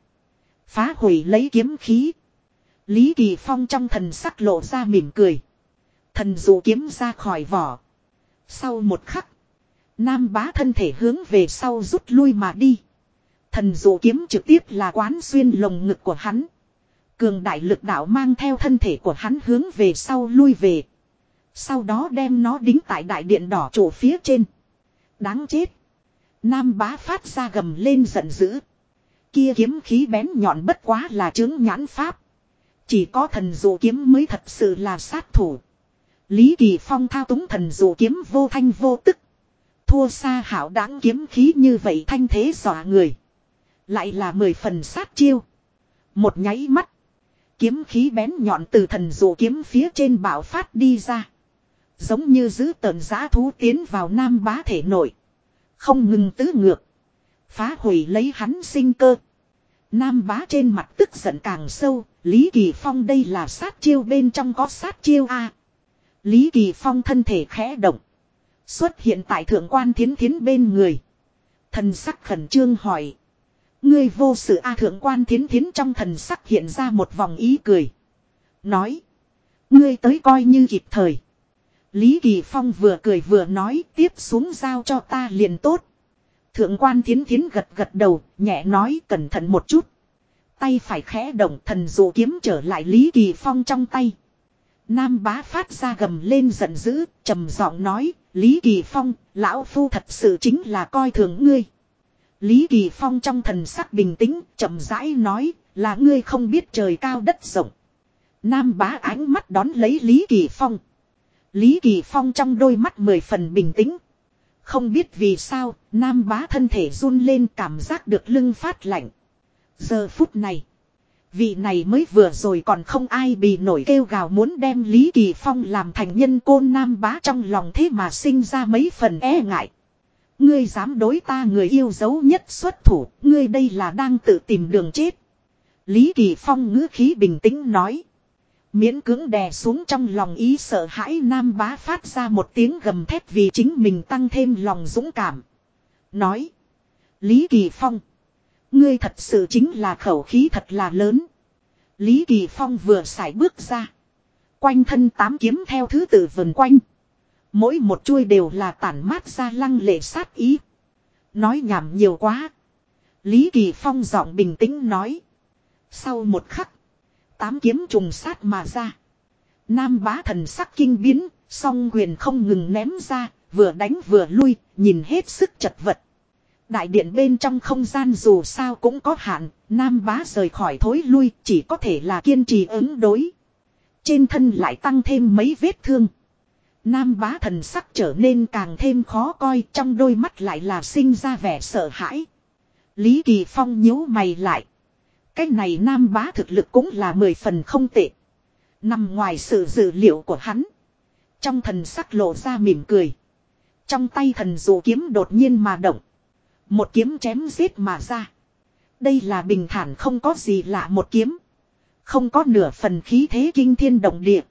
Phá hủy lấy kiếm khí. Lý Kỳ Phong trong thần sắc lộ ra mỉm cười. Thần dụ kiếm ra khỏi vỏ. Sau một khắc. Nam bá thân thể hướng về sau rút lui mà đi. Thần dụ kiếm trực tiếp là quán xuyên lồng ngực của hắn. Cường đại lực đạo mang theo thân thể của hắn hướng về sau lui về. Sau đó đem nó đính tại đại điện đỏ chỗ phía trên. Đáng chết. Nam bá phát ra gầm lên giận dữ. Kia kiếm khí bén nhọn bất quá là chứng nhãn pháp. Chỉ có thần dụ kiếm mới thật sự là sát thủ. Lý Kỳ Phong thao túng thần dụ kiếm vô thanh vô tức. Thua xa hảo đáng kiếm khí như vậy thanh thế dọa người. Lại là mười phần sát chiêu. Một nháy mắt. Kiếm khí bén nhọn từ thần dụ kiếm phía trên bảo phát đi ra. Giống như giữ tờn giã thú tiến vào nam bá thể nội. Không ngừng tứ ngược. Phá hủy lấy hắn sinh cơ. Nam bá trên mặt tức giận càng sâu. Lý Kỳ Phong đây là sát chiêu bên trong có sát chiêu A. Lý Kỳ Phong thân thể khẽ động. Xuất hiện tại thượng quan thiến thiến bên người. Thần sắc khẩn trương hỏi. Ngươi vô sự A thượng quan thiến thiến trong thần sắc hiện ra một vòng ý cười. Nói. Ngươi tới coi như kịp thời. Lý Kỳ Phong vừa cười vừa nói, tiếp xuống giao cho ta liền tốt. Thượng quan thiến thiến gật gật đầu, nhẹ nói cẩn thận một chút. Tay phải khẽ động thần dụ kiếm trở lại Lý Kỳ Phong trong tay. Nam bá phát ra gầm lên giận dữ, trầm giọng nói, Lý Kỳ Phong, lão phu thật sự chính là coi thường ngươi. Lý Kỳ Phong trong thần sắc bình tĩnh, chậm rãi nói, là ngươi không biết trời cao đất rộng. Nam bá ánh mắt đón lấy Lý Kỳ Phong. Lý Kỳ Phong trong đôi mắt mười phần bình tĩnh. Không biết vì sao, Nam bá thân thể run lên cảm giác được lưng phát lạnh. Giờ phút này, vị này mới vừa rồi còn không ai bị nổi kêu gào muốn đem Lý Kỳ Phong làm thành nhân côn Nam bá trong lòng thế mà sinh ra mấy phần e ngại. Ngươi dám đối ta người yêu dấu nhất xuất thủ, ngươi đây là đang tự tìm đường chết. Lý Kỳ Phong ngữ khí bình tĩnh nói. Miễn cưỡng đè xuống trong lòng ý sợ hãi nam bá phát ra một tiếng gầm thép vì chính mình tăng thêm lòng dũng cảm. Nói. Lý Kỳ Phong. Ngươi thật sự chính là khẩu khí thật là lớn. Lý Kỳ Phong vừa xài bước ra. Quanh thân tám kiếm theo thứ tự vần quanh. Mỗi một chuôi đều là tản mát ra lăng lệ sát ý. Nói nhảm nhiều quá. Lý Kỳ Phong giọng bình tĩnh nói. Sau một khắc. Tám kiếm trùng sát mà ra. Nam bá thần sắc kinh biến. Song quyền không ngừng ném ra. Vừa đánh vừa lui. Nhìn hết sức chật vật. Đại điện bên trong không gian dù sao cũng có hạn. Nam bá rời khỏi thối lui. Chỉ có thể là kiên trì ứng đối. Trên thân lại tăng thêm mấy vết thương. Nam bá thần sắc trở nên càng thêm khó coi, trong đôi mắt lại là sinh ra vẻ sợ hãi. Lý Kỳ Phong nhíu mày lại. Cái này nam bá thực lực cũng là mười phần không tệ. Nằm ngoài sự dự liệu của hắn. Trong thần sắc lộ ra mỉm cười. Trong tay thần dụ kiếm đột nhiên mà động. Một kiếm chém giết mà ra. Đây là bình thản không có gì lạ một kiếm. Không có nửa phần khí thế kinh thiên động địa.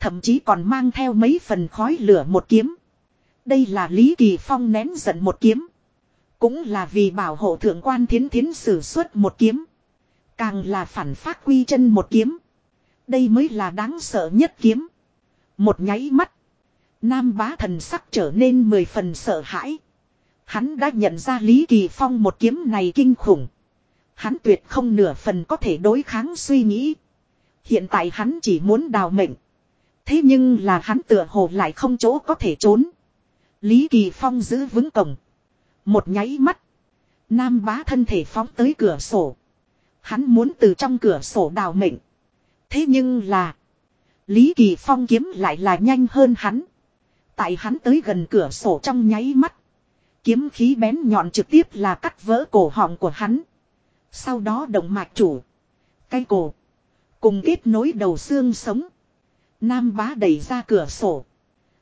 Thậm chí còn mang theo mấy phần khói lửa một kiếm. Đây là Lý Kỳ Phong nén giận một kiếm. Cũng là vì bảo hộ thượng quan thiến thiến sử xuất một kiếm. Càng là phản phát quy chân một kiếm. Đây mới là đáng sợ nhất kiếm. Một nháy mắt. Nam bá thần sắc trở nên mười phần sợ hãi. Hắn đã nhận ra Lý Kỳ Phong một kiếm này kinh khủng. Hắn tuyệt không nửa phần có thể đối kháng suy nghĩ. Hiện tại hắn chỉ muốn đào mệnh. Thế nhưng là hắn tựa hồ lại không chỗ có thể trốn. Lý Kỳ Phong giữ vững cổng. Một nháy mắt. Nam bá thân thể phóng tới cửa sổ. Hắn muốn từ trong cửa sổ đào mệnh. Thế nhưng là. Lý Kỳ Phong kiếm lại là nhanh hơn hắn. Tại hắn tới gần cửa sổ trong nháy mắt. Kiếm khí bén nhọn trực tiếp là cắt vỡ cổ họng của hắn. Sau đó động mạch chủ. Cây cổ. Cùng kết nối đầu xương sống. Nam bá đẩy ra cửa sổ.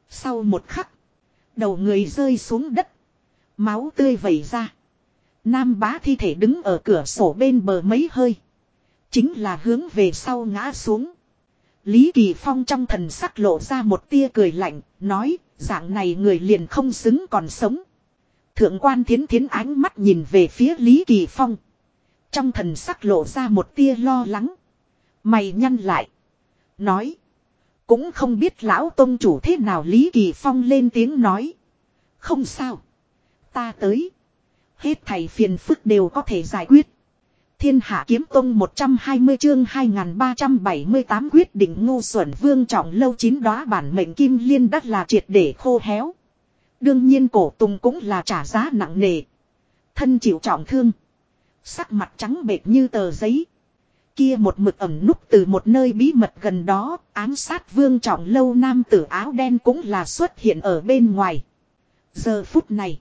Sau một khắc. Đầu người rơi xuống đất. Máu tươi vẩy ra. Nam bá thi thể đứng ở cửa sổ bên bờ mấy hơi. Chính là hướng về sau ngã xuống. Lý Kỳ Phong trong thần sắc lộ ra một tia cười lạnh, nói, dạng này người liền không xứng còn sống. Thượng quan thiến thiến ánh mắt nhìn về phía Lý Kỳ Phong. Trong thần sắc lộ ra một tia lo lắng. Mày nhăn lại. Nói. Cũng không biết lão tôn chủ thế nào Lý Kỳ Phong lên tiếng nói. Không sao. Ta tới. Hết thầy phiền phức đều có thể giải quyết. Thiên hạ kiếm tông 120 chương 2378 quyết định ngu xuẩn vương trọng lâu chín đóa bản mệnh kim liên đất là triệt để khô héo. Đương nhiên cổ tùng cũng là trả giá nặng nề. Thân chịu trọng thương. Sắc mặt trắng bệch như tờ giấy. Kia một mực ẩm núp từ một nơi bí mật gần đó, ám sát vương trọng lâu nam tử áo đen cũng là xuất hiện ở bên ngoài. Giờ phút này,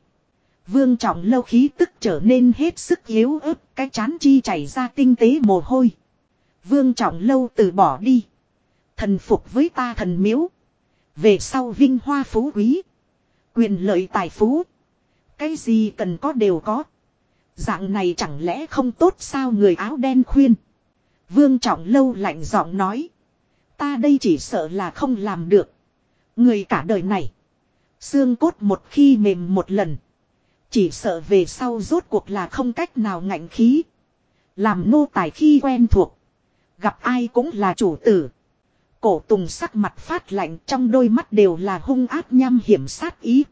vương trọng lâu khí tức trở nên hết sức yếu ớt, cái chán chi chảy ra tinh tế mồ hôi. Vương trọng lâu từ bỏ đi. Thần phục với ta thần miếu. Về sau vinh hoa phú quý. Quyền lợi tài phú. Cái gì cần có đều có. Dạng này chẳng lẽ không tốt sao người áo đen khuyên. Vương Trọng Lâu lạnh giọng nói. Ta đây chỉ sợ là không làm được. Người cả đời này. Xương cốt một khi mềm một lần. Chỉ sợ về sau rốt cuộc là không cách nào ngạnh khí. Làm nô tài khi quen thuộc. Gặp ai cũng là chủ tử. Cổ tùng sắc mặt phát lạnh trong đôi mắt đều là hung ác nham hiểm sát ý.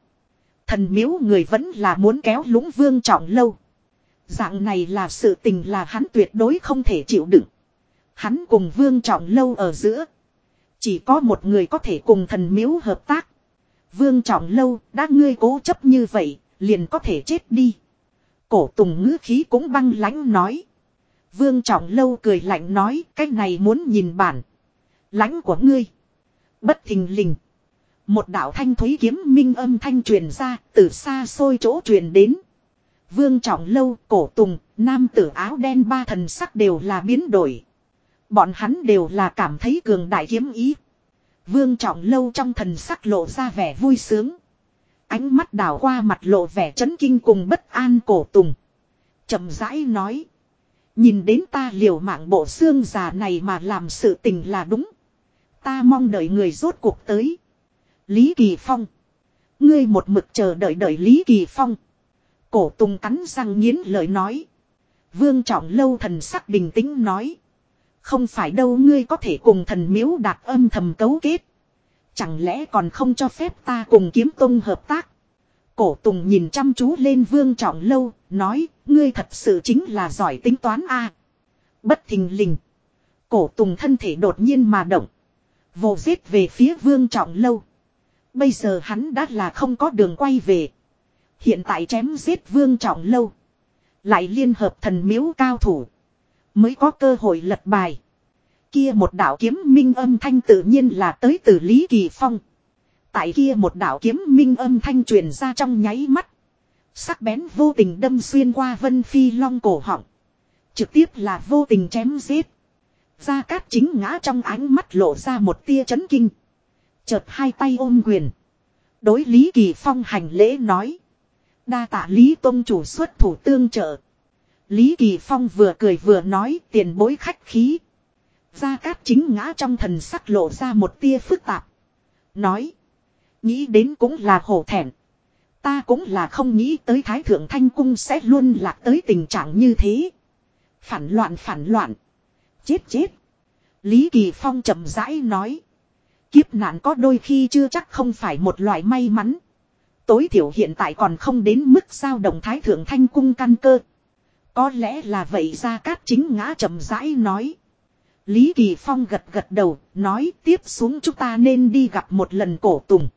Thần miếu người vẫn là muốn kéo lũng vương trọng lâu. Dạng này là sự tình là hắn tuyệt đối không thể chịu đựng. Hắn cùng vương trọng lâu ở giữa. Chỉ có một người có thể cùng thần miếu hợp tác. Vương trọng lâu đã ngươi cố chấp như vậy, liền có thể chết đi. Cổ tùng ngữ khí cũng băng lãnh nói. Vương trọng lâu cười lạnh nói cái này muốn nhìn bản. Lãnh của ngươi. Bất thình lình. Một đạo thanh thúy kiếm minh âm thanh truyền ra từ xa xôi chỗ truyền đến. Vương trọng lâu, cổ tùng, nam tử áo đen ba thần sắc đều là biến đổi. Bọn hắn đều là cảm thấy cường đại kiếm ý. Vương trọng lâu trong thần sắc lộ ra vẻ vui sướng. Ánh mắt đảo qua mặt lộ vẻ chấn kinh cùng bất an cổ tùng. chậm rãi nói. Nhìn đến ta liều mạng bộ xương già này mà làm sự tình là đúng. Ta mong đợi người rốt cuộc tới. Lý Kỳ Phong. Ngươi một mực chờ đợi đợi Lý Kỳ Phong. Cổ tùng cắn răng nghiến lời nói. Vương trọng lâu thần sắc bình tĩnh nói. Không phải đâu, ngươi có thể cùng thần miếu đạt âm thầm cấu kết. Chẳng lẽ còn không cho phép ta cùng kiếm tông hợp tác. Cổ tùng nhìn chăm chú lên vương trọng lâu, nói, ngươi thật sự chính là giỏi tính toán a Bất thình lình. Cổ tùng thân thể đột nhiên mà động. Vồ giết về phía vương trọng lâu. Bây giờ hắn đã là không có đường quay về. Hiện tại chém giết vương trọng lâu. Lại liên hợp thần miếu cao thủ. Mới có cơ hội lật bài. Kia một đạo kiếm minh âm thanh tự nhiên là tới từ Lý Kỳ Phong. Tại kia một đạo kiếm minh âm thanh truyền ra trong nháy mắt. Sắc bén vô tình đâm xuyên qua vân phi long cổ họng. Trực tiếp là vô tình chém giết. Gia Cát chính ngã trong ánh mắt lộ ra một tia chấn kinh. Chợt hai tay ôm quyền. Đối Lý Kỳ Phong hành lễ nói. Đa tạ Lý Tông chủ xuất thủ tương trợ. Lý Kỳ Phong vừa cười vừa nói tiền bối khách khí. Gia Cát chính ngã trong thần sắc lộ ra một tia phức tạp. Nói. Nghĩ đến cũng là hổ thẹn. Ta cũng là không nghĩ tới Thái Thượng Thanh Cung sẽ luôn lạc tới tình trạng như thế. Phản loạn phản loạn. Chết chết. Lý Kỳ Phong chậm rãi nói. Kiếp nạn có đôi khi chưa chắc không phải một loại may mắn. Tối thiểu hiện tại còn không đến mức sao động Thái Thượng Thanh Cung căn cơ. Có lẽ là vậy ra cát chính ngã chậm rãi nói. Lý Kỳ Phong gật gật đầu, nói tiếp xuống chúng ta nên đi gặp một lần cổ tùng.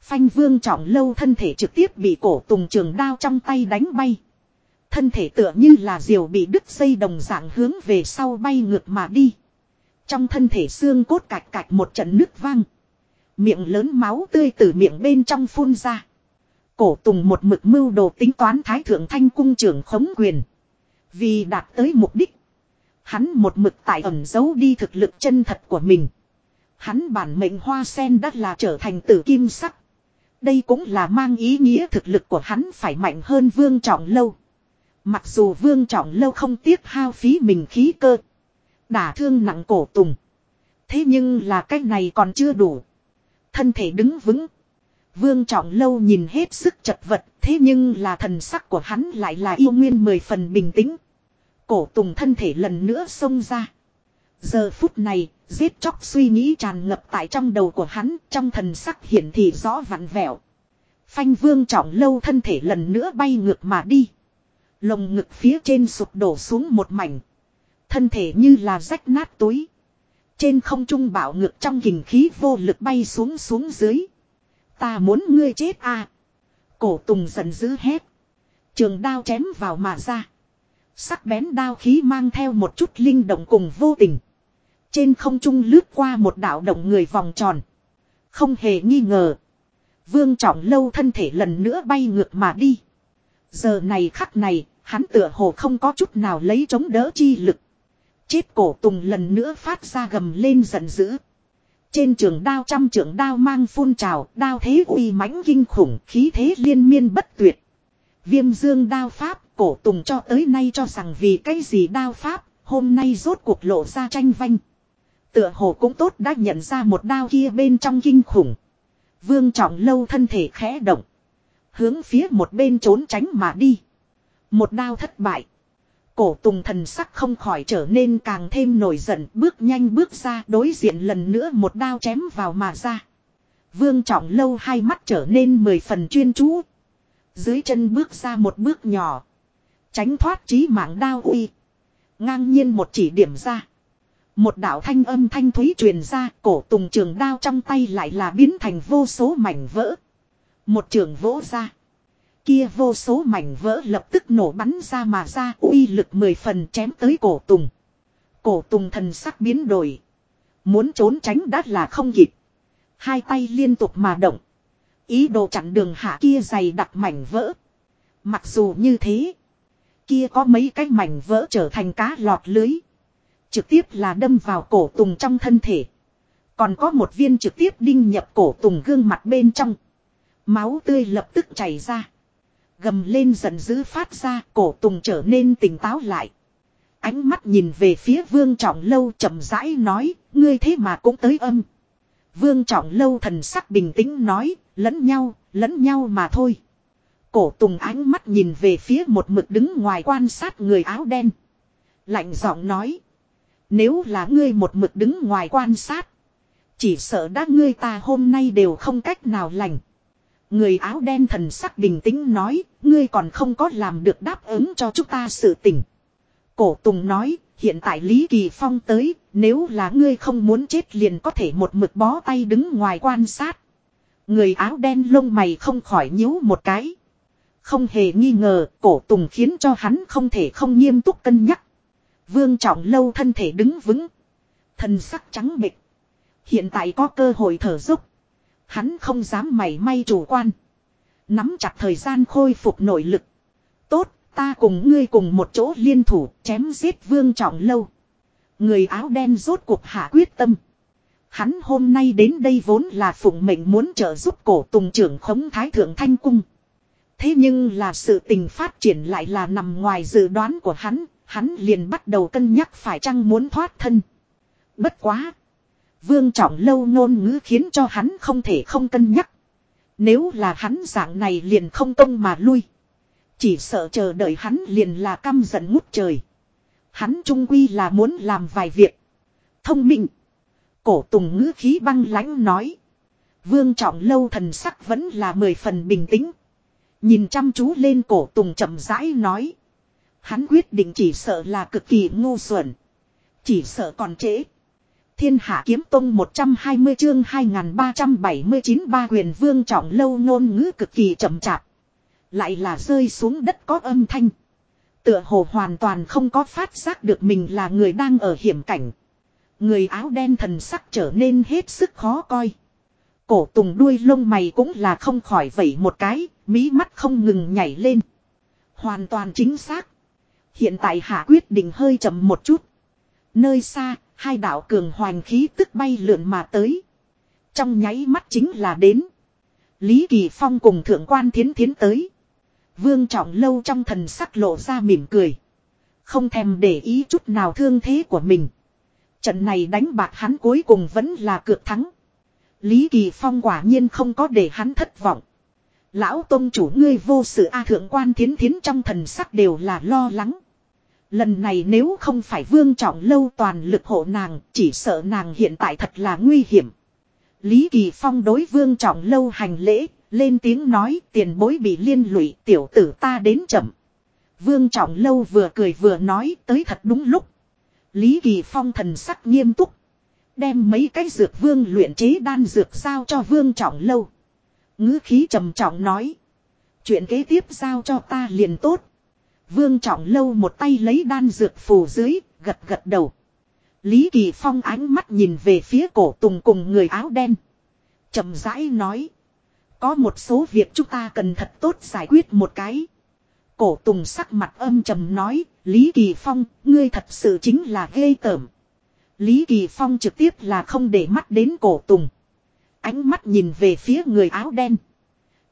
Phanh vương trọng lâu thân thể trực tiếp bị cổ tùng trường đao trong tay đánh bay. Thân thể tựa như là diều bị đứt dây đồng dạng hướng về sau bay ngược mà đi. Trong thân thể xương cốt cạch cạch một trận nước vang. Miệng lớn máu tươi từ miệng bên trong phun ra. Cổ tùng một mực mưu đồ tính toán thái thượng thanh cung trưởng khống quyền. Vì đạt tới mục đích. Hắn một mực tại ẩn giấu đi thực lực chân thật của mình. Hắn bản mệnh hoa sen đã là trở thành tử kim sắc. Đây cũng là mang ý nghĩa thực lực của hắn phải mạnh hơn vương trọng lâu. Mặc dù vương trọng lâu không tiếc hao phí mình khí cơ. Đả thương nặng cổ tùng. Thế nhưng là cái này còn chưa đủ. Thân thể đứng vững. Vương trọng lâu nhìn hết sức chật vật. Thế nhưng là thần sắc của hắn lại là yêu nguyên mười phần bình tĩnh. Cổ tùng thân thể lần nữa xông ra. Giờ phút này, giết chóc suy nghĩ tràn ngập tại trong đầu của hắn, trong thần sắc hiển thị rõ vặn vẹo. Phanh vương trọng lâu thân thể lần nữa bay ngược mà đi. Lồng ngực phía trên sụp đổ xuống một mảnh. Thân thể như là rách nát túi. Trên không trung bạo ngược trong hình khí vô lực bay xuống xuống dưới. Ta muốn ngươi chết à. Cổ tùng giận dữ hét. Trường đao chém vào mà ra. Sắc bén đao khí mang theo một chút linh động cùng vô tình. Trên không trung lướt qua một đạo động người vòng tròn. Không hề nghi ngờ. Vương trọng lâu thân thể lần nữa bay ngược mà đi. Giờ này khắc này, hắn tựa hồ không có chút nào lấy chống đỡ chi lực. Chết cổ tùng lần nữa phát ra gầm lên giận dữ. Trên trường đao trăm trường đao mang phun trào, đao thế uy mãnh kinh khủng, khí thế liên miên bất tuyệt. Viêm dương đao pháp, cổ tùng cho tới nay cho rằng vì cái gì đao pháp, hôm nay rốt cuộc lộ ra tranh vanh. Tựa hồ cũng tốt đã nhận ra một đao kia bên trong kinh khủng. Vương trọng lâu thân thể khẽ động. Hướng phía một bên trốn tránh mà đi. Một đao thất bại. Cổ tùng thần sắc không khỏi trở nên càng thêm nổi giận bước nhanh bước ra đối diện lần nữa một đao chém vào mà ra. Vương trọng lâu hai mắt trở nên mười phần chuyên chú. Dưới chân bước ra một bước nhỏ. Tránh thoát trí mạng đao uy. Ngang nhiên một chỉ điểm ra. Một đạo thanh âm thanh thúy truyền ra, cổ tùng trường đao trong tay lại là biến thành vô số mảnh vỡ. Một trường vỗ ra. Kia vô số mảnh vỡ lập tức nổ bắn ra mà ra, uy lực mười phần chém tới cổ tùng. Cổ tùng thần sắc biến đổi. Muốn trốn tránh đắt là không kịp. Hai tay liên tục mà động. Ý đồ chặn đường hạ kia dày đặc mảnh vỡ. Mặc dù như thế. Kia có mấy cái mảnh vỡ trở thành cá lọt lưới. Trực tiếp là đâm vào cổ tùng trong thân thể. Còn có một viên trực tiếp đinh nhập cổ tùng gương mặt bên trong. Máu tươi lập tức chảy ra. Gầm lên giận dữ phát ra cổ tùng trở nên tỉnh táo lại. Ánh mắt nhìn về phía vương trọng lâu chậm rãi nói, ngươi thế mà cũng tới âm. Vương trọng lâu thần sắc bình tĩnh nói, lẫn nhau, lẫn nhau mà thôi. Cổ tùng ánh mắt nhìn về phía một mực đứng ngoài quan sát người áo đen. Lạnh giọng nói. Nếu là ngươi một mực đứng ngoài quan sát. Chỉ sợ đã ngươi ta hôm nay đều không cách nào lành. Người áo đen thần sắc bình tĩnh nói, ngươi còn không có làm được đáp ứng cho chúng ta sự tình. Cổ Tùng nói, Hiện tại Lý Kỳ Phong tới, nếu là ngươi không muốn chết liền có thể một mực bó tay đứng ngoài quan sát. Người áo đen lông mày không khỏi nhíu một cái. Không hề nghi ngờ, cổ tùng khiến cho hắn không thể không nghiêm túc cân nhắc. Vương trọng lâu thân thể đứng vững. Thần sắc trắng bịch. Hiện tại có cơ hội thở dốc. Hắn không dám mảy may chủ quan. Nắm chặt thời gian khôi phục nội lực. Tốt, ta cùng ngươi cùng một chỗ liên thủ chém giết vương trọng lâu. Người áo đen rốt cuộc hạ quyết tâm. Hắn hôm nay đến đây vốn là phụng mệnh muốn trợ giúp cổ tùng trưởng khống thái thượng thanh cung. Thế nhưng là sự tình phát triển lại là nằm ngoài dự đoán của hắn, hắn liền bắt đầu cân nhắc phải chăng muốn thoát thân. Bất quá. Vương trọng lâu ngôn ngữ khiến cho hắn không thể không cân nhắc. Nếu là hắn dạng này liền không công mà lui. Chỉ sợ chờ đợi hắn liền là căm giận ngút trời. Hắn trung quy là muốn làm vài việc. Thông minh. Cổ tùng ngữ khí băng lãnh nói. Vương trọng lâu thần sắc vẫn là mười phần bình tĩnh. Nhìn chăm chú lên cổ tùng chậm rãi nói. Hắn quyết định chỉ sợ là cực kỳ ngu xuẩn. Chỉ sợ còn trễ. Thiên hạ kiếm tông 120 chương 2379 ba quyền vương trọng lâu ngôn ngữ cực kỳ chậm chạp. Lại là rơi xuống đất có âm thanh. Tựa hồ hoàn toàn không có phát giác được mình là người đang ở hiểm cảnh. Người áo đen thần sắc trở nên hết sức khó coi. Cổ tùng đuôi lông mày cũng là không khỏi vẩy một cái, mí mắt không ngừng nhảy lên. Hoàn toàn chính xác. Hiện tại hạ quyết định hơi chậm một chút. Nơi xa, hai đạo cường hoành khí tức bay lượn mà tới. Trong nháy mắt chính là đến. Lý Kỳ Phong cùng thượng quan thiến thiến tới. Vương trọng lâu trong thần sắc lộ ra mỉm cười. Không thèm để ý chút nào thương thế của mình. Trận này đánh bạc hắn cuối cùng vẫn là cược thắng. Lý Kỳ Phong quả nhiên không có để hắn thất vọng. Lão tôn chủ ngươi vô sự A thượng quan thiến thiến trong thần sắc đều là lo lắng. Lần này nếu không phải vương trọng lâu toàn lực hộ nàng, chỉ sợ nàng hiện tại thật là nguy hiểm. Lý Kỳ Phong đối vương trọng lâu hành lễ, lên tiếng nói tiền bối bị liên lụy tiểu tử ta đến chậm. Vương trọng lâu vừa cười vừa nói tới thật đúng lúc. Lý Kỳ Phong thần sắc nghiêm túc. Đem mấy cái dược vương luyện chế đan dược sao cho vương trọng lâu. ngữ khí trầm trọng nói. Chuyện kế tiếp giao cho ta liền tốt. Vương trọng lâu một tay lấy đan dược phù dưới, gật gật đầu. Lý Kỳ Phong ánh mắt nhìn về phía cổ tùng cùng người áo đen. trầm rãi nói. Có một số việc chúng ta cần thật tốt giải quyết một cái. Cổ tùng sắc mặt âm trầm nói, Lý Kỳ Phong, ngươi thật sự chính là ghê tởm. Lý Kỳ Phong trực tiếp là không để mắt đến cổ tùng. Ánh mắt nhìn về phía người áo đen.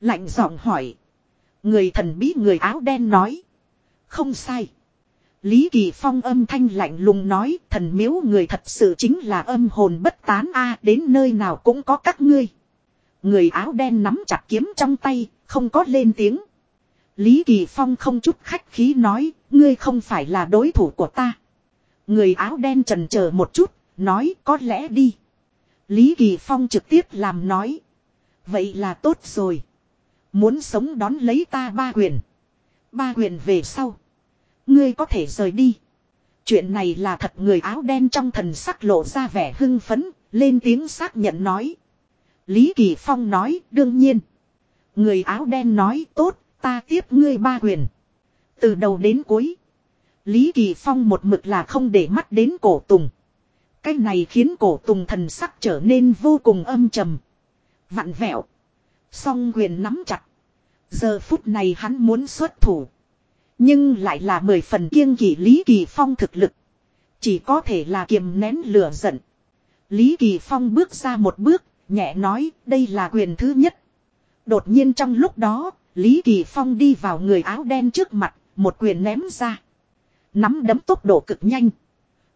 Lạnh giọng hỏi. Người thần bí người áo đen nói. Không sai. Lý Kỳ Phong âm thanh lạnh lùng nói thần miếu người thật sự chính là âm hồn bất tán a đến nơi nào cũng có các ngươi. Người áo đen nắm chặt kiếm trong tay, không có lên tiếng. Lý Kỳ Phong không chút khách khí nói, ngươi không phải là đối thủ của ta. Người áo đen trần chờ một chút, nói có lẽ đi. Lý Kỳ Phong trực tiếp làm nói. Vậy là tốt rồi. Muốn sống đón lấy ta ba quyền. Ba quyền về sau. Ngươi có thể rời đi. Chuyện này là thật người áo đen trong thần sắc lộ ra vẻ hưng phấn, lên tiếng xác nhận nói. Lý Kỳ Phong nói, đương nhiên. Người áo đen nói, tốt, ta tiếp ngươi ba quyền. Từ đầu đến cuối. Lý Kỳ Phong một mực là không để mắt đến cổ tùng. Cái này khiến cổ tùng thần sắc trở nên vô cùng âm trầm. Vặn vẹo. Song quyền nắm chặt. Giờ phút này hắn muốn xuất thủ. Nhưng lại là mười phần kiêng kỵ Lý Kỳ Phong thực lực. Chỉ có thể là kiềm nén lửa giận. Lý Kỳ Phong bước ra một bước, nhẹ nói đây là quyền thứ nhất. Đột nhiên trong lúc đó, Lý Kỳ Phong đi vào người áo đen trước mặt, một quyền ném ra. Nắm đấm tốc độ cực nhanh.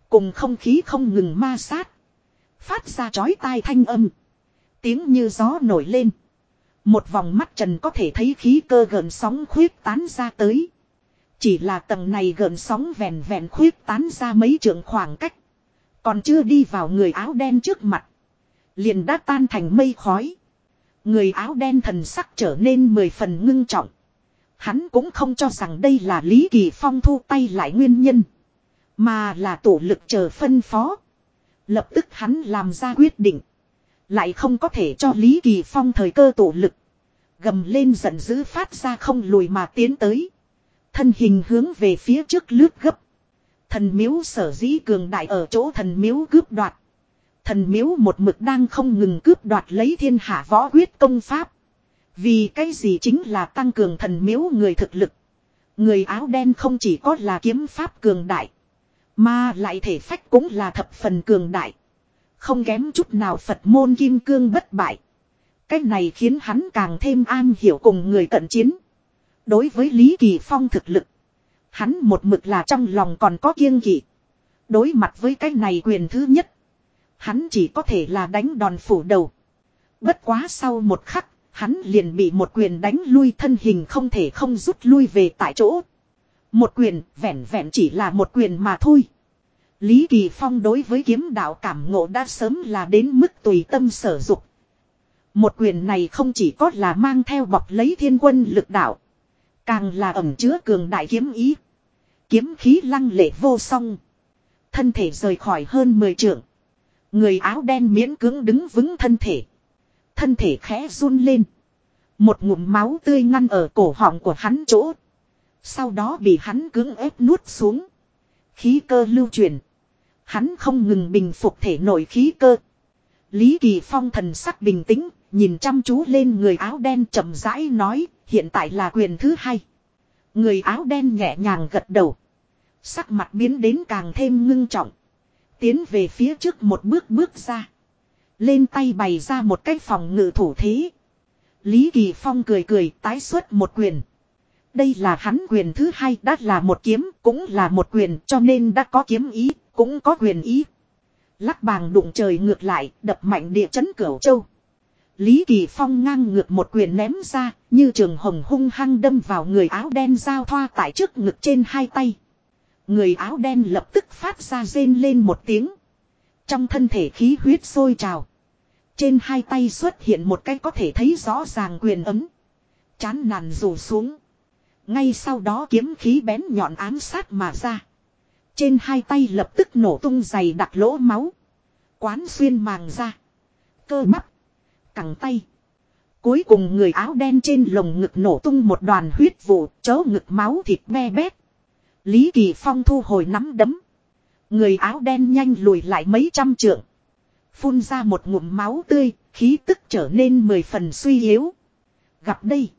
Cùng không khí không ngừng ma sát. Phát ra chói tai thanh âm. Tiếng như gió nổi lên. Một vòng mắt trần có thể thấy khí cơ gần sóng khuyết tán ra tới. Chỉ là tầng này gần sóng vèn vèn khuyết tán ra mấy trường khoảng cách. Còn chưa đi vào người áo đen trước mặt. Liền đã tan thành mây khói. Người áo đen thần sắc trở nên mười phần ngưng trọng. Hắn cũng không cho rằng đây là Lý Kỳ Phong thu tay lại nguyên nhân. Mà là tổ lực chờ phân phó. Lập tức hắn làm ra quyết định. Lại không có thể cho Lý Kỳ Phong thời cơ tổ lực. Gầm lên giận dữ phát ra không lùi mà tiến tới. Thân hình hướng về phía trước lướt gấp. Thần miếu sở dĩ cường đại ở chỗ thần miếu cướp đoạt. Thần miếu một mực đang không ngừng cướp đoạt lấy thiên hạ võ quyết công pháp. Vì cái gì chính là tăng cường thần miếu người thực lực. Người áo đen không chỉ có là kiếm pháp cường đại. Mà lại thể phách cũng là thập phần cường đại. Không kém chút nào Phật môn kim cương bất bại. Cách này khiến hắn càng thêm an hiểu cùng người cận chiến. Đối với Lý Kỳ Phong thực lực. Hắn một mực là trong lòng còn có kiêng kỵ. Đối mặt với cái này quyền thứ nhất. Hắn chỉ có thể là đánh đòn phủ đầu. Bất quá sau một khắc, hắn liền bị một quyền đánh lui thân hình không thể không rút lui về tại chỗ. Một quyền, vẹn vẹn chỉ là một quyền mà thôi. Lý Kỳ Phong đối với kiếm đạo cảm ngộ đã sớm là đến mức tùy tâm sở dục. Một quyền này không chỉ có là mang theo bọc lấy thiên quân lực đạo. Càng là ẩm chứa cường đại kiếm ý. Kiếm khí lăng lệ vô song. Thân thể rời khỏi hơn 10 trượng. Người áo đen miễn cưỡng đứng vững thân thể. Thân thể khẽ run lên. Một ngụm máu tươi ngăn ở cổ họng của hắn chỗ. Sau đó bị hắn cưỡng ép nuốt xuống. Khí cơ lưu truyền. Hắn không ngừng bình phục thể nội khí cơ. Lý Kỳ Phong thần sắc bình tĩnh, nhìn chăm chú lên người áo đen chậm rãi nói, hiện tại là quyền thứ hai. Người áo đen nhẹ nhàng gật đầu. Sắc mặt biến đến càng thêm ngưng trọng. Tiến về phía trước một bước bước ra. Lên tay bày ra một cái phòng ngự thủ thế. Lý Kỳ Phong cười cười tái xuất một quyền. Đây là hắn quyền thứ hai, đã là một kiếm, cũng là một quyền, cho nên đã có kiếm ý, cũng có quyền ý. Lắc bàng đụng trời ngược lại, đập mạnh địa chấn cửu châu. Lý Kỳ Phong ngang ngược một quyền ném ra, như trường hồng hung hăng đâm vào người áo đen giao thoa tại trước ngực trên hai tay. Người áo đen lập tức phát ra rên lên một tiếng. Trong thân thể khí huyết sôi trào. Trên hai tay xuất hiện một cái có thể thấy rõ ràng quyền ấm. Chán nản rủ xuống. Ngay sau đó kiếm khí bén nhọn ám sát mà ra. Trên hai tay lập tức nổ tung dày đặt lỗ máu. Quán xuyên màng ra. Cơ bắp. Cẳng tay. Cuối cùng người áo đen trên lồng ngực nổ tung một đoàn huyết vụ, chớ ngực máu thịt me bét. Lý Kỳ Phong thu hồi nắm đấm. Người áo đen nhanh lùi lại mấy trăm trượng. Phun ra một ngụm máu tươi, khí tức trở nên mười phần suy yếu. Gặp đây.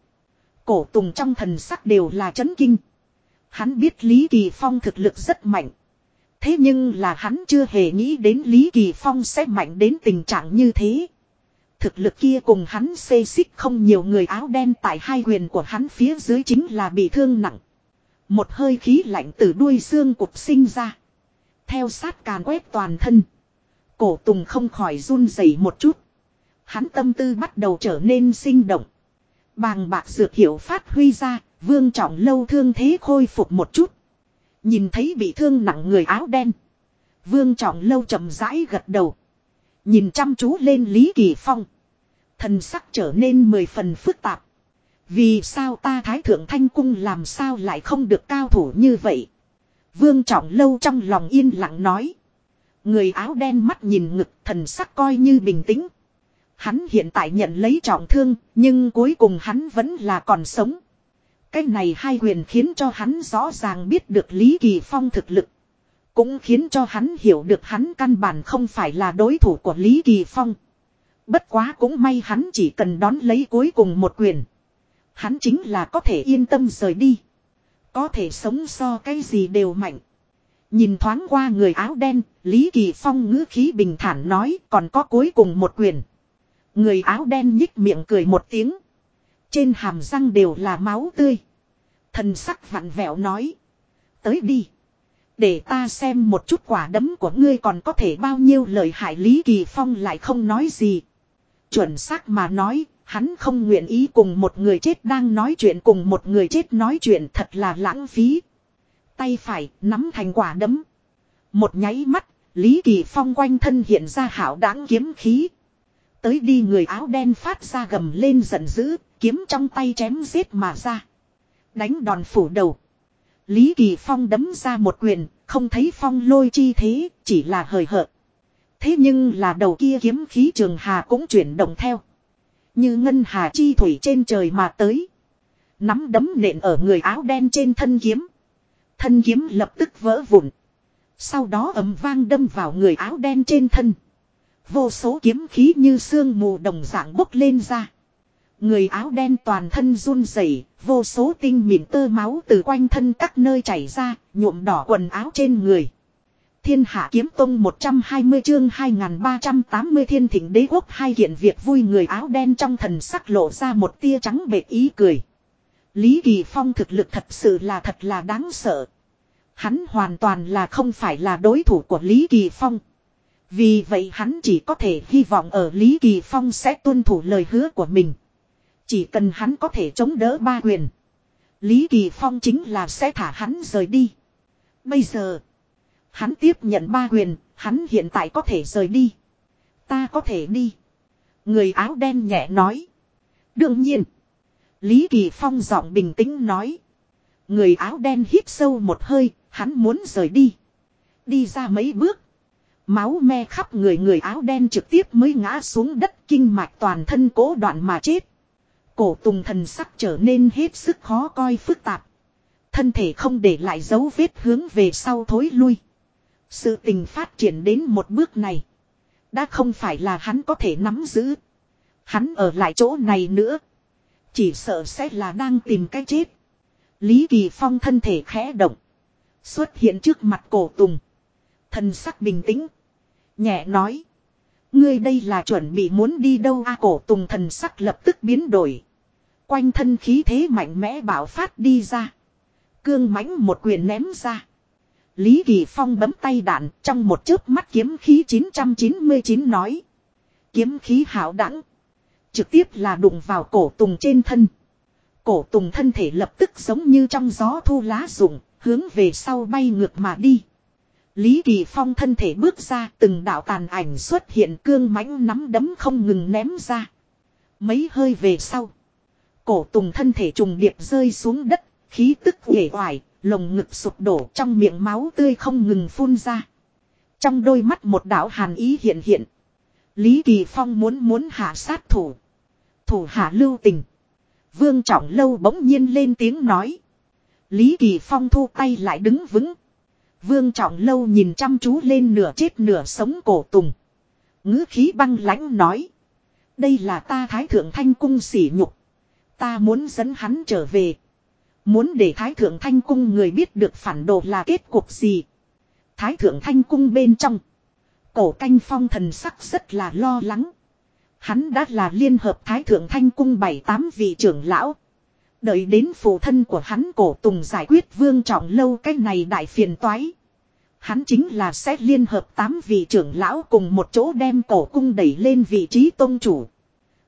Cổ tùng trong thần sắc đều là chấn kinh. Hắn biết Lý Kỳ Phong thực lực rất mạnh. Thế nhưng là hắn chưa hề nghĩ đến Lý Kỳ Phong sẽ mạnh đến tình trạng như thế. Thực lực kia cùng hắn xê xích không nhiều người áo đen tại hai quyền của hắn phía dưới chính là bị thương nặng. Một hơi khí lạnh từ đuôi xương cục sinh ra. Theo sát càn quét toàn thân. Cổ tùng không khỏi run rẩy một chút. Hắn tâm tư bắt đầu trở nên sinh động. Bàng bạc dược hiệu phát huy ra, vương trọng lâu thương thế khôi phục một chút. Nhìn thấy bị thương nặng người áo đen. Vương trọng lâu chậm rãi gật đầu. Nhìn chăm chú lên Lý Kỳ Phong. Thần sắc trở nên mười phần phức tạp. Vì sao ta thái thượng thanh cung làm sao lại không được cao thủ như vậy? Vương trọng lâu trong lòng yên lặng nói. Người áo đen mắt nhìn ngực thần sắc coi như bình tĩnh. Hắn hiện tại nhận lấy trọng thương, nhưng cuối cùng hắn vẫn là còn sống. Cái này hai quyền khiến cho hắn rõ ràng biết được Lý Kỳ Phong thực lực. Cũng khiến cho hắn hiểu được hắn căn bản không phải là đối thủ của Lý Kỳ Phong. Bất quá cũng may hắn chỉ cần đón lấy cuối cùng một quyền. Hắn chính là có thể yên tâm rời đi. Có thể sống so cái gì đều mạnh. Nhìn thoáng qua người áo đen, Lý Kỳ Phong ngữ khí bình thản nói còn có cuối cùng một quyền. Người áo đen nhích miệng cười một tiếng. Trên hàm răng đều là máu tươi. Thần sắc vặn vẹo nói. Tới đi. Để ta xem một chút quả đấm của ngươi còn có thể bao nhiêu lời hại Lý Kỳ Phong lại không nói gì. Chuẩn xác mà nói, hắn không nguyện ý cùng một người chết đang nói chuyện cùng một người chết nói chuyện thật là lãng phí. Tay phải nắm thành quả đấm. Một nháy mắt, Lý Kỳ Phong quanh thân hiện ra hảo đáng kiếm khí. Tới đi người áo đen phát ra gầm lên giận dữ, kiếm trong tay chém giết mà ra. Đánh đòn phủ đầu. Lý Kỳ Phong đấm ra một quyền, không thấy phong lôi chi thế, chỉ là hời hợt. Thế nhưng là đầu kia kiếm khí trường hà cũng chuyển động theo. Như ngân hà chi thủy trên trời mà tới. Nắm đấm nện ở người áo đen trên thân kiếm. Thân kiếm lập tức vỡ vụn. Sau đó ấm vang đâm vào người áo đen trên thân. Vô số kiếm khí như sương mù đồng dạng bốc lên ra. Người áo đen toàn thân run rẩy, vô số tinh mịn tơ máu từ quanh thân các nơi chảy ra, nhuộm đỏ quần áo trên người. Thiên hạ kiếm tông 120 chương 2380 thiên thỉnh đế quốc hai kiện việc vui người áo đen trong thần sắc lộ ra một tia trắng bệt ý cười. Lý Kỳ Phong thực lực thật sự là thật là đáng sợ. Hắn hoàn toàn là không phải là đối thủ của Lý Kỳ Phong. Vì vậy hắn chỉ có thể hy vọng ở Lý Kỳ Phong sẽ tuân thủ lời hứa của mình. Chỉ cần hắn có thể chống đỡ ba quyền. Lý Kỳ Phong chính là sẽ thả hắn rời đi. Bây giờ. Hắn tiếp nhận ba quyền. Hắn hiện tại có thể rời đi. Ta có thể đi. Người áo đen nhẹ nói. Đương nhiên. Lý Kỳ Phong giọng bình tĩnh nói. Người áo đen hít sâu một hơi. Hắn muốn rời đi. Đi ra mấy bước. Máu me khắp người người áo đen trực tiếp mới ngã xuống đất kinh mạch toàn thân cố đoạn mà chết. Cổ tùng thần sắc trở nên hết sức khó coi phức tạp. Thân thể không để lại dấu vết hướng về sau thối lui. Sự tình phát triển đến một bước này. Đã không phải là hắn có thể nắm giữ. Hắn ở lại chỗ này nữa. Chỉ sợ sẽ là đang tìm cái chết. Lý Kỳ Phong thân thể khẽ động. Xuất hiện trước mặt cổ tùng. Thần sắc bình tĩnh. Nhẹ nói. Ngươi đây là chuẩn bị muốn đi đâu a cổ tùng thần sắc lập tức biến đổi. Quanh thân khí thế mạnh mẽ bảo phát đi ra. Cương mãnh một quyền ném ra. Lý Kỳ Phong bấm tay đạn, trong một chớp mắt kiếm khí 999 nói. Kiếm khí hảo đẳng. Trực tiếp là đụng vào cổ tùng trên thân. Cổ tùng thân thể lập tức giống như trong gió thu lá rụng, hướng về sau bay ngược mà đi. Lý Kỳ Phong thân thể bước ra từng đạo tàn ảnh xuất hiện cương mãnh nắm đấm không ngừng ném ra. Mấy hơi về sau. Cổ tùng thân thể trùng điệp rơi xuống đất, khí tức uể oải, lồng ngực sụp đổ trong miệng máu tươi không ngừng phun ra. Trong đôi mắt một đạo hàn ý hiện hiện. Lý Kỳ Phong muốn muốn hạ sát thủ. Thủ hạ lưu tình. Vương Trọng Lâu bỗng nhiên lên tiếng nói. Lý Kỳ Phong thu tay lại đứng vững. Vương Trọng Lâu nhìn chăm chú lên nửa chết nửa sống cổ tùng. ngữ khí băng lãnh nói. Đây là ta thái thượng thanh cung sỉ nhục. Ta muốn dẫn hắn trở về. Muốn để Thái Thượng Thanh Cung người biết được phản đồ là kết cục gì. Thái Thượng Thanh Cung bên trong. Cổ canh phong thần sắc rất là lo lắng. Hắn đã là liên hợp Thái Thượng Thanh Cung bảy tám vị trưởng lão. Đợi đến phụ thân của hắn cổ tùng giải quyết vương trọng lâu cái này đại phiền toái. Hắn chính là sẽ liên hợp tám vị trưởng lão cùng một chỗ đem cổ cung đẩy lên vị trí tôn chủ.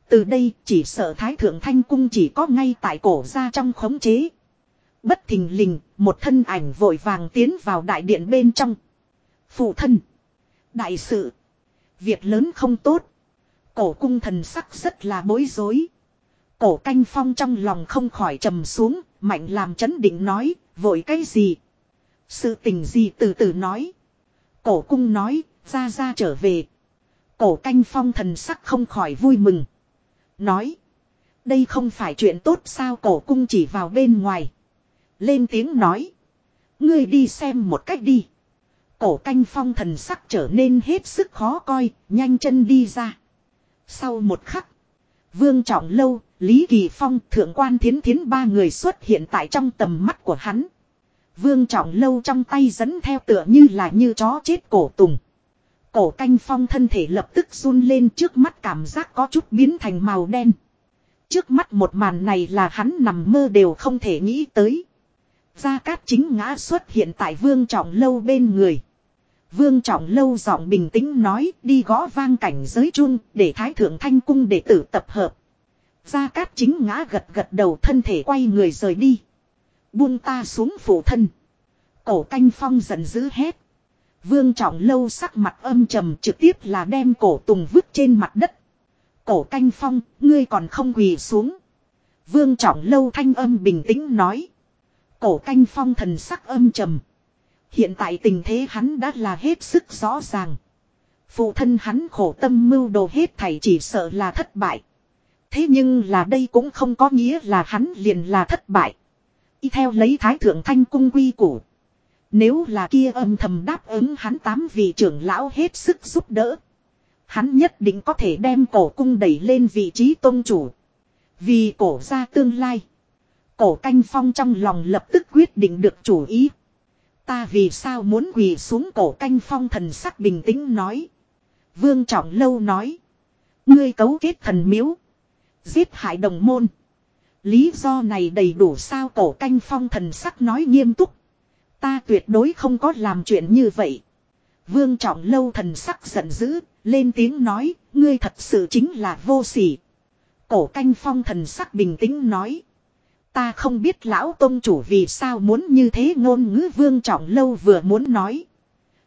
Từ đây chỉ sợ Thái Thượng Thanh Cung chỉ có ngay tại cổ ra trong khống chế. Bất thình lình, một thân ảnh vội vàng tiến vào đại điện bên trong. Phụ thân. Đại sự. Việc lớn không tốt. Cổ cung thần sắc rất là bối rối. Cổ canh phong trong lòng không khỏi trầm xuống, mạnh làm chấn định nói, vội cái gì. Sự tình gì từ từ nói. Cổ cung nói, ra ra trở về. Cổ canh phong thần sắc không khỏi vui mừng. Nói. Đây không phải chuyện tốt sao cổ cung chỉ vào bên ngoài. Lên tiếng nói. Ngươi đi xem một cách đi. Cổ canh phong thần sắc trở nên hết sức khó coi, nhanh chân đi ra. Sau một khắc. Vương Trọng Lâu, Lý Kỳ Phong, Thượng quan Thiến Thiến ba người xuất hiện tại trong tầm mắt của hắn. Vương Trọng Lâu trong tay dẫn theo tựa như là như chó chết cổ tùng. Cổ canh phong thân thể lập tức run lên trước mắt cảm giác có chút biến thành màu đen. Trước mắt một màn này là hắn nằm mơ đều không thể nghĩ tới. Gia Cát chính ngã xuất hiện tại Vương Trọng Lâu bên người. Vương Trọng Lâu giọng bình tĩnh nói đi gõ vang cảnh giới chung để Thái Thượng Thanh Cung đệ tử tập hợp. Gia Cát chính ngã gật gật đầu thân thể quay người rời đi. Buông ta xuống phủ thân. Cổ canh phong giận dữ hét. Vương Trọng Lâu sắc mặt âm trầm trực tiếp là đem cổ tùng vứt trên mặt đất. Cổ canh phong, ngươi còn không quỳ xuống. Vương Trọng Lâu thanh âm bình tĩnh nói. Cổ canh phong thần sắc âm trầm. Hiện tại tình thế hắn đã là hết sức rõ ràng. Phụ thân hắn khổ tâm mưu đồ hết thảy chỉ sợ là thất bại. Thế nhưng là đây cũng không có nghĩa là hắn liền là thất bại. Y theo lấy thái thượng thanh cung quy củ. Nếu là kia âm thầm đáp ứng hắn tám vị trưởng lão hết sức giúp đỡ. Hắn nhất định có thể đem cổ cung đẩy lên vị trí tôn chủ. Vì cổ ra tương lai. Cổ canh phong trong lòng lập tức quyết định được chủ ý. Ta vì sao muốn quỳ xuống cổ canh phong thần sắc bình tĩnh nói. Vương Trọng Lâu nói. Ngươi cấu kết thần miếu. Giết hại đồng môn. Lý do này đầy đủ sao cổ canh phong thần sắc nói nghiêm túc. Ta tuyệt đối không có làm chuyện như vậy. Vương Trọng Lâu thần sắc giận dữ, lên tiếng nói, ngươi thật sự chính là vô sỉ. Cổ canh phong thần sắc bình tĩnh nói. Ta không biết lão tôn chủ vì sao muốn như thế ngôn ngữ vương trọng lâu vừa muốn nói.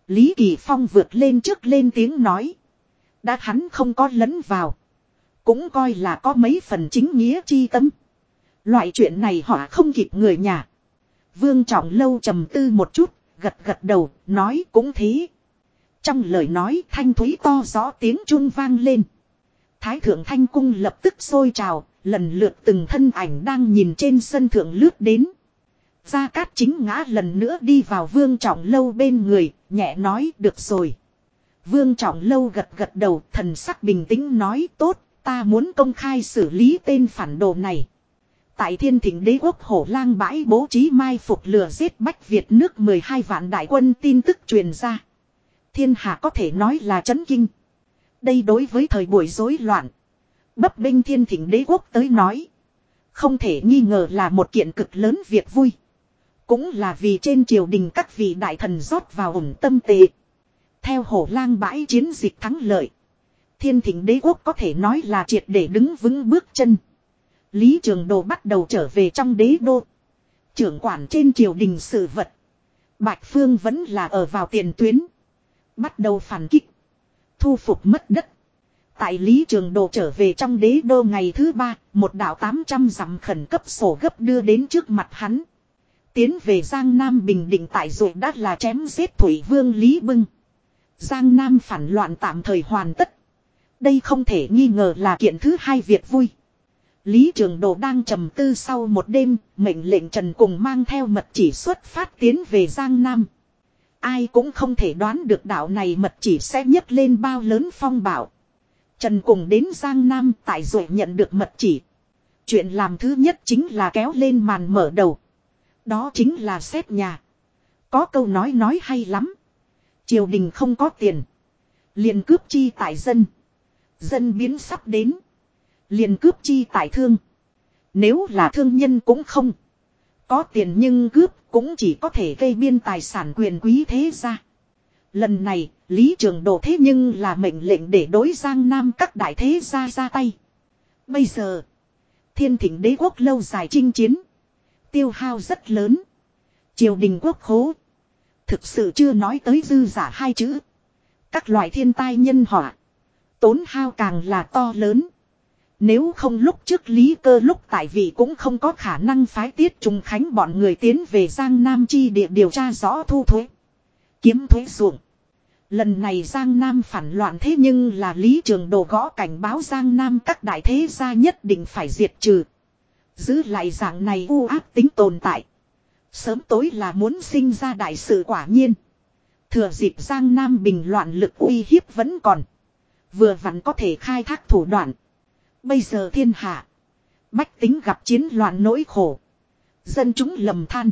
Lý Kỳ Phong vượt lên trước lên tiếng nói. Đã hắn không có lấn vào. Cũng coi là có mấy phần chính nghĩa chi tâm. Loại chuyện này họ không kịp người nhà. Vương Trọng Lâu trầm tư một chút, gật gật đầu, nói cũng thế. Trong lời nói thanh thúy to rõ tiếng chun vang lên. Thái thượng thanh cung lập tức sôi trào, lần lượt từng thân ảnh đang nhìn trên sân thượng lướt đến. Gia Cát chính ngã lần nữa đi vào vương trọng lâu bên người, nhẹ nói được rồi. Vương trọng lâu gật gật đầu thần sắc bình tĩnh nói tốt, ta muốn công khai xử lý tên phản đồ này. Tại thiên thỉnh đế quốc hổ lang bãi bố trí mai phục lừa giết bách Việt nước 12 vạn đại quân tin tức truyền ra. Thiên hạ có thể nói là chấn kinh. Đây đối với thời buổi rối loạn. Bấp binh thiên thỉnh đế quốc tới nói. Không thể nghi ngờ là một kiện cực lớn việc vui. Cũng là vì trên triều đình các vị đại thần rót vào ủng tâm tệ. Theo hổ lang bãi chiến dịch thắng lợi. Thiên thỉnh đế quốc có thể nói là triệt để đứng vững bước chân. Lý Trường Đồ bắt đầu trở về trong đế đô. Trưởng quản trên triều đình sự vật. Bạch Phương vẫn là ở vào tiền tuyến. Bắt đầu phản kích. Thu phục mất đất. Tại Lý Trường Đồ trở về trong đế đô ngày thứ ba, một đạo 800 dặm khẩn cấp sổ gấp đưa đến trước mặt hắn. Tiến về Giang Nam Bình Định tại ruộng đã là chém giết Thủy Vương Lý Bưng. Giang Nam phản loạn tạm thời hoàn tất. Đây không thể nghi ngờ là kiện thứ hai việc vui. Lý Trường Đồ đang trầm tư sau một đêm, mệnh lệnh Trần cùng mang theo mật chỉ xuất phát tiến về Giang Nam. Ai cũng không thể đoán được đạo này mật chỉ sẽ nhấc lên bao lớn phong bảo. Trần cùng đến Giang Nam tại rồi nhận được mật chỉ. Chuyện làm thứ nhất chính là kéo lên màn mở đầu. Đó chính là xét nhà. Có câu nói nói hay lắm. Triều đình không có tiền. liền cướp chi tại dân. Dân biến sắp đến. liền cướp chi tại thương. Nếu là thương nhân cũng không. Có tiền nhưng cướp cũng chỉ có thể gây biên tài sản quyền quý thế ra. Lần này, Lý Trường Đồ thế nhưng là mệnh lệnh để đối Giang Nam các đại thế gia ra tay. Bây giờ, thiên thỉnh đế quốc lâu dài chinh chiến. Tiêu hao rất lớn. Triều đình quốc khố. Thực sự chưa nói tới dư giả hai chữ. Các loại thiên tai nhân họa. Tốn hao càng là to lớn. Nếu không lúc trước lý cơ lúc tại vị cũng không có khả năng phái tiết trùng khánh bọn người tiến về Giang Nam chi địa điều tra rõ thu thuế. Kiếm thuế ruộng. Lần này Giang Nam phản loạn thế nhưng là Lý Trường Đồ gõ cảnh báo Giang Nam các đại thế gia nhất định phải diệt trừ. Giữ lại dạng này u áp tính tồn tại. Sớm tối là muốn sinh ra đại sự quả nhiên. Thừa dịp Giang Nam bình loạn lực uy hiếp vẫn còn. Vừa vặn có thể khai thác thủ đoạn. Bây giờ thiên hạ. Bách tính gặp chiến loạn nỗi khổ. Dân chúng lầm than.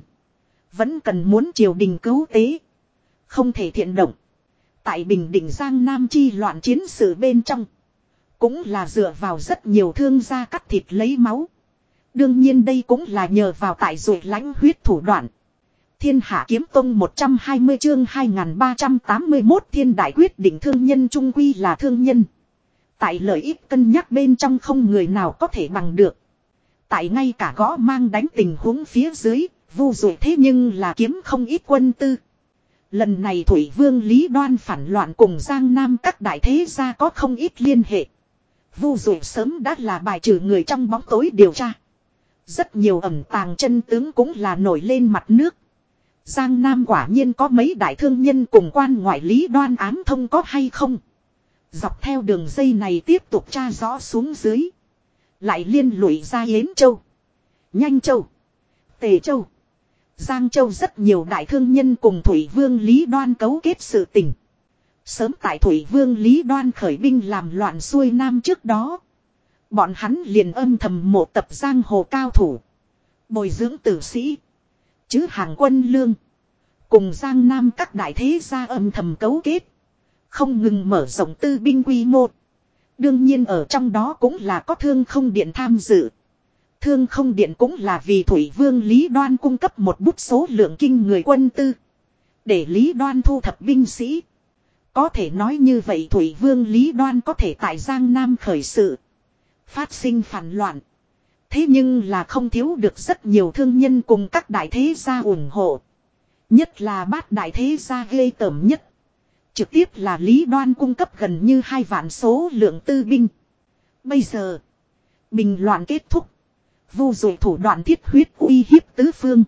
Vẫn cần muốn triều đình cứu tế. Không thể thiện động. Tại Bình Định Giang Nam chi loạn chiến sự bên trong. Cũng là dựa vào rất nhiều thương gia cắt thịt lấy máu. Đương nhiên đây cũng là nhờ vào tại rồi lãnh huyết thủ đoạn. Thiên Hạ Kiếm Tông 120 chương 2381 thiên đại quyết định thương nhân trung quy là thương nhân. Tại lợi ích cân nhắc bên trong không người nào có thể bằng được. Tại ngay cả gõ mang đánh tình huống phía dưới, vu dụ thế nhưng là kiếm không ít quân tư. Lần này Thủy Vương Lý Đoan phản loạn cùng Giang Nam các đại thế gia có không ít liên hệ. Vu dụ sớm đã là bài trừ người trong bóng tối điều tra. Rất nhiều ẩm tàng chân tướng cũng là nổi lên mặt nước. Giang Nam quả nhiên có mấy đại thương nhân cùng quan ngoại lý đoan ám thông có hay không. Dọc theo đường dây này tiếp tục tra rõ xuống dưới. Lại liên lụy ra Yến Châu. Nhanh Châu. Tề Châu. Giang Châu rất nhiều đại thương nhân cùng Thủy Vương Lý Đoan cấu kết sự tình. Sớm tại Thủy Vương Lý Đoan khởi binh làm loạn xuôi nam trước đó. Bọn hắn liền âm thầm mộ tập giang hồ cao thủ. Bồi dưỡng tử sĩ. Chứ hàng quân lương. Cùng giang nam các đại thế gia âm thầm cấu kết. Không ngừng mở rộng tư binh quy mô. Đương nhiên ở trong đó cũng là có thương không điện tham dự. Thương không điện cũng là vì Thủy Vương Lý Đoan cung cấp một bút số lượng kinh người quân tư. Để Lý Đoan thu thập binh sĩ. Có thể nói như vậy Thủy Vương Lý Đoan có thể tại Giang Nam khởi sự. Phát sinh phản loạn. Thế nhưng là không thiếu được rất nhiều thương nhân cùng các đại thế gia ủng hộ. Nhất là bát đại thế gia ghê tởm nhất. Trực tiếp là Lý Đoan cung cấp gần như hai vạn số lượng tư binh. Bây giờ, bình loạn kết thúc. Vu dụ thủ đoạn thiết huyết uy hiếp tứ phương.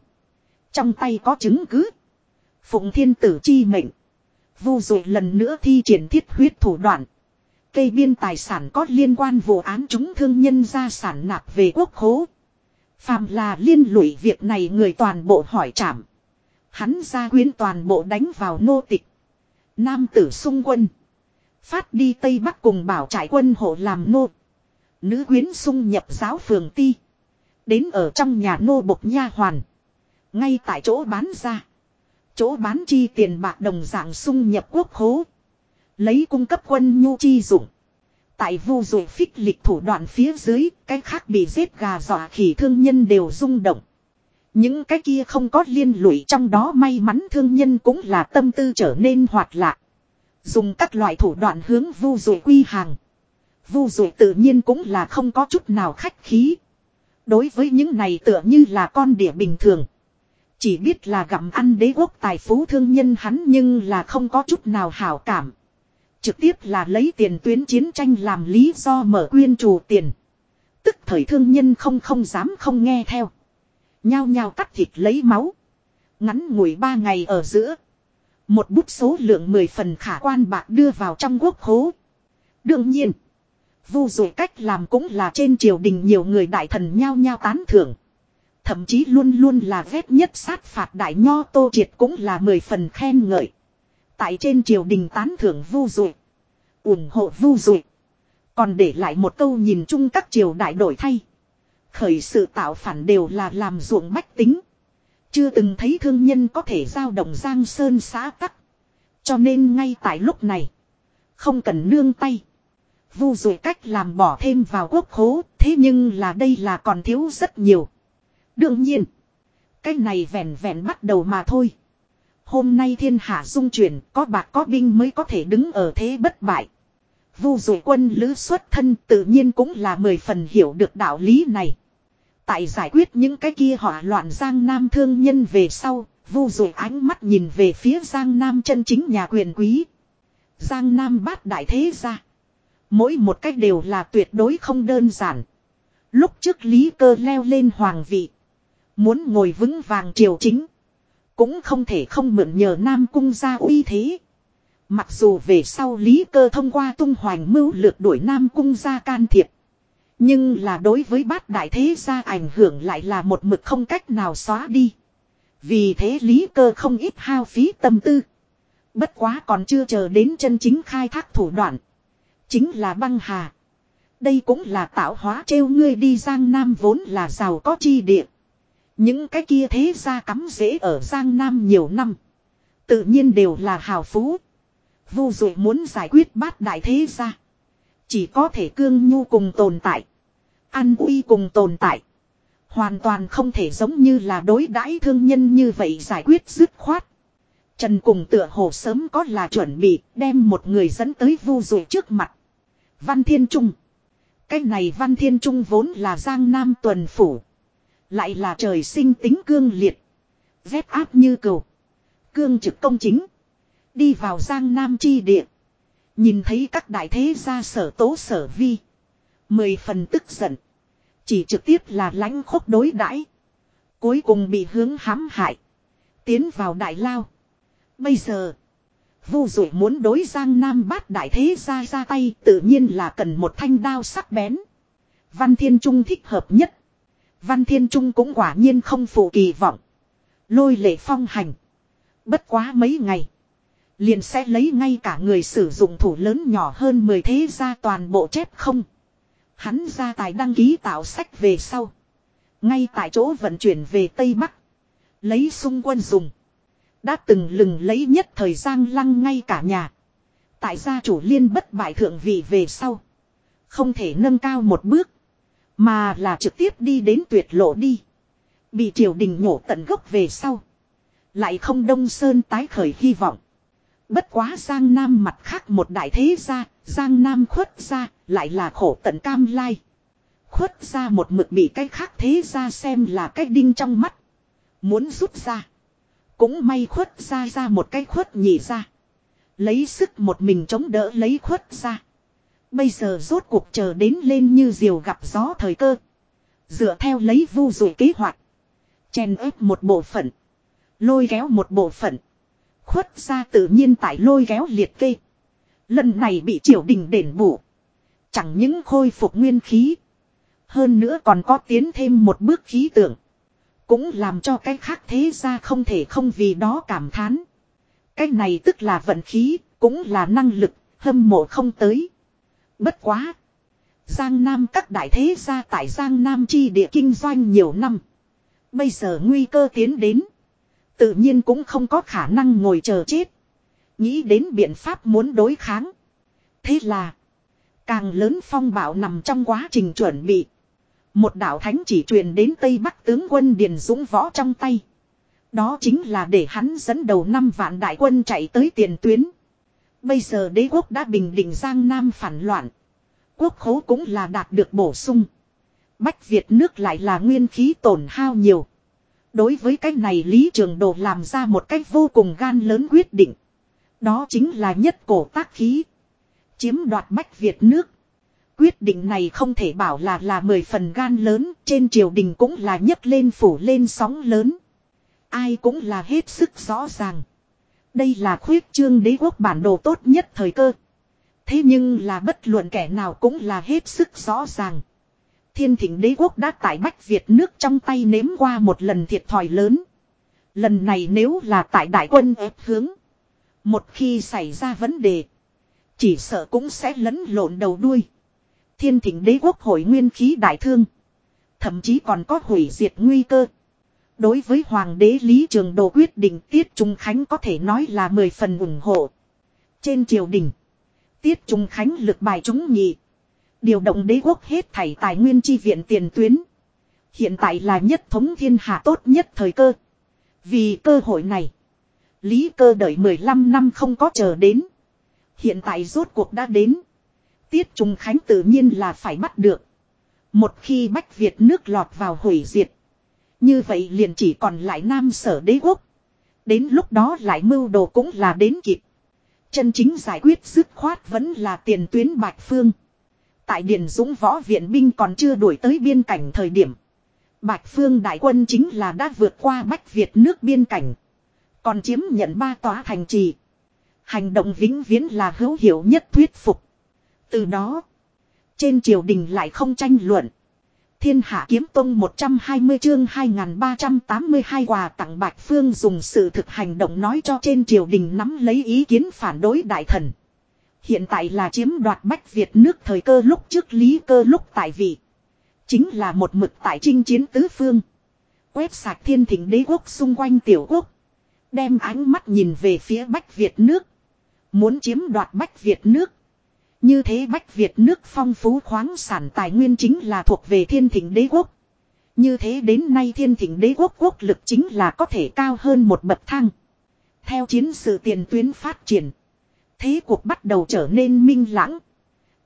Trong tay có chứng cứ. Phụng thiên tử chi mệnh. Vu dụ lần nữa thi triển thiết huyết thủ đoạn. Cây biên tài sản có liên quan vụ án chúng thương nhân gia sản nạp về quốc khố. Phạm là liên lụy việc này người toàn bộ hỏi trảm. Hắn ra quyến toàn bộ đánh vào nô tịch. Nam tử xung quân. Phát đi Tây Bắc cùng bảo trải quân hộ làm nô. Nữ quyến xung nhập giáo phường ti. Đến ở trong nhà nô bộc nha hoàn. Ngay tại chỗ bán ra. Chỗ bán chi tiền bạc đồng dạng xung nhập quốc hố, Lấy cung cấp quân nhu chi dụng. Tại vu dụ phích lịch thủ đoạn phía dưới, cái khác bị giết gà dọa khỉ thương nhân đều rung động. Những cái kia không có liên lụy trong đó may mắn thương nhân cũng là tâm tư trở nên hoạt lạc. Dùng các loại thủ đoạn hướng vu dụ quy hàng. Vu dụ tự nhiên cũng là không có chút nào khách khí. Đối với những này tựa như là con đỉa bình thường. Chỉ biết là gặm ăn đế quốc tài phú thương nhân hắn nhưng là không có chút nào hảo cảm. Trực tiếp là lấy tiền tuyến chiến tranh làm lý do mở quyên trù tiền. Tức thời thương nhân không không dám không nghe theo. Nhao nhao cắt thịt lấy máu. Ngắn ngủi ba ngày ở giữa. Một bút số lượng mười phần khả quan bạc đưa vào trong quốc khố. Đương nhiên. Vu dụ cách làm cũng là trên triều đình nhiều người đại thần nhao nhao tán thưởng. Thậm chí luôn luôn là ghét nhất sát phạt đại nho tô triệt cũng là mười phần khen ngợi. Tại trên triều đình tán thưởng vu dụ. ủng hộ vu dụ. Còn để lại một câu nhìn chung các triều đại đổi thay. Khởi sự tạo phản đều là làm ruộng bách tính. Chưa từng thấy thương nhân có thể giao động giang sơn xã tắc. Cho nên ngay tại lúc này. Không cần nương tay. Vu dụ cách làm bỏ thêm vào quốc khố. Thế nhưng là đây là còn thiếu rất nhiều. Đương nhiên. Cái này vẹn vẹn bắt đầu mà thôi. Hôm nay thiên hạ dung chuyển có bạc có binh mới có thể đứng ở thế bất bại. Vu dụ quân lữ xuất thân tự nhiên cũng là mười phần hiểu được đạo lý này. Tại giải quyết những cái kia họ loạn Giang Nam thương nhân về sau, vu dụ ánh mắt nhìn về phía Giang Nam chân chính nhà quyền quý. Giang Nam bát đại thế ra. Mỗi một cách đều là tuyệt đối không đơn giản. Lúc trước Lý Cơ leo lên hoàng vị. Muốn ngồi vững vàng triều chính. Cũng không thể không mượn nhờ Nam Cung ra uy thế. Mặc dù về sau Lý Cơ thông qua tung hoành mưu lược đuổi Nam Cung ra can thiệp. Nhưng là đối với bát đại thế gia ảnh hưởng lại là một mực không cách nào xóa đi. Vì thế Lý Cơ không ít hao phí tâm tư. Bất quá còn chưa chờ đến chân chính khai thác thủ đoạn. Chính là băng hà. Đây cũng là tạo hóa trêu ngươi đi Giang Nam vốn là giàu có chi địa. Những cái kia thế gia cắm rễ ở Giang Nam nhiều năm. Tự nhiên đều là hào phú. Vu dụ muốn giải quyết bát đại thế gia. Chỉ có thể cương nhu cùng tồn tại. An uy cùng tồn tại. Hoàn toàn không thể giống như là đối đãi thương nhân như vậy giải quyết dứt khoát. Trần cùng tựa hồ sớm có là chuẩn bị đem một người dẫn tới vu dụ trước mặt. Văn Thiên Trung. Cái này Văn Thiên Trung vốn là Giang Nam tuần phủ. Lại là trời sinh tính cương liệt. Vét áp như cầu. Cương trực công chính. Đi vào Giang Nam chi địa. Nhìn thấy các đại thế gia sở tố sở vi. Mười phần tức giận. Chỉ trực tiếp là lãnh khốc đối đãi Cuối cùng bị hướng hãm hại. Tiến vào đại lao. Bây giờ. Vu dụ muốn đối Giang Nam bát đại thế ra ra tay, tự nhiên là cần một thanh đao sắc bén. Văn Thiên Trung thích hợp nhất. Văn Thiên Trung cũng quả nhiên không phụ kỳ vọng. Lôi lệ phong hành. Bất quá mấy ngày. Liền sẽ lấy ngay cả người sử dụng thủ lớn nhỏ hơn 10 thế gia toàn bộ chép không. Hắn ra tài đăng ký tạo sách về sau. Ngay tại chỗ vận chuyển về Tây Bắc. Lấy xung quân dùng. Đã từng lừng lấy nhất thời gian lăng ngay cả nhà. Tại gia chủ liên bất bại thượng vị về sau. Không thể nâng cao một bước. Mà là trực tiếp đi đến tuyệt lộ đi. Bị triều đình nhổ tận gốc về sau. Lại không đông sơn tái khởi hy vọng. Bất quá Giang Nam mặt khác một đại thế gia, Giang Nam khuất gia, lại là khổ tận cam lai. Khuất gia một mực bị cái khác thế gia xem là cái đinh trong mắt. Muốn rút ra. Cũng may khuất ra ra một cái khuất nhị ra. Lấy sức một mình chống đỡ lấy khuất ra. Bây giờ rốt cuộc chờ đến lên như diều gặp gió thời cơ. Dựa theo lấy vu dụ kế hoạch. Chen ép một bộ phận. Lôi kéo một bộ phận. Khuất ra tự nhiên tại lôi kéo liệt kê. Lần này bị triều đình đền bù. Chẳng những khôi phục nguyên khí. Hơn nữa còn có tiến thêm một bước khí tượng. Cũng làm cho cái khác thế ra không thể không vì đó cảm thán. Cái này tức là vận khí, cũng là năng lực, hâm mộ không tới. Bất quá. Giang Nam các đại thế gia tại Giang Nam chi địa kinh doanh nhiều năm. Bây giờ nguy cơ tiến đến. Tự nhiên cũng không có khả năng ngồi chờ chết. Nghĩ đến biện pháp muốn đối kháng. Thế là. Càng lớn phong bạo nằm trong quá trình chuẩn bị. Một đạo thánh chỉ truyền đến Tây Bắc tướng quân Điền Dũng Võ trong tay. Đó chính là để hắn dẫn đầu năm vạn đại quân chạy tới tiền tuyến. Bây giờ đế quốc đã bình định Giang Nam phản loạn. Quốc khố cũng là đạt được bổ sung. Bách Việt nước lại là nguyên khí tổn hao nhiều. Đối với cái này Lý Trường Đồ làm ra một cách vô cùng gan lớn quyết định. Đó chính là nhất cổ tác khí. Chiếm đoạt Bách Việt nước. Quyết định này không thể bảo là là mười phần gan lớn, trên triều đình cũng là nhấc lên phủ lên sóng lớn. Ai cũng là hết sức rõ ràng. Đây là khuyết trương đế quốc bản đồ tốt nhất thời cơ. Thế nhưng là bất luận kẻ nào cũng là hết sức rõ ràng. Thiên thỉnh đế quốc đã tại Bách Việt nước trong tay nếm qua một lần thiệt thòi lớn. Lần này nếu là tại đại quân ép hướng. Một khi xảy ra vấn đề. Chỉ sợ cũng sẽ lẫn lộn đầu đuôi. Thiên thỉnh đế quốc hội nguyên khí đại thương. Thậm chí còn có hủy diệt nguy cơ. Đối với Hoàng đế Lý Trường Đồ quyết định, Tiết Trung Khánh có thể nói là mười phần ủng hộ. Trên triều đình. Tiết Trung Khánh lực bài chúng nhị. Điều động đế quốc hết thảy tài nguyên chi viện tiền tuyến. Hiện tại là nhất thống thiên hạ tốt nhất thời cơ. Vì cơ hội này. Lý cơ đợi 15 năm không có chờ đến. Hiện tại rốt cuộc đã đến. Tiết Trung Khánh tự nhiên là phải bắt được. Một khi Bách Việt nước lọt vào hủy diệt. Như vậy liền chỉ còn lại Nam sở đế quốc. Đến lúc đó lại mưu đồ cũng là đến kịp. Chân chính giải quyết dứt khoát vẫn là tiền tuyến Bạch Phương. Tại Điền Dũng võ viện binh còn chưa đuổi tới biên cảnh thời điểm. Bạch Phương đại quân chính là đã vượt qua Bách Việt nước biên cảnh. Còn chiếm nhận ba tòa thành trì. Hành động vĩnh viễn là hữu hiệu nhất thuyết phục. Từ đó, trên triều đình lại không tranh luận. Thiên hạ kiếm tông 120 chương 2382 quà tặng Bạch Phương dùng sự thực hành động nói cho trên triều đình nắm lấy ý kiến phản đối đại thần. Hiện tại là chiếm đoạt Bách Việt nước thời cơ lúc trước lý cơ lúc tại vị. Chính là một mực tại trinh chiến tứ phương. Quét sạch thiên thỉnh đế quốc xung quanh tiểu quốc. Đem ánh mắt nhìn về phía Bách Việt nước. Muốn chiếm đoạt Bách Việt nước. Như thế Bách Việt nước phong phú khoáng sản tài nguyên chính là thuộc về thiên thỉnh đế quốc. Như thế đến nay thiên thỉnh đế quốc quốc lực chính là có thể cao hơn một bậc thang. Theo chiến sự tiền tuyến phát triển. Thế cuộc bắt đầu trở nên minh lãng.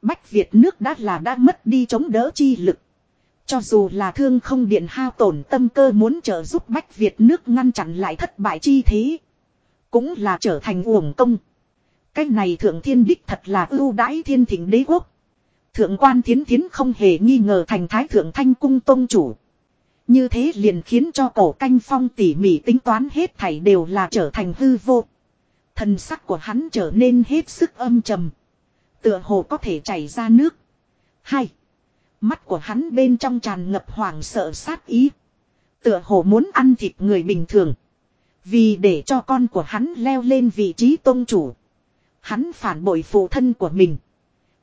Bách Việt nước đã là đã mất đi chống đỡ chi lực. Cho dù là thương không điện hao tổn tâm cơ muốn trợ giúp Bách Việt nước ngăn chặn lại thất bại chi thế. Cũng là trở thành uổng công. Cái này thượng thiên đích thật là ưu đãi thiên thỉnh đế quốc. Thượng quan thiến thiến không hề nghi ngờ thành thái thượng thanh cung tôn chủ. Như thế liền khiến cho cổ canh phong tỉ mỉ tính toán hết thảy đều là trở thành hư vô. Thần sắc của hắn trở nên hết sức âm trầm. Tựa hồ có thể chảy ra nước. Hai. Mắt của hắn bên trong tràn ngập hoảng sợ sát ý. Tựa hồ muốn ăn thịt người bình thường. Vì để cho con của hắn leo lên vị trí tôn chủ. Hắn phản bội phụ thân của mình.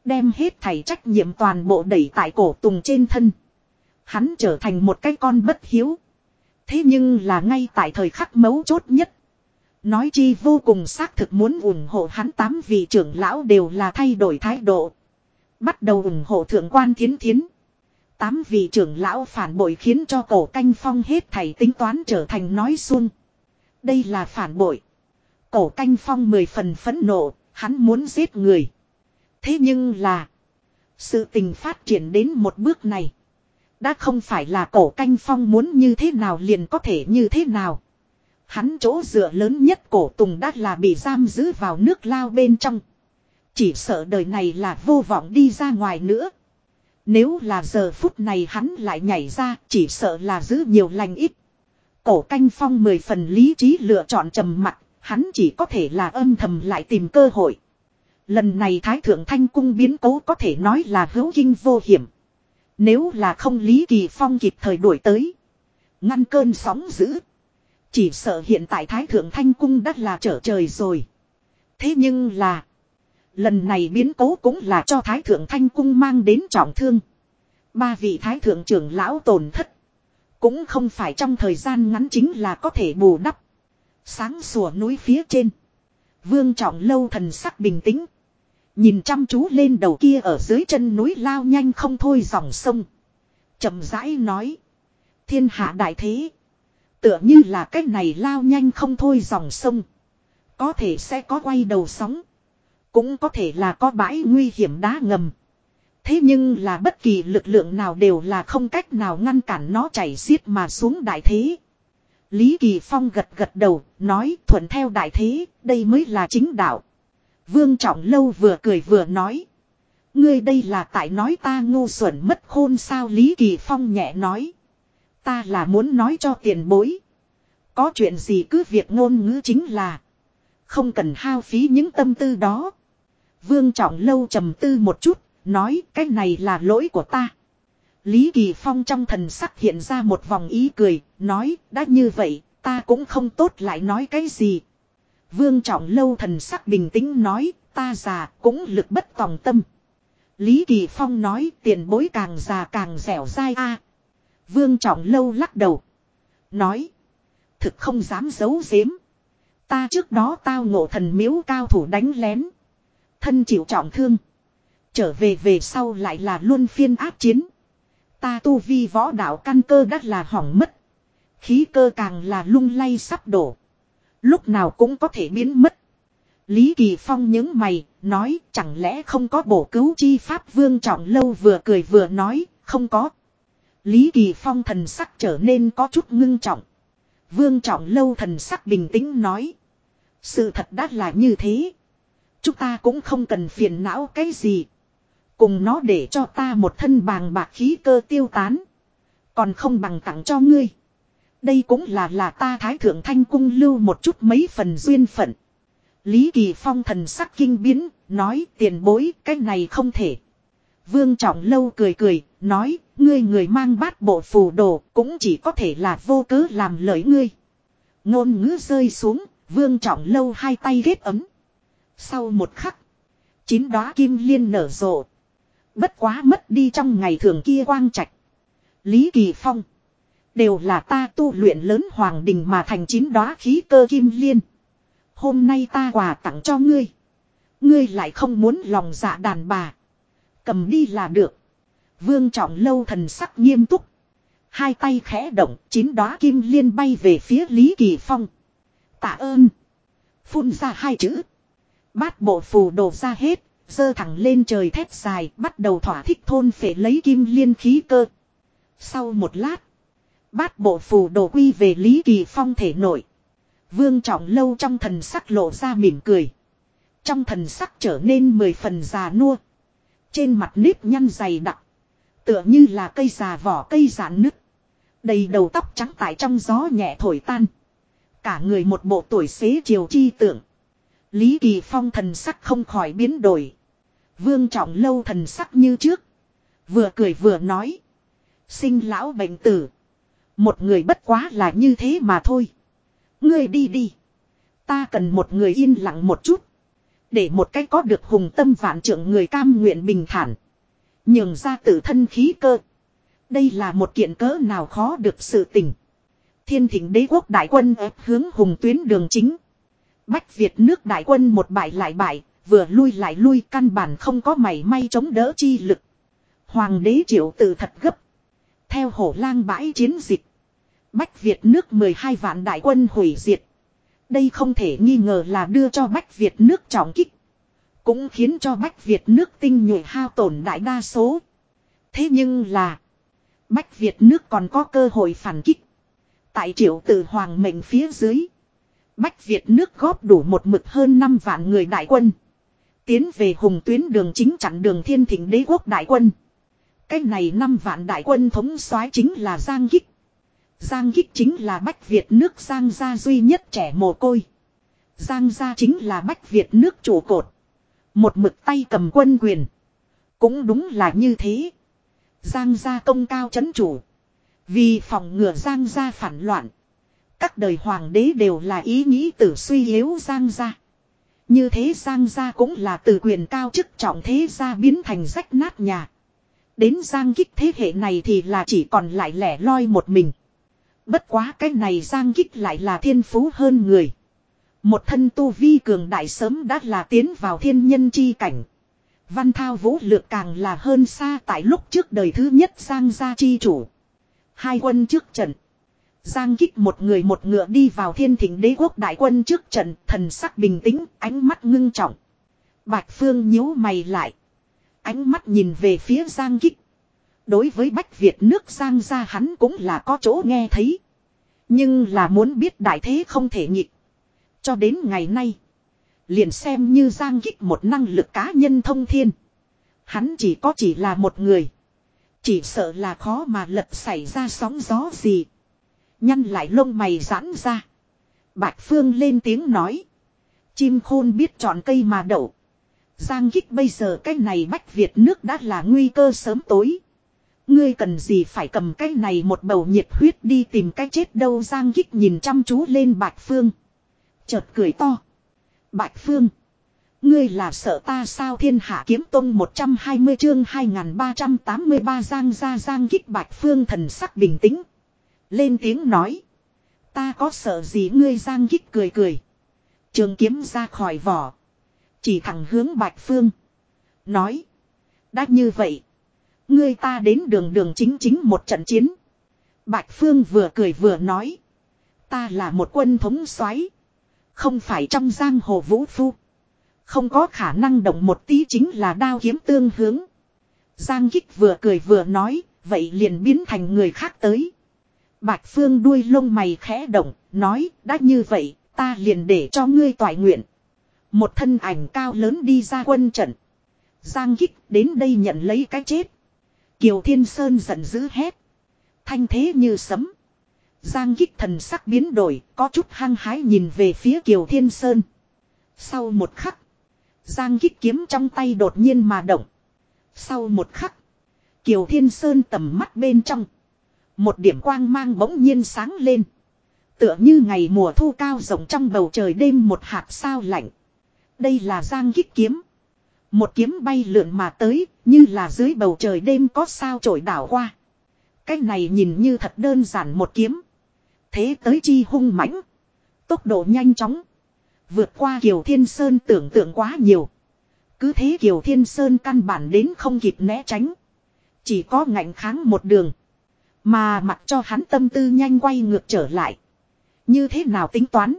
Đem hết thảy trách nhiệm toàn bộ đẩy tại cổ tùng trên thân. Hắn trở thành một cái con bất hiếu. Thế nhưng là ngay tại thời khắc mấu chốt nhất. Nói chi vô cùng xác thực muốn ủng hộ hắn tám vị trưởng lão đều là thay đổi thái độ. Bắt đầu ủng hộ thượng quan thiến thiến. Tám vị trưởng lão phản bội khiến cho cổ canh phong hết thảy tính toán trở thành nói xuông. Đây là phản bội. Cổ canh phong mười phần phẫn nộ, hắn muốn giết người. Thế nhưng là. Sự tình phát triển đến một bước này. Đã không phải là cổ canh phong muốn như thế nào liền có thể như thế nào. Hắn chỗ dựa lớn nhất cổ tùng đã là bị giam giữ vào nước lao bên trong. Chỉ sợ đời này là vô vọng đi ra ngoài nữa. Nếu là giờ phút này hắn lại nhảy ra chỉ sợ là giữ nhiều lành ít. Cổ canh phong mười phần lý trí lựa chọn trầm mặt, hắn chỉ có thể là âm thầm lại tìm cơ hội. Lần này Thái Thượng Thanh Cung biến cố có thể nói là hữu kinh vô hiểm. Nếu là không Lý Kỳ Phong kịp thời đuổi tới. Ngăn cơn sóng dữ. Chỉ sợ hiện tại Thái Thượng Thanh Cung đã là trở trời rồi. Thế nhưng là. Lần này biến cố cũng là cho Thái Thượng Thanh Cung mang đến trọng thương. Ba vị Thái Thượng trưởng lão tổn thất. Cũng không phải trong thời gian ngắn chính là có thể bù đắp. Sáng sủa núi phía trên. Vương trọng lâu thần sắc bình tĩnh. Nhìn chăm chú lên đầu kia ở dưới chân núi lao nhanh không thôi dòng sông. chậm rãi nói. Thiên hạ đại thế. Tựa như là cái này lao nhanh không thôi dòng sông. Có thể sẽ có quay đầu sóng. Cũng có thể là có bãi nguy hiểm đá ngầm. Thế nhưng là bất kỳ lực lượng nào đều là không cách nào ngăn cản nó chảy xiết mà xuống đại thế. Lý Kỳ Phong gật gật đầu, nói thuận theo đại thế, đây mới là chính đạo. Vương Trọng Lâu vừa cười vừa nói. Ngươi đây là tại nói ta ngu xuẩn mất khôn sao Lý Kỳ Phong nhẹ nói. Ta là muốn nói cho tiền bối. Có chuyện gì cứ việc ngôn ngữ chính là. Không cần hao phí những tâm tư đó. Vương Trọng Lâu trầm tư một chút, nói cái này là lỗi của ta. Lý Kỳ Phong trong thần sắc hiện ra một vòng ý cười, nói đã như vậy, ta cũng không tốt lại nói cái gì. Vương Trọng Lâu thần sắc bình tĩnh nói, ta già cũng lực bất tòng tâm. Lý Kỳ Phong nói tiền bối càng già càng dẻo dai a. Vương Trọng Lâu lắc đầu. Nói. Thực không dám giấu giếm. Ta trước đó tao ngộ thần miếu cao thủ đánh lén. Thân chịu trọng thương. Trở về về sau lại là luôn phiên áp chiến. Ta tu vi võ đạo căn cơ đắt là hỏng mất. Khí cơ càng là lung lay sắp đổ. Lúc nào cũng có thể biến mất. Lý Kỳ Phong những mày, nói chẳng lẽ không có bổ cứu chi pháp vương trọng lâu vừa cười vừa nói, không có. Lý Kỳ Phong thần sắc trở nên có chút ngưng trọng. Vương trọng lâu thần sắc bình tĩnh nói. Sự thật đã là như thế. Chúng ta cũng không cần phiền não cái gì. Cùng nó để cho ta một thân bàng bạc khí cơ tiêu tán. Còn không bằng tặng cho ngươi. Đây cũng là là ta thái thượng thanh cung lưu một chút mấy phần duyên phận. Lý Kỳ Phong thần sắc kinh biến, nói tiền bối cái này không thể. Vương Trọng Lâu cười cười, nói, ngươi người mang bát bộ phù đồ cũng chỉ có thể là vô cớ làm lợi ngươi. Ngôn ngữ rơi xuống, Vương Trọng Lâu hai tay ghét ấm. Sau một khắc, chín đóa kim liên nở rộ. Bất quá mất đi trong ngày thường kia quang trạch. Lý Kỳ Phong. Đều là ta tu luyện lớn hoàng đình mà thành chín đóa khí cơ kim liên. Hôm nay ta quà tặng cho ngươi. Ngươi lại không muốn lòng dạ đàn bà. Cầm đi là được. Vương trọng lâu thần sắc nghiêm túc. Hai tay khẽ động, chín đóa kim liên bay về phía Lý Kỳ Phong. Tạ ơn. Phun ra hai chữ. Bát bộ phù đồ ra hết, dơ thẳng lên trời thép dài, bắt đầu thỏa thích thôn phệ lấy kim liên khí cơ. Sau một lát, bát bộ phù đồ quy về Lý Kỳ Phong thể nội. Vương trọng lâu trong thần sắc lộ ra mỉm cười. Trong thần sắc trở nên mười phần già nua. Trên mặt nếp nhăn dày đặc. Tựa như là cây già vỏ cây giãn nứt. Đầy đầu tóc trắng tại trong gió nhẹ thổi tan. Cả người một bộ tuổi xế chiều chi tưởng. Lý Kỳ Phong thần sắc không khỏi biến đổi. Vương Trọng Lâu thần sắc như trước. Vừa cười vừa nói. Sinh lão bệnh tử. Một người bất quá là như thế mà thôi. Ngươi đi đi. Ta cần một người yên lặng một chút. Để một cách có được hùng tâm vạn trưởng người cam nguyện bình thản. Nhường ra tự thân khí cơ. Đây là một kiện cỡ nào khó được sự tình. Thiên thỉnh đế quốc đại quân ép hướng hùng tuyến đường chính. Bách Việt nước đại quân một bại lại bại, vừa lui lại lui căn bản không có mảy may chống đỡ chi lực. Hoàng đế triệu từ thật gấp. Theo hổ lang bãi chiến dịch. Bách Việt nước 12 vạn đại quân hủy diệt. Đây không thể nghi ngờ là đưa cho Bách Việt nước trọng kích. Cũng khiến cho Bách Việt nước tinh nhuệ hao tổn đại đa số. Thế nhưng là. Bách Việt nước còn có cơ hội phản kích. Tại triệu tử hoàng mệnh phía dưới. Bách Việt nước góp đủ một mực hơn 5 vạn người đại quân. Tiến về hùng tuyến đường chính chặn đường thiên thịnh đế quốc đại quân. Cái này năm vạn đại quân thống soái chính là Giang Kích. Giang Kích chính là Bách Việt nước Giang gia duy nhất trẻ mồ côi. Giang gia chính là Bách Việt nước chủ cột. Một mực tay cầm quân quyền. Cũng đúng là như thế. Giang gia công cao chấn chủ. Vì phòng ngừa Giang gia phản loạn. Các đời hoàng đế đều là ý nghĩ tử suy yếu Giang gia. Như thế Giang gia cũng là từ quyền cao chức trọng thế gia biến thành rách nát nhà. Đến Giang kích thế hệ này thì là chỉ còn lại lẻ loi một mình. Bất quá cái này Giang kích lại là thiên phú hơn người. Một thân tu vi cường đại sớm đã là tiến vào thiên nhân chi cảnh. Văn thao vũ lược càng là hơn xa tại lúc trước đời thứ nhất Giang gia chi chủ. Hai quân trước trận. Giang kích một người một ngựa đi vào thiên thỉnh đế quốc đại quân trước trận, thần sắc bình tĩnh, ánh mắt ngưng trọng. Bạch Phương nhíu mày lại. Ánh mắt nhìn về phía Giang kích. Đối với Bách Việt nước Giang ra hắn cũng là có chỗ nghe thấy. Nhưng là muốn biết đại thế không thể nhịp. Cho đến ngày nay. Liền xem như Giang kích một năng lực cá nhân thông thiên. Hắn chỉ có chỉ là một người. Chỉ sợ là khó mà lật xảy ra sóng gió gì. Nhăn lại lông mày giãn ra. Bạch Phương lên tiếng nói. Chim khôn biết chọn cây mà đậu. Giang kích bây giờ cái này bách Việt nước đã là nguy cơ sớm tối. Ngươi cần gì phải cầm cái này một bầu nhiệt huyết đi tìm cái chết đâu Giang kích nhìn chăm chú lên Bạch Phương. Chợt cười to. Bạch Phương. Ngươi là sợ ta sao thiên hạ kiếm tông 120 chương 2383 Giang ra Giang kích Bạch Phương thần sắc bình tĩnh. Lên tiếng nói. Ta có sợ gì ngươi Giang kích cười cười. Trường kiếm ra khỏi vỏ. Chỉ thẳng hướng Bạch Phương. Nói. Đã như vậy. Ngươi ta đến đường đường chính chính một trận chiến. Bạch Phương vừa cười vừa nói. Ta là một quân thống soái Không phải trong giang hồ vũ phu. Không có khả năng động một tí chính là đao kiếm tương hướng. Giang Kích vừa cười vừa nói, vậy liền biến thành người khác tới. Bạch Phương đuôi lông mày khẽ động, nói, đã như vậy, ta liền để cho ngươi toại nguyện. Một thân ảnh cao lớn đi ra quân trận. Giang Kích đến đây nhận lấy cái chết. Kiều Thiên Sơn giận dữ hét. Thanh thế như sấm. Giang Kích thần sắc biến đổi, có chút hăng hái nhìn về phía Kiều Thiên Sơn. Sau một khắc, Giang Kích kiếm trong tay đột nhiên mà động. Sau một khắc, Kiều Thiên Sơn tầm mắt bên trong. Một điểm quang mang bỗng nhiên sáng lên. Tựa như ngày mùa thu cao rộng trong bầu trời đêm một hạt sao lạnh. Đây là Giang Kích kiếm. Một kiếm bay lượn mà tới, như là dưới bầu trời đêm có sao trổi đảo qua. Cái này nhìn như thật đơn giản một kiếm. Thế tới chi hung mãnh. Tốc độ nhanh chóng. Vượt qua Kiều Thiên Sơn tưởng tượng quá nhiều. Cứ thế Kiều Thiên Sơn căn bản đến không kịp né tránh. Chỉ có ngạnh kháng một đường. Mà mặc cho hắn tâm tư nhanh quay ngược trở lại. Như thế nào tính toán?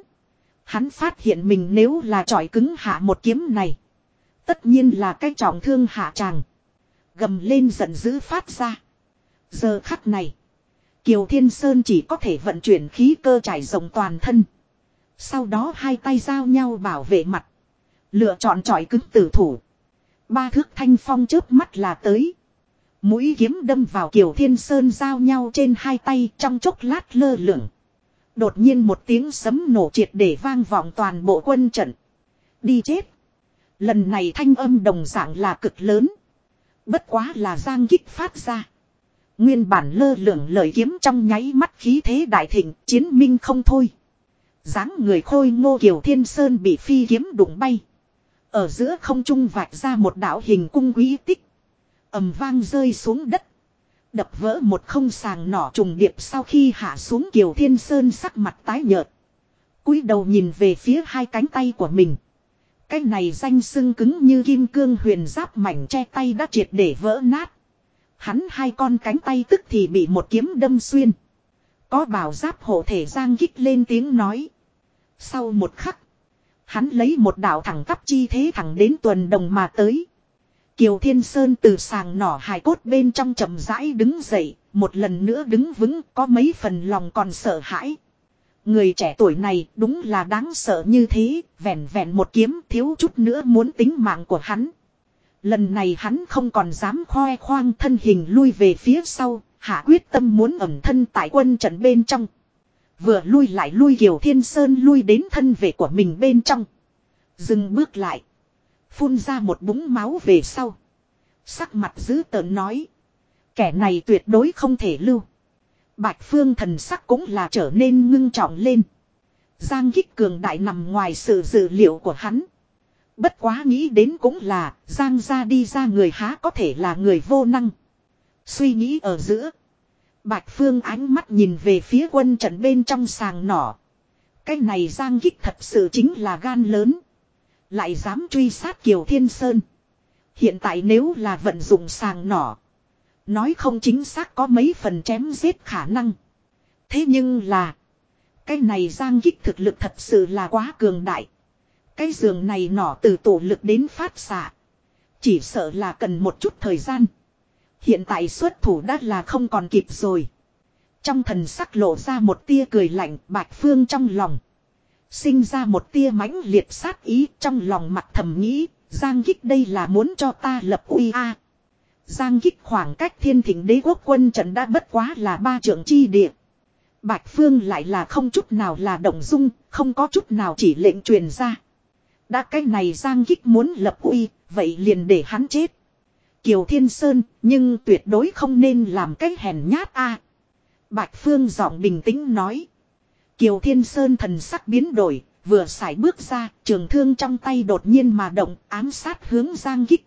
Hắn phát hiện mình nếu là trọi cứng hạ một kiếm này. Tất nhiên là cái trọng thương hạ tràng. Gầm lên giận dữ phát ra. Giờ khắc này. Kiều Thiên Sơn chỉ có thể vận chuyển khí cơ trải rộng toàn thân. Sau đó hai tay giao nhau bảo vệ mặt. Lựa chọn trọi cứng tử thủ. Ba thước thanh phong chớp mắt là tới. Mũi kiếm đâm vào Kiều Thiên Sơn giao nhau trên hai tay trong chốc lát lơ lửng. Đột nhiên một tiếng sấm nổ triệt để vang vọng toàn bộ quân trận. Đi chết. Lần này thanh âm đồng dạng là cực lớn. Bất quá là giang kích phát ra. Nguyên bản lơ lửng lời kiếm trong nháy mắt khí thế đại thịnh, chiến minh không thôi. dáng người khôi ngô Kiều Thiên Sơn bị phi kiếm đụng bay. Ở giữa không trung vạch ra một đạo hình cung quý tích ầm vang rơi xuống đất. Đập vỡ một không sàng nỏ trùng điệp sau khi hạ xuống Kiều Thiên Sơn sắc mặt tái nhợt. cúi đầu nhìn về phía hai cánh tay của mình. Cái này danh sưng cứng như kim cương huyền giáp mảnh che tay đã triệt để vỡ nát. Hắn hai con cánh tay tức thì bị một kiếm đâm xuyên. Có bảo giáp hộ thể giang kích lên tiếng nói. Sau một khắc. Hắn lấy một đạo thẳng tắp chi thế thẳng đến tuần đồng mà tới. Kiều Thiên Sơn từ sàng nỏ hài cốt bên trong chậm rãi đứng dậy, một lần nữa đứng vững có mấy phần lòng còn sợ hãi. Người trẻ tuổi này đúng là đáng sợ như thế, vẹn vẹn một kiếm thiếu chút nữa muốn tính mạng của hắn. Lần này hắn không còn dám khoe khoang thân hình lui về phía sau, hạ quyết tâm muốn ẩm thân tại quân trận bên trong. Vừa lui lại lui Kiều Thiên Sơn lui đến thân vệ của mình bên trong. Dừng bước lại. Phun ra một búng máu về sau. Sắc mặt dữ tợn nói. Kẻ này tuyệt đối không thể lưu. Bạch Phương thần sắc cũng là trở nên ngưng trọng lên. Giang kích cường đại nằm ngoài sự dự liệu của hắn. Bất quá nghĩ đến cũng là, Giang ra đi ra người há có thể là người vô năng. Suy nghĩ ở giữa. Bạch Phương ánh mắt nhìn về phía quân trận bên trong sàng nỏ. Cái này Giang kích thật sự chính là gan lớn. Lại dám truy sát Kiều Thiên Sơn. Hiện tại nếu là vận dụng sàng nỏ. Nói không chính xác có mấy phần chém giết khả năng. Thế nhưng là. Cái này giang kích thực lực thật sự là quá cường đại. Cái giường này nỏ từ tổ lực đến phát xạ. Chỉ sợ là cần một chút thời gian. Hiện tại xuất thủ đã là không còn kịp rồi. Trong thần sắc lộ ra một tia cười lạnh, bạch phương trong lòng. Sinh ra một tia mãnh liệt sát ý trong lòng mặt thầm nghĩ. Giang kích đây là muốn cho ta lập uy a Giang kích khoảng cách thiên thỉnh đế quốc quân trận đã bất quá là ba trưởng chi địa. Bạch Phương lại là không chút nào là động dung, không có chút nào chỉ lệnh truyền ra. Đã cái này Giang kích muốn lập uy, vậy liền để hắn chết. Kiều Thiên Sơn, nhưng tuyệt đối không nên làm cái hèn nhát a. Bạch Phương giọng bình tĩnh nói. Kiều Thiên Sơn thần sắc biến đổi, vừa xài bước ra, trường thương trong tay đột nhiên mà động, ám sát hướng Giang Gích.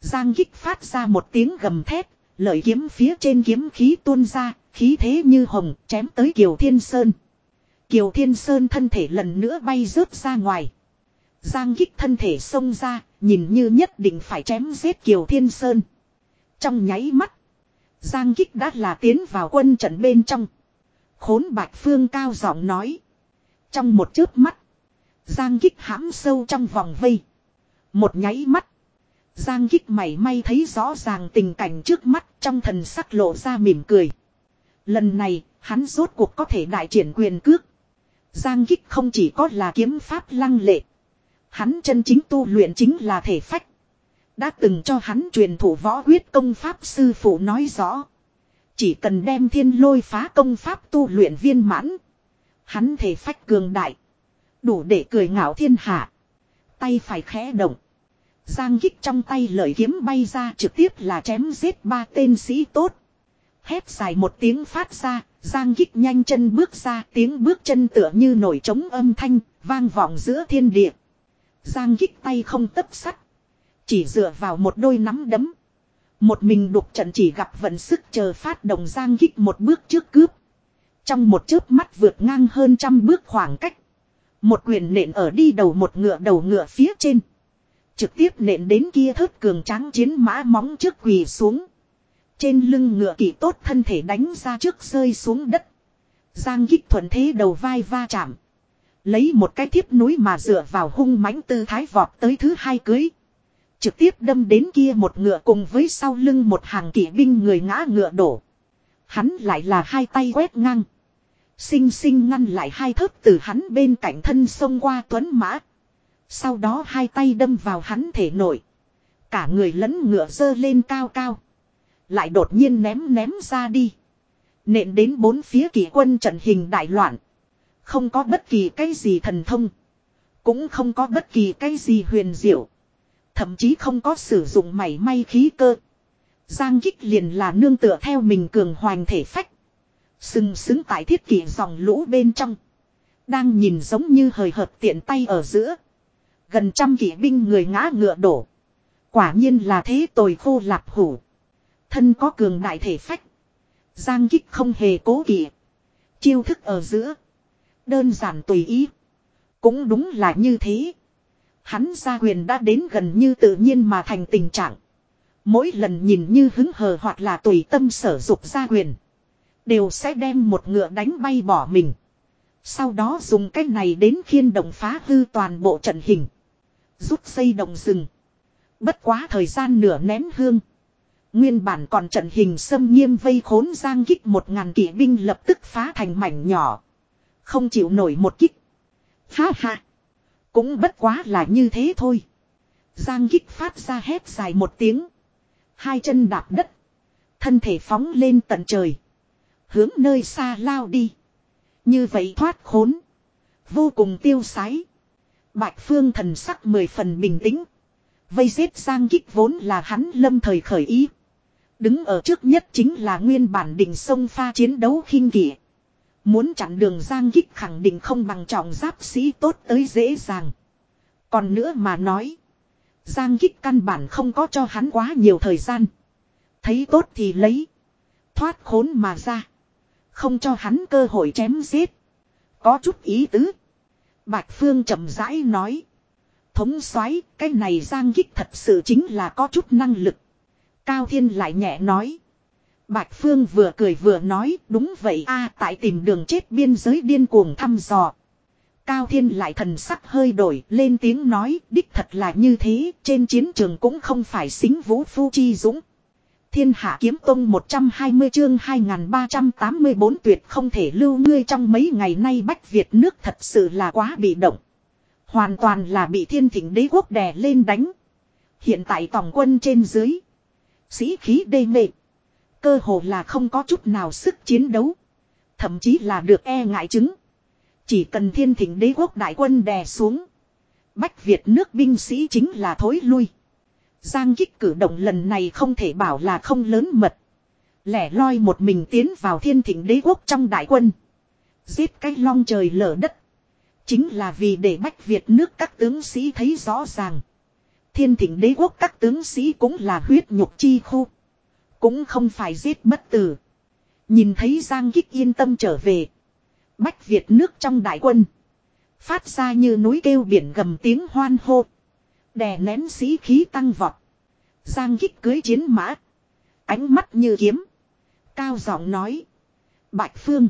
Giang Gích phát ra một tiếng gầm thét, lợi kiếm phía trên kiếm khí tuôn ra, khí thế như hồng, chém tới Kiều Thiên Sơn. Kiều Thiên Sơn thân thể lần nữa bay rớt ra ngoài. Giang Gích thân thể xông ra, nhìn như nhất định phải chém giết Kiều Thiên Sơn. Trong nháy mắt, Giang Gích đã là tiến vào quân trận bên trong. Khốn Bạch Phương cao giọng nói. Trong một chớp mắt, Giang kích hãm sâu trong vòng vây. Một nháy mắt, Giang kích mày may thấy rõ ràng tình cảnh trước mắt trong thần sắc lộ ra mỉm cười. Lần này, hắn rốt cuộc có thể đại triển quyền cước. Giang kích không chỉ có là kiếm pháp lăng lệ. Hắn chân chính tu luyện chính là thể phách. Đã từng cho hắn truyền thủ võ huyết công pháp sư phụ nói rõ. Chỉ cần đem thiên lôi phá công pháp tu luyện viên mãn. Hắn thể phách cường đại. Đủ để cười ngạo thiên hạ. Tay phải khẽ động. Giang kích trong tay lợi kiếm bay ra trực tiếp là chém giết ba tên sĩ tốt. Hét dài một tiếng phát ra, Giang kích nhanh chân bước ra tiếng bước chân tựa như nổi trống âm thanh, vang vọng giữa thiên địa. Giang kích tay không tấp sắt. Chỉ dựa vào một đôi nắm đấm. Một mình đục trận chỉ gặp vận sức chờ phát động Giang kích một bước trước cướp. Trong một chớp mắt vượt ngang hơn trăm bước khoảng cách. Một quyền nện ở đi đầu một ngựa đầu ngựa phía trên. Trực tiếp nện đến kia thớt cường tráng chiến mã móng trước quỳ xuống. Trên lưng ngựa kỳ tốt thân thể đánh ra trước rơi xuống đất. Giang kích thuận thế đầu vai va chạm. Lấy một cái thiếp núi mà dựa vào hung mãnh tư thái vọt tới thứ hai cưới. Trực tiếp đâm đến kia một ngựa cùng với sau lưng một hàng kỵ binh người ngã ngựa đổ. Hắn lại là hai tay quét ngang. Sinh sinh ngăn lại hai thớt từ hắn bên cạnh thân xông qua tuấn mã. Sau đó hai tay đâm vào hắn thể nội. Cả người lẫn ngựa dơ lên cao cao. Lại đột nhiên ném ném ra đi. Nện đến bốn phía kỳ quân trận hình đại loạn. Không có bất kỳ cái gì thần thông. Cũng không có bất kỳ cái gì huyền diệu. Thậm chí không có sử dụng mảy may khí cơ. Giang kích liền là nương tựa theo mình cường hoành thể phách. Sừng sững tại thiết kỷ dòng lũ bên trong. Đang nhìn giống như hời hợt tiện tay ở giữa. Gần trăm kỷ binh người ngã ngựa đổ. Quả nhiên là thế tồi khô lạp hủ. Thân có cường đại thể phách. Giang kích không hề cố kỵ. Chiêu thức ở giữa. Đơn giản tùy ý. Cũng đúng là như thế. Hắn gia quyền đã đến gần như tự nhiên mà thành tình trạng. Mỗi lần nhìn như hứng hờ hoặc là tùy tâm sở dục gia quyền. Đều sẽ đem một ngựa đánh bay bỏ mình. Sau đó dùng cách này đến khiên động phá hư toàn bộ trận hình. Rút xây động rừng. Bất quá thời gian nửa nén hương. Nguyên bản còn trận hình xâm nghiêm vây khốn giang kích một ngàn kỵ binh lập tức phá thành mảnh nhỏ. Không chịu nổi một kích. Ha ha. Cũng bất quá là như thế thôi. Giang kích phát ra hét dài một tiếng. Hai chân đạp đất. Thân thể phóng lên tận trời. Hướng nơi xa lao đi. Như vậy thoát khốn. Vô cùng tiêu sái. Bạch Phương thần sắc mười phần bình tĩnh. Vây giết Giang kích vốn là hắn lâm thời khởi ý. Đứng ở trước nhất chính là nguyên bản đỉnh sông pha chiến đấu khinh kỷ. Muốn chặn đường Giang kích khẳng định không bằng trọng giáp sĩ tốt tới dễ dàng. Còn nữa mà nói. Giang kích căn bản không có cho hắn quá nhiều thời gian. Thấy tốt thì lấy. Thoát khốn mà ra. Không cho hắn cơ hội chém giết. Có chút ý tứ. Bạch Phương chậm rãi nói. Thống soái, cái này Giang kích thật sự chính là có chút năng lực. Cao Thiên lại nhẹ nói. Bạch Phương vừa cười vừa nói, đúng vậy a, tại tìm đường chết biên giới điên cuồng thăm dò. Cao Thiên lại thần sắc hơi đổi, lên tiếng nói, đích thật là như thế, trên chiến trường cũng không phải xính vũ phu chi dũng. Thiên hạ kiếm tông 120 chương 2384 tuyệt không thể lưu ngươi trong mấy ngày nay Bách Việt nước thật sự là quá bị động. Hoàn toàn là bị thiên thỉnh đế quốc đè lên đánh. Hiện tại tổng quân trên dưới. Sĩ khí đê mệt. Cơ hồ là không có chút nào sức chiến đấu. Thậm chí là được e ngại chứng. Chỉ cần thiên thỉnh đế quốc đại quân đè xuống. Bách Việt nước binh sĩ chính là thối lui. Giang kích cử động lần này không thể bảo là không lớn mật. Lẻ loi một mình tiến vào thiên thỉnh đế quốc trong đại quân. Giết cái long trời lở đất. Chính là vì để Bách Việt nước các tướng sĩ thấy rõ ràng. Thiên thỉnh đế quốc các tướng sĩ cũng là huyết nhục chi khu. Cũng không phải giết bất tử. Nhìn thấy Giang Kích yên tâm trở về. Bách Việt nước trong đại quân. Phát ra như núi kêu biển gầm tiếng hoan hô. Đè nén sĩ khí tăng vọt. Giang Kích cưới chiến mã. Ánh mắt như kiếm. Cao giọng nói. Bạch Phương.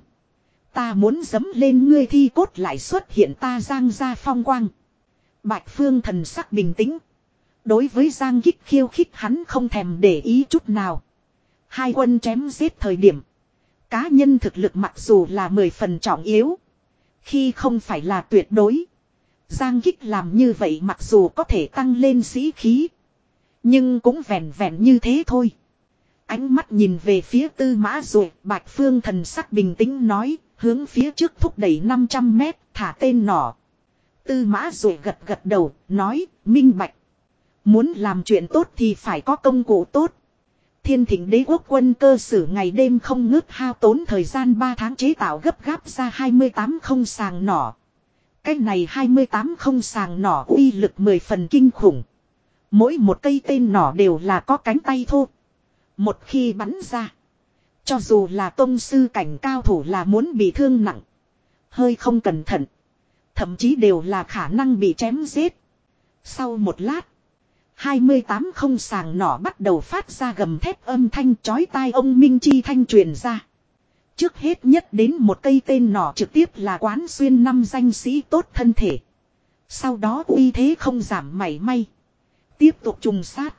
Ta muốn dấm lên ngươi thi cốt lại xuất hiện ta Giang ra phong quang. Bạch Phương thần sắc bình tĩnh. Đối với Giang Kích khiêu khích hắn không thèm để ý chút nào. Hai quân chém giết thời điểm. Cá nhân thực lực mặc dù là mười phần trọng yếu. Khi không phải là tuyệt đối. Giang Kích làm như vậy mặc dù có thể tăng lên sĩ khí. Nhưng cũng vẹn vẹn như thế thôi. Ánh mắt nhìn về phía tư mã rồi Bạch Phương thần sắc bình tĩnh nói, hướng phía trước thúc đẩy 500 mét, thả tên nỏ. Tư mã rồi gật gật đầu, nói, minh bạch. Muốn làm chuyện tốt thì phải có công cụ tốt. Thiên thỉnh đế quốc quân cơ sử ngày đêm không ngớt hao tốn thời gian 3 tháng chế tạo gấp gáp ra 28 không sàng nỏ. cách này 28 không sàng nỏ uy lực 10 phần kinh khủng. Mỗi một cây tên nỏ đều là có cánh tay thô. Một khi bắn ra. Cho dù là tôn sư cảnh cao thủ là muốn bị thương nặng. Hơi không cẩn thận. Thậm chí đều là khả năng bị chém giết. Sau một lát. 28 không sàng nỏ bắt đầu phát ra gầm thép âm thanh chói tai ông Minh Chi thanh truyền ra. Trước hết nhất đến một cây tên nỏ trực tiếp là quán xuyên năm danh sĩ tốt thân thể. Sau đó uy thế không giảm mảy may. Tiếp tục trùng sát.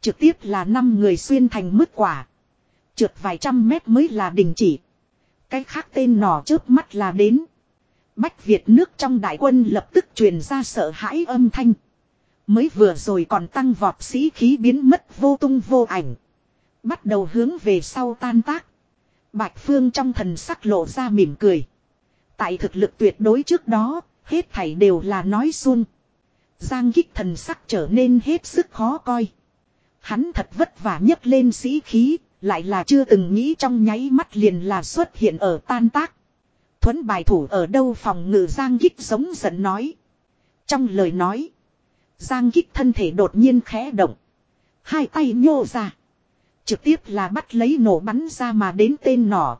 Trực tiếp là năm người xuyên thành mức quả. Trượt vài trăm mét mới là đình chỉ. Cái khác tên nỏ trước mắt là đến. Bách Việt nước trong đại quân lập tức truyền ra sợ hãi âm thanh. Mới vừa rồi còn tăng vọt sĩ khí biến mất vô tung vô ảnh. Bắt đầu hướng về sau tan tác. Bạch Phương trong thần sắc lộ ra mỉm cười. Tại thực lực tuyệt đối trước đó, hết thảy đều là nói xuân. Giang kích thần sắc trở nên hết sức khó coi. Hắn thật vất vả nhấc lên sĩ khí, lại là chưa từng nghĩ trong nháy mắt liền là xuất hiện ở tan tác. Thuấn bài thủ ở đâu phòng ngự Giang kích giống giận nói. Trong lời nói, Giang kích thân thể đột nhiên khẽ động. Hai tay nhô ra. Trực tiếp là bắt lấy nổ bắn ra mà đến tên nỏ.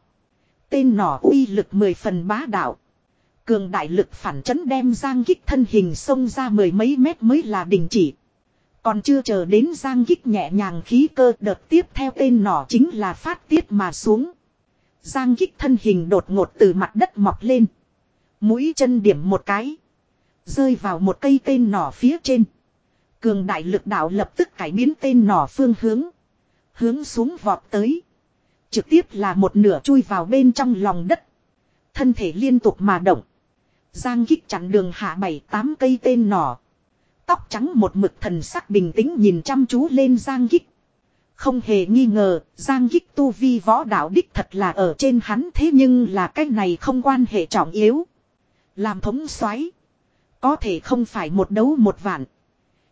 Tên nỏ uy lực mười phần bá đạo. Cường đại lực phản chấn đem Giang kích thân hình xông ra mười mấy mét mới là đình chỉ. Còn chưa chờ đến Giang kích nhẹ nhàng khí cơ đợt tiếp theo tên nỏ chính là phát tiết mà xuống. Giang kích thân hình đột ngột từ mặt đất mọc lên. Mũi chân điểm một cái. Rơi vào một cây tên nỏ phía trên. Cường đại lực đạo lập tức cải biến tên nỏ phương hướng. Hướng xuống vọt tới. Trực tiếp là một nửa chui vào bên trong lòng đất. Thân thể liên tục mà động. Giang kích chặn đường hạ bảy tám cây tên nỏ. Tóc trắng một mực thần sắc bình tĩnh nhìn chăm chú lên Giang kích. Không hề nghi ngờ, Giang kích tu vi võ đạo đích thật là ở trên hắn thế nhưng là cái này không quan hệ trọng yếu. Làm thống soái có thể không phải một đấu một vạn.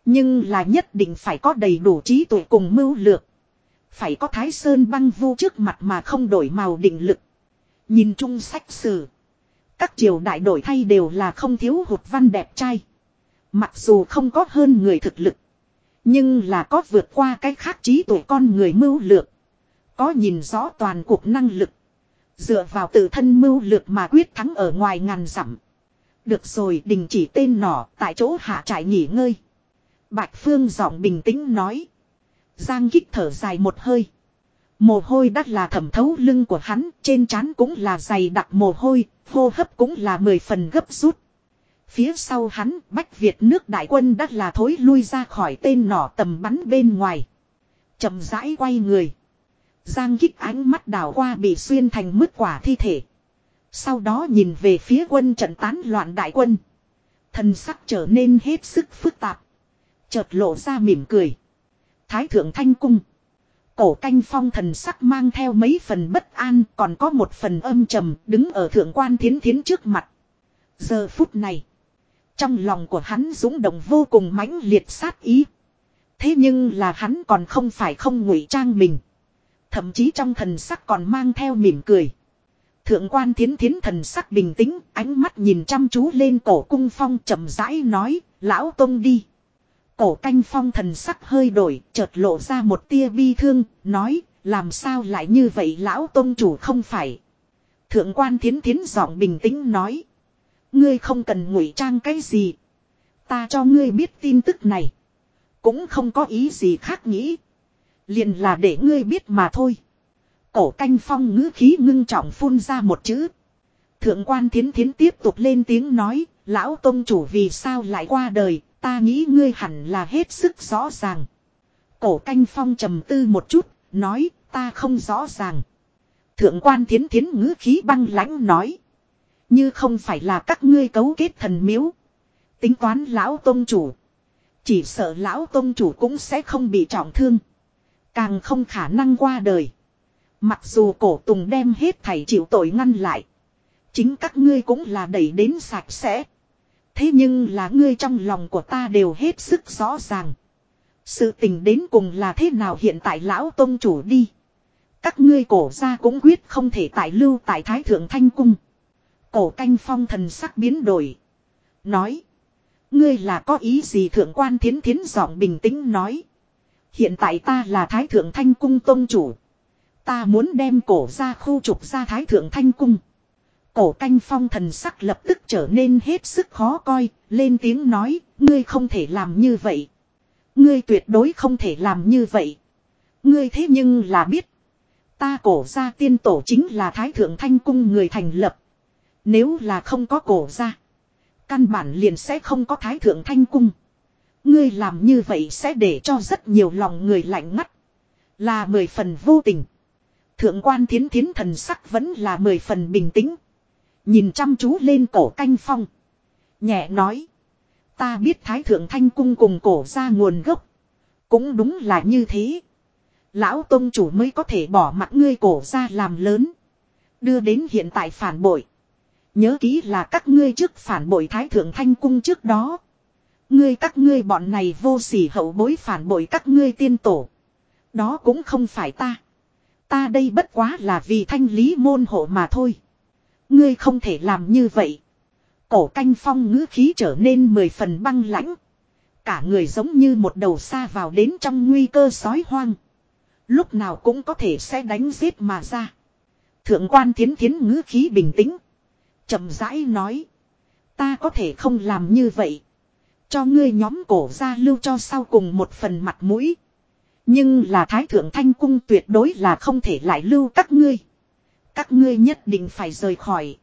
Nhưng là nhất định phải có đầy đủ trí tuệ cùng mưu lược. Phải có thái sơn băng vu trước mặt mà không đổi màu định lực. Nhìn chung sách sử. Các triều đại đổi thay đều là không thiếu hụt văn đẹp trai. Mặc dù không có hơn người thực lực. Nhưng là có vượt qua cái khác trí tuệ con người mưu lược. Có nhìn rõ toàn cuộc năng lực. Dựa vào tự thân mưu lược mà quyết thắng ở ngoài ngàn dặm. Được rồi đình chỉ tên nỏ tại chỗ hạ trại nghỉ ngơi. Bạch Phương giọng bình tĩnh nói. Giang kích thở dài một hơi. Mồ hôi đắt là thẩm thấu lưng của hắn, trên trán cũng là dày đặc mồ hôi, hô hấp cũng là mười phần gấp rút. Phía sau hắn, Bách Việt nước đại quân đắt là thối lui ra khỏi tên nỏ tầm bắn bên ngoài. chậm rãi quay người. Giang kích ánh mắt đảo qua bị xuyên thành mứt quả thi thể. Sau đó nhìn về phía quân trận tán loạn đại quân. Thần sắc trở nên hết sức phức tạp. Chợt lộ ra mỉm cười. Thái thượng thanh cung. Cổ canh phong thần sắc mang theo mấy phần bất an, còn có một phần âm trầm đứng ở thượng quan thiến thiến trước mặt. Giờ phút này. Trong lòng của hắn dũng động vô cùng mãnh liệt sát ý. Thế nhưng là hắn còn không phải không ngụy trang mình. Thậm chí trong thần sắc còn mang theo mỉm cười. Thượng quan thiến thiến thần sắc bình tĩnh, ánh mắt nhìn chăm chú lên cổ cung phong chậm rãi nói, lão tông đi. Cổ canh phong thần sắc hơi đổi, chợt lộ ra một tia bi thương, nói, làm sao lại như vậy lão tôn chủ không phải. Thượng quan thiến thiến giọng bình tĩnh nói. Ngươi không cần ngụy trang cái gì. Ta cho ngươi biết tin tức này. Cũng không có ý gì khác nghĩ. Liền là để ngươi biết mà thôi. Cổ canh phong ngữ khí ngưng trọng phun ra một chữ. Thượng quan thiến thiến tiếp tục lên tiếng nói, lão tôn chủ vì sao lại qua đời, Ta nghĩ ngươi hẳn là hết sức rõ ràng. Cổ canh phong trầm tư một chút, nói ta không rõ ràng. Thượng quan thiến thiến ngữ khí băng lãnh nói. Như không phải là các ngươi cấu kết thần miếu. Tính toán lão tôn chủ. Chỉ sợ lão tôn chủ cũng sẽ không bị trọng thương. Càng không khả năng qua đời. Mặc dù cổ tùng đem hết thảy chịu tội ngăn lại. Chính các ngươi cũng là đẩy đến sạch sẽ. Thế nhưng là ngươi trong lòng của ta đều hết sức rõ ràng. Sự tình đến cùng là thế nào hiện tại lão tôn chủ đi. Các ngươi cổ ra cũng quyết không thể tại lưu tại Thái Thượng Thanh Cung. Cổ canh phong thần sắc biến đổi. Nói. Ngươi là có ý gì thượng quan thiến thiến giọng bình tĩnh nói. Hiện tại ta là Thái Thượng Thanh Cung tôn chủ. Ta muốn đem cổ ra khu trục ra Thái Thượng Thanh Cung. Cổ canh phong thần sắc lập tức trở nên hết sức khó coi, lên tiếng nói, ngươi không thể làm như vậy. Ngươi tuyệt đối không thể làm như vậy. Ngươi thế nhưng là biết. Ta cổ ra tiên tổ chính là Thái Thượng Thanh Cung người thành lập. Nếu là không có cổ ra. Căn bản liền sẽ không có Thái Thượng Thanh Cung. Ngươi làm như vậy sẽ để cho rất nhiều lòng người lạnh ngắt. Là mười phần vô tình. Thượng quan thiến thiến thần sắc vẫn là mười phần bình tĩnh. Nhìn chăm chú lên cổ canh phong. Nhẹ nói. Ta biết Thái Thượng Thanh Cung cùng cổ ra nguồn gốc. Cũng đúng là như thế. Lão Tông Chủ mới có thể bỏ mặt ngươi cổ ra làm lớn. Đưa đến hiện tại phản bội. Nhớ kỹ là các ngươi trước phản bội Thái Thượng Thanh Cung trước đó. Ngươi các ngươi bọn này vô sỉ hậu bối phản bội các ngươi tiên tổ. Đó cũng không phải ta. Ta đây bất quá là vì thanh lý môn hộ mà thôi. Ngươi không thể làm như vậy. Cổ canh phong ngữ khí trở nên mười phần băng lãnh. Cả người giống như một đầu xa vào đến trong nguy cơ sói hoang. Lúc nào cũng có thể sẽ đánh giết mà ra. Thượng quan thiến thiến ngữ khí bình tĩnh. chậm rãi nói. Ta có thể không làm như vậy. Cho ngươi nhóm cổ ra lưu cho sau cùng một phần mặt mũi. Nhưng là thái thượng thanh cung tuyệt đối là không thể lại lưu các ngươi. Các ngươi nhất định phải rời khỏi.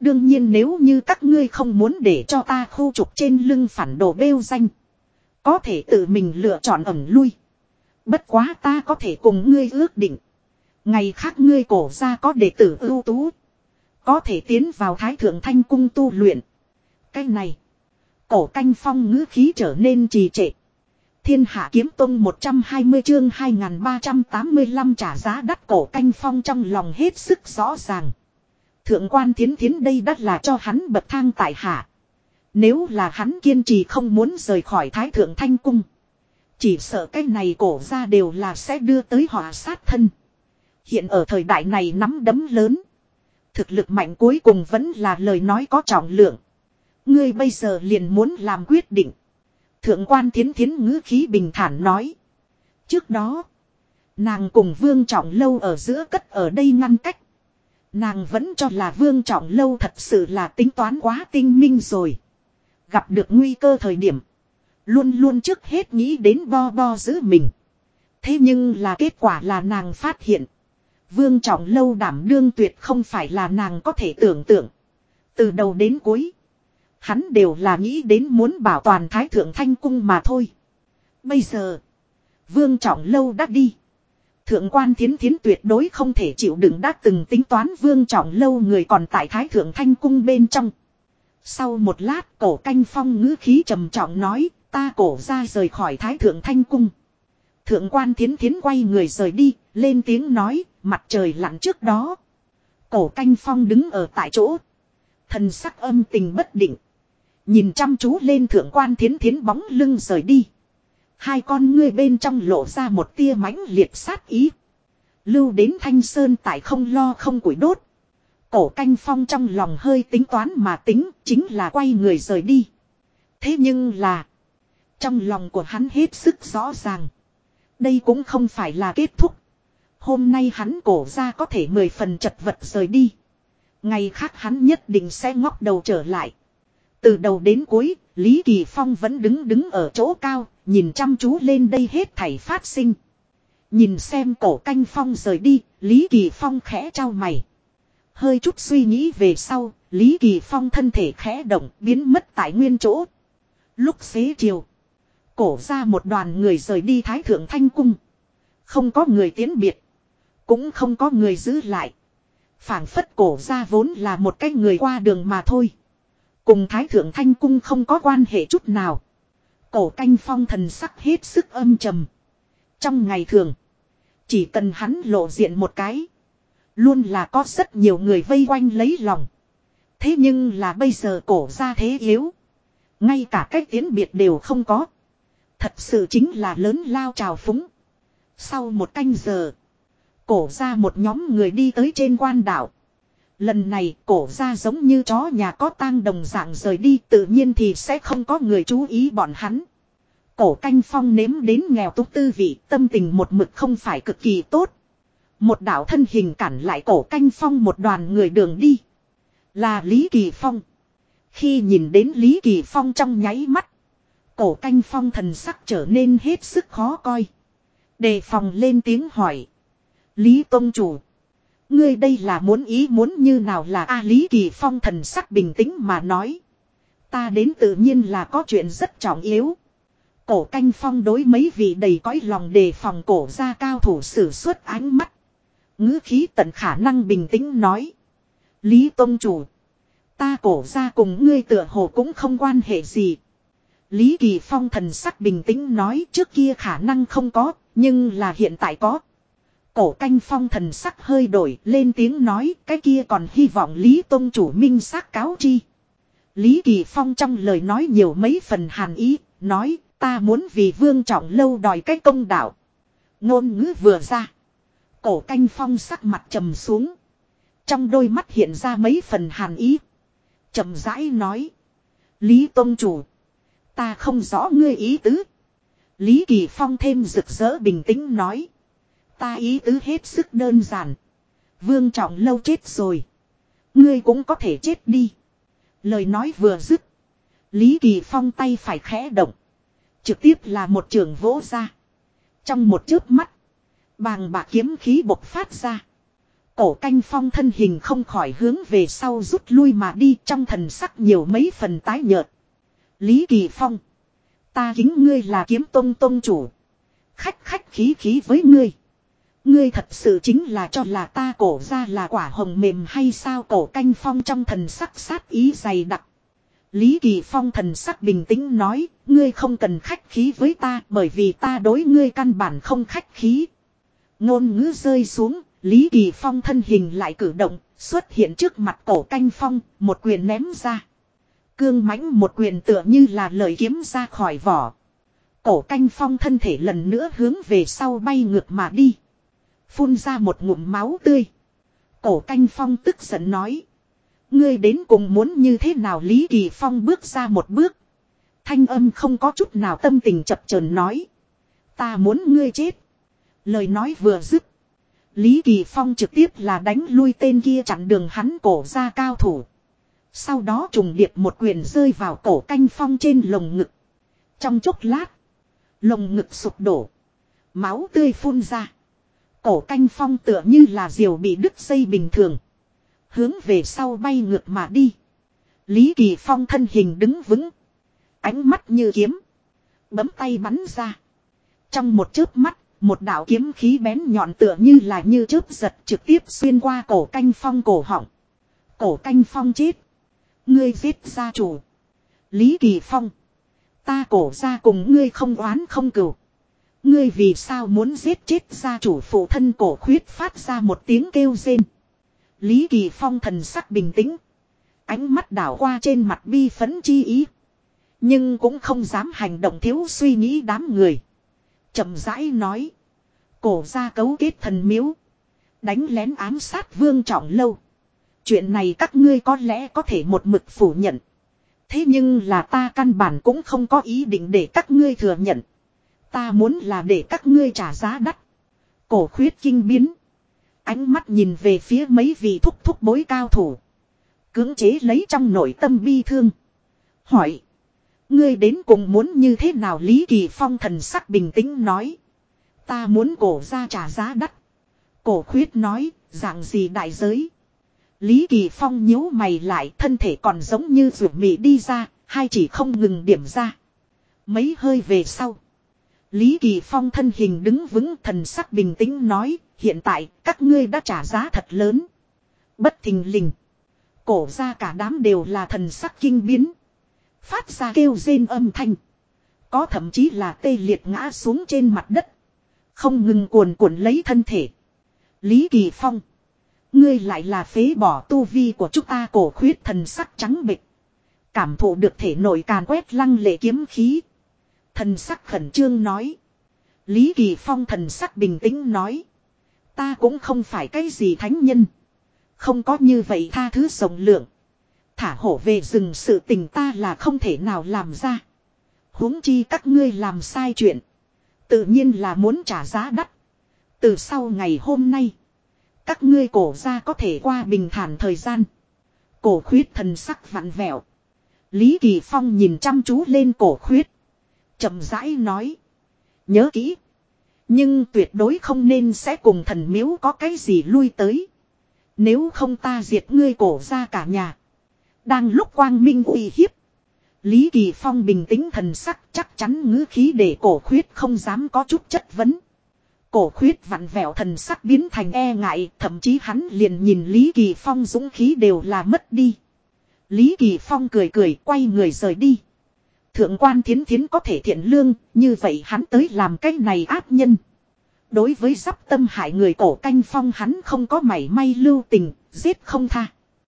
Đương nhiên nếu như các ngươi không muốn để cho ta khu trục trên lưng phản đồ bêu danh. Có thể tự mình lựa chọn ẩn lui. Bất quá ta có thể cùng ngươi ước định. Ngày khác ngươi cổ ra có đệ tử ưu tú. Có thể tiến vào thái thượng thanh cung tu luyện. Cái này. Cổ canh phong ngữ khí trở nên trì trệ. Thiên hạ kiếm tông 120 chương 2385 trả giá đắt cổ canh phong trong lòng hết sức rõ ràng. Thượng quan thiến thiến đây đắt là cho hắn bậc thang tại hạ. Nếu là hắn kiên trì không muốn rời khỏi thái thượng thanh cung. Chỉ sợ cái này cổ ra đều là sẽ đưa tới họa sát thân. Hiện ở thời đại này nắm đấm lớn. Thực lực mạnh cuối cùng vẫn là lời nói có trọng lượng. Ngươi bây giờ liền muốn làm quyết định. Thượng quan thiến thiến ngữ khí bình thản nói. Trước đó. Nàng cùng vương trọng lâu ở giữa cất ở đây ngăn cách. Nàng vẫn cho là vương trọng lâu thật sự là tính toán quá tinh minh rồi. Gặp được nguy cơ thời điểm. Luôn luôn trước hết nghĩ đến bo bo giữ mình. Thế nhưng là kết quả là nàng phát hiện. Vương trọng lâu đảm đương tuyệt không phải là nàng có thể tưởng tượng. Từ đầu đến cuối. Hắn đều là nghĩ đến muốn bảo toàn thái thượng thanh cung mà thôi. Bây giờ. Vương trọng lâu đã đi. Thượng quan thiến thiến tuyệt đối không thể chịu đựng đã từng tính toán vương trọng lâu người còn tại thái thượng thanh cung bên trong. Sau một lát cổ canh phong ngữ khí trầm trọng nói ta cổ ra rời khỏi thái thượng thanh cung. Thượng quan thiến thiến quay người rời đi, lên tiếng nói, mặt trời lặn trước đó. Cổ canh phong đứng ở tại chỗ. Thần sắc âm tình bất định. Nhìn chăm chú lên thượng quan thiến thiến bóng lưng rời đi. Hai con ngươi bên trong lộ ra một tia mãnh liệt sát ý. Lưu đến thanh sơn tại không lo không củi đốt. Cổ canh phong trong lòng hơi tính toán mà tính, chính là quay người rời đi. Thế nhưng là. Trong lòng của hắn hết sức rõ ràng. Đây cũng không phải là kết thúc. Hôm nay hắn cổ ra có thể mười phần chật vật rời đi. Ngày khác hắn nhất định sẽ ngóc đầu trở lại. Từ đầu đến cuối, Lý Kỳ Phong vẫn đứng đứng ở chỗ cao, nhìn chăm chú lên đây hết thảy phát sinh. Nhìn xem cổ canh phong rời đi, Lý Kỳ Phong khẽ trao mày. Hơi chút suy nghĩ về sau, Lý Kỳ Phong thân thể khẽ động biến mất tại nguyên chỗ. Lúc xế chiều, cổ ra một đoàn người rời đi Thái Thượng Thanh Cung. Không có người tiến biệt, cũng không có người giữ lại. phảng phất cổ ra vốn là một cái người qua đường mà thôi. Cùng Thái Thượng Thanh Cung không có quan hệ chút nào. Cổ canh phong thần sắc hết sức âm trầm. Trong ngày thường. Chỉ cần hắn lộ diện một cái. Luôn là có rất nhiều người vây quanh lấy lòng. Thế nhưng là bây giờ cổ ra thế yếu. Ngay cả cách tiến biệt đều không có. Thật sự chính là lớn lao trào phúng. Sau một canh giờ. Cổ ra một nhóm người đi tới trên quan đảo. Lần này cổ ra giống như chó nhà có tang đồng dạng rời đi, tự nhiên thì sẽ không có người chú ý bọn hắn. Cổ canh phong nếm đến nghèo túc tư vị, tâm tình một mực không phải cực kỳ tốt. Một đạo thân hình cản lại cổ canh phong một đoàn người đường đi. Là Lý Kỳ Phong. Khi nhìn đến Lý Kỳ Phong trong nháy mắt. Cổ canh phong thần sắc trở nên hết sức khó coi. Đề phòng lên tiếng hỏi. Lý Tông Chủ. Ngươi đây là muốn ý muốn như nào là A Lý Kỳ Phong thần sắc bình tĩnh mà nói. Ta đến tự nhiên là có chuyện rất trọng yếu. Cổ canh phong đối mấy vị đầy cõi lòng đề phòng cổ ra cao thủ sử xuất ánh mắt. ngữ khí tận khả năng bình tĩnh nói. Lý Tông Chủ. Ta cổ ra cùng ngươi tựa hồ cũng không quan hệ gì. Lý Kỳ Phong thần sắc bình tĩnh nói trước kia khả năng không có, nhưng là hiện tại có. Cổ canh phong thần sắc hơi đổi lên tiếng nói cái kia còn hy vọng Lý Tông chủ minh xác cáo chi. Lý Kỳ Phong trong lời nói nhiều mấy phần hàn ý, nói ta muốn vì vương trọng lâu đòi cái công đạo. Ngôn ngữ vừa ra. Cổ canh phong sắc mặt trầm xuống. Trong đôi mắt hiện ra mấy phần hàn ý. trầm rãi nói. Lý Tông Chủ. Ta không rõ ngươi ý tứ. Lý Kỳ Phong thêm rực rỡ bình tĩnh nói. Ta ý tứ hết sức đơn giản. Vương Trọng Lâu chết rồi. Ngươi cũng có thể chết đi. Lời nói vừa dứt. Lý Kỳ Phong tay phải khẽ động. Trực tiếp là một trường vỗ ra. Trong một chớp mắt. Bàng bạc kiếm khí bộc phát ra. Cổ canh phong thân hình không khỏi hướng về sau rút lui mà đi trong thần sắc nhiều mấy phần tái nhợt. Lý Kỳ Phong. Ta kính ngươi là kiếm tông tông chủ. Khách khách khí khí với ngươi. Ngươi thật sự chính là cho là ta cổ ra là quả hồng mềm hay sao cổ canh phong trong thần sắc sát ý dày đặc. Lý Kỳ Phong thần sắc bình tĩnh nói, ngươi không cần khách khí với ta bởi vì ta đối ngươi căn bản không khách khí. Ngôn ngữ rơi xuống, Lý Kỳ Phong thân hình lại cử động, xuất hiện trước mặt cổ canh phong, một quyền ném ra. Cương mãnh một quyền tựa như là lời kiếm ra khỏi vỏ. Cổ canh phong thân thể lần nữa hướng về sau bay ngược mà đi. Phun ra một ngụm máu tươi. Cổ canh phong tức giận nói. Ngươi đến cùng muốn như thế nào Lý Kỳ Phong bước ra một bước. Thanh âm không có chút nào tâm tình chập chờn nói. Ta muốn ngươi chết. Lời nói vừa dứt. Lý Kỳ Phong trực tiếp là đánh lui tên kia chặn đường hắn cổ ra cao thủ. Sau đó trùng điệp một quyền rơi vào cổ canh phong trên lồng ngực. Trong chốc lát. Lồng ngực sụp đổ. Máu tươi phun ra. Cổ canh phong tựa như là diều bị đứt dây bình thường. Hướng về sau bay ngược mà đi. Lý Kỳ Phong thân hình đứng vững. Ánh mắt như kiếm. Bấm tay bắn ra. Trong một chớp mắt, một đạo kiếm khí bén nhọn tựa như là như chớp giật trực tiếp xuyên qua cổ canh phong cổ họng. Cổ canh phong chết. Ngươi giết gia chủ. Lý Kỳ Phong. Ta cổ ra cùng ngươi không oán không cừu. Ngươi vì sao muốn giết chết gia chủ phụ thân cổ khuyết phát ra một tiếng kêu rên. Lý Kỳ Phong thần sắc bình tĩnh. Ánh mắt đảo qua trên mặt bi phấn chi ý. Nhưng cũng không dám hành động thiếu suy nghĩ đám người. chậm rãi nói. Cổ gia cấu kết thần miếu. Đánh lén ám sát vương trọng lâu. Chuyện này các ngươi có lẽ có thể một mực phủ nhận. Thế nhưng là ta căn bản cũng không có ý định để các ngươi thừa nhận. Ta muốn là để các ngươi trả giá đắt. Cổ khuyết kinh biến. Ánh mắt nhìn về phía mấy vị thúc thúc bối cao thủ. Cưỡng chế lấy trong nội tâm bi thương. Hỏi. Ngươi đến cùng muốn như thế nào Lý Kỳ Phong thần sắc bình tĩnh nói. Ta muốn cổ ra trả giá đắt. Cổ khuyết nói, dạng gì đại giới. Lý Kỳ Phong nhíu mày lại thân thể còn giống như ruột mị đi ra, hai chỉ không ngừng điểm ra. Mấy hơi về sau. Lý Kỳ Phong thân hình đứng vững thần sắc bình tĩnh nói, hiện tại các ngươi đã trả giá thật lớn. Bất thình lình. Cổ ra cả đám đều là thần sắc kinh biến. Phát ra kêu rên âm thanh. Có thậm chí là tê liệt ngã xuống trên mặt đất. Không ngừng cuồn cuộn lấy thân thể. Lý Kỳ Phong. Ngươi lại là phế bỏ tu vi của chúng ta cổ khuyết thần sắc trắng bịch. Cảm thụ được thể nội càn quét lăng lệ kiếm khí. Thần sắc khẩn trương nói. Lý Kỳ Phong thần sắc bình tĩnh nói. Ta cũng không phải cái gì thánh nhân. Không có như vậy tha thứ rộng lượng. Thả hổ về rừng sự tình ta là không thể nào làm ra. huống chi các ngươi làm sai chuyện. Tự nhiên là muốn trả giá đắt. Từ sau ngày hôm nay. Các ngươi cổ ra có thể qua bình thản thời gian. Cổ khuyết thần sắc vặn vẹo. Lý Kỳ Phong nhìn chăm chú lên cổ khuyết chậm rãi nói. Nhớ kỹ. Nhưng tuyệt đối không nên sẽ cùng thần miếu có cái gì lui tới. Nếu không ta diệt ngươi cổ ra cả nhà. Đang lúc quang minh uy hiếp. Lý Kỳ Phong bình tĩnh thần sắc chắc chắn ngữ khí để cổ khuyết không dám có chút chất vấn. Cổ khuyết vặn vẹo thần sắc biến thành e ngại, thậm chí hắn liền nhìn Lý Kỳ Phong dũng khí đều là mất đi. Lý Kỳ Phong cười cười quay người rời đi thượng quan thiến thiến có thể thiện lương, như vậy hắn tới làm cái này ác nhân. Đối với giáp tâm hại người cổ canh phong hắn không có mảy may lưu tình, giết không tha.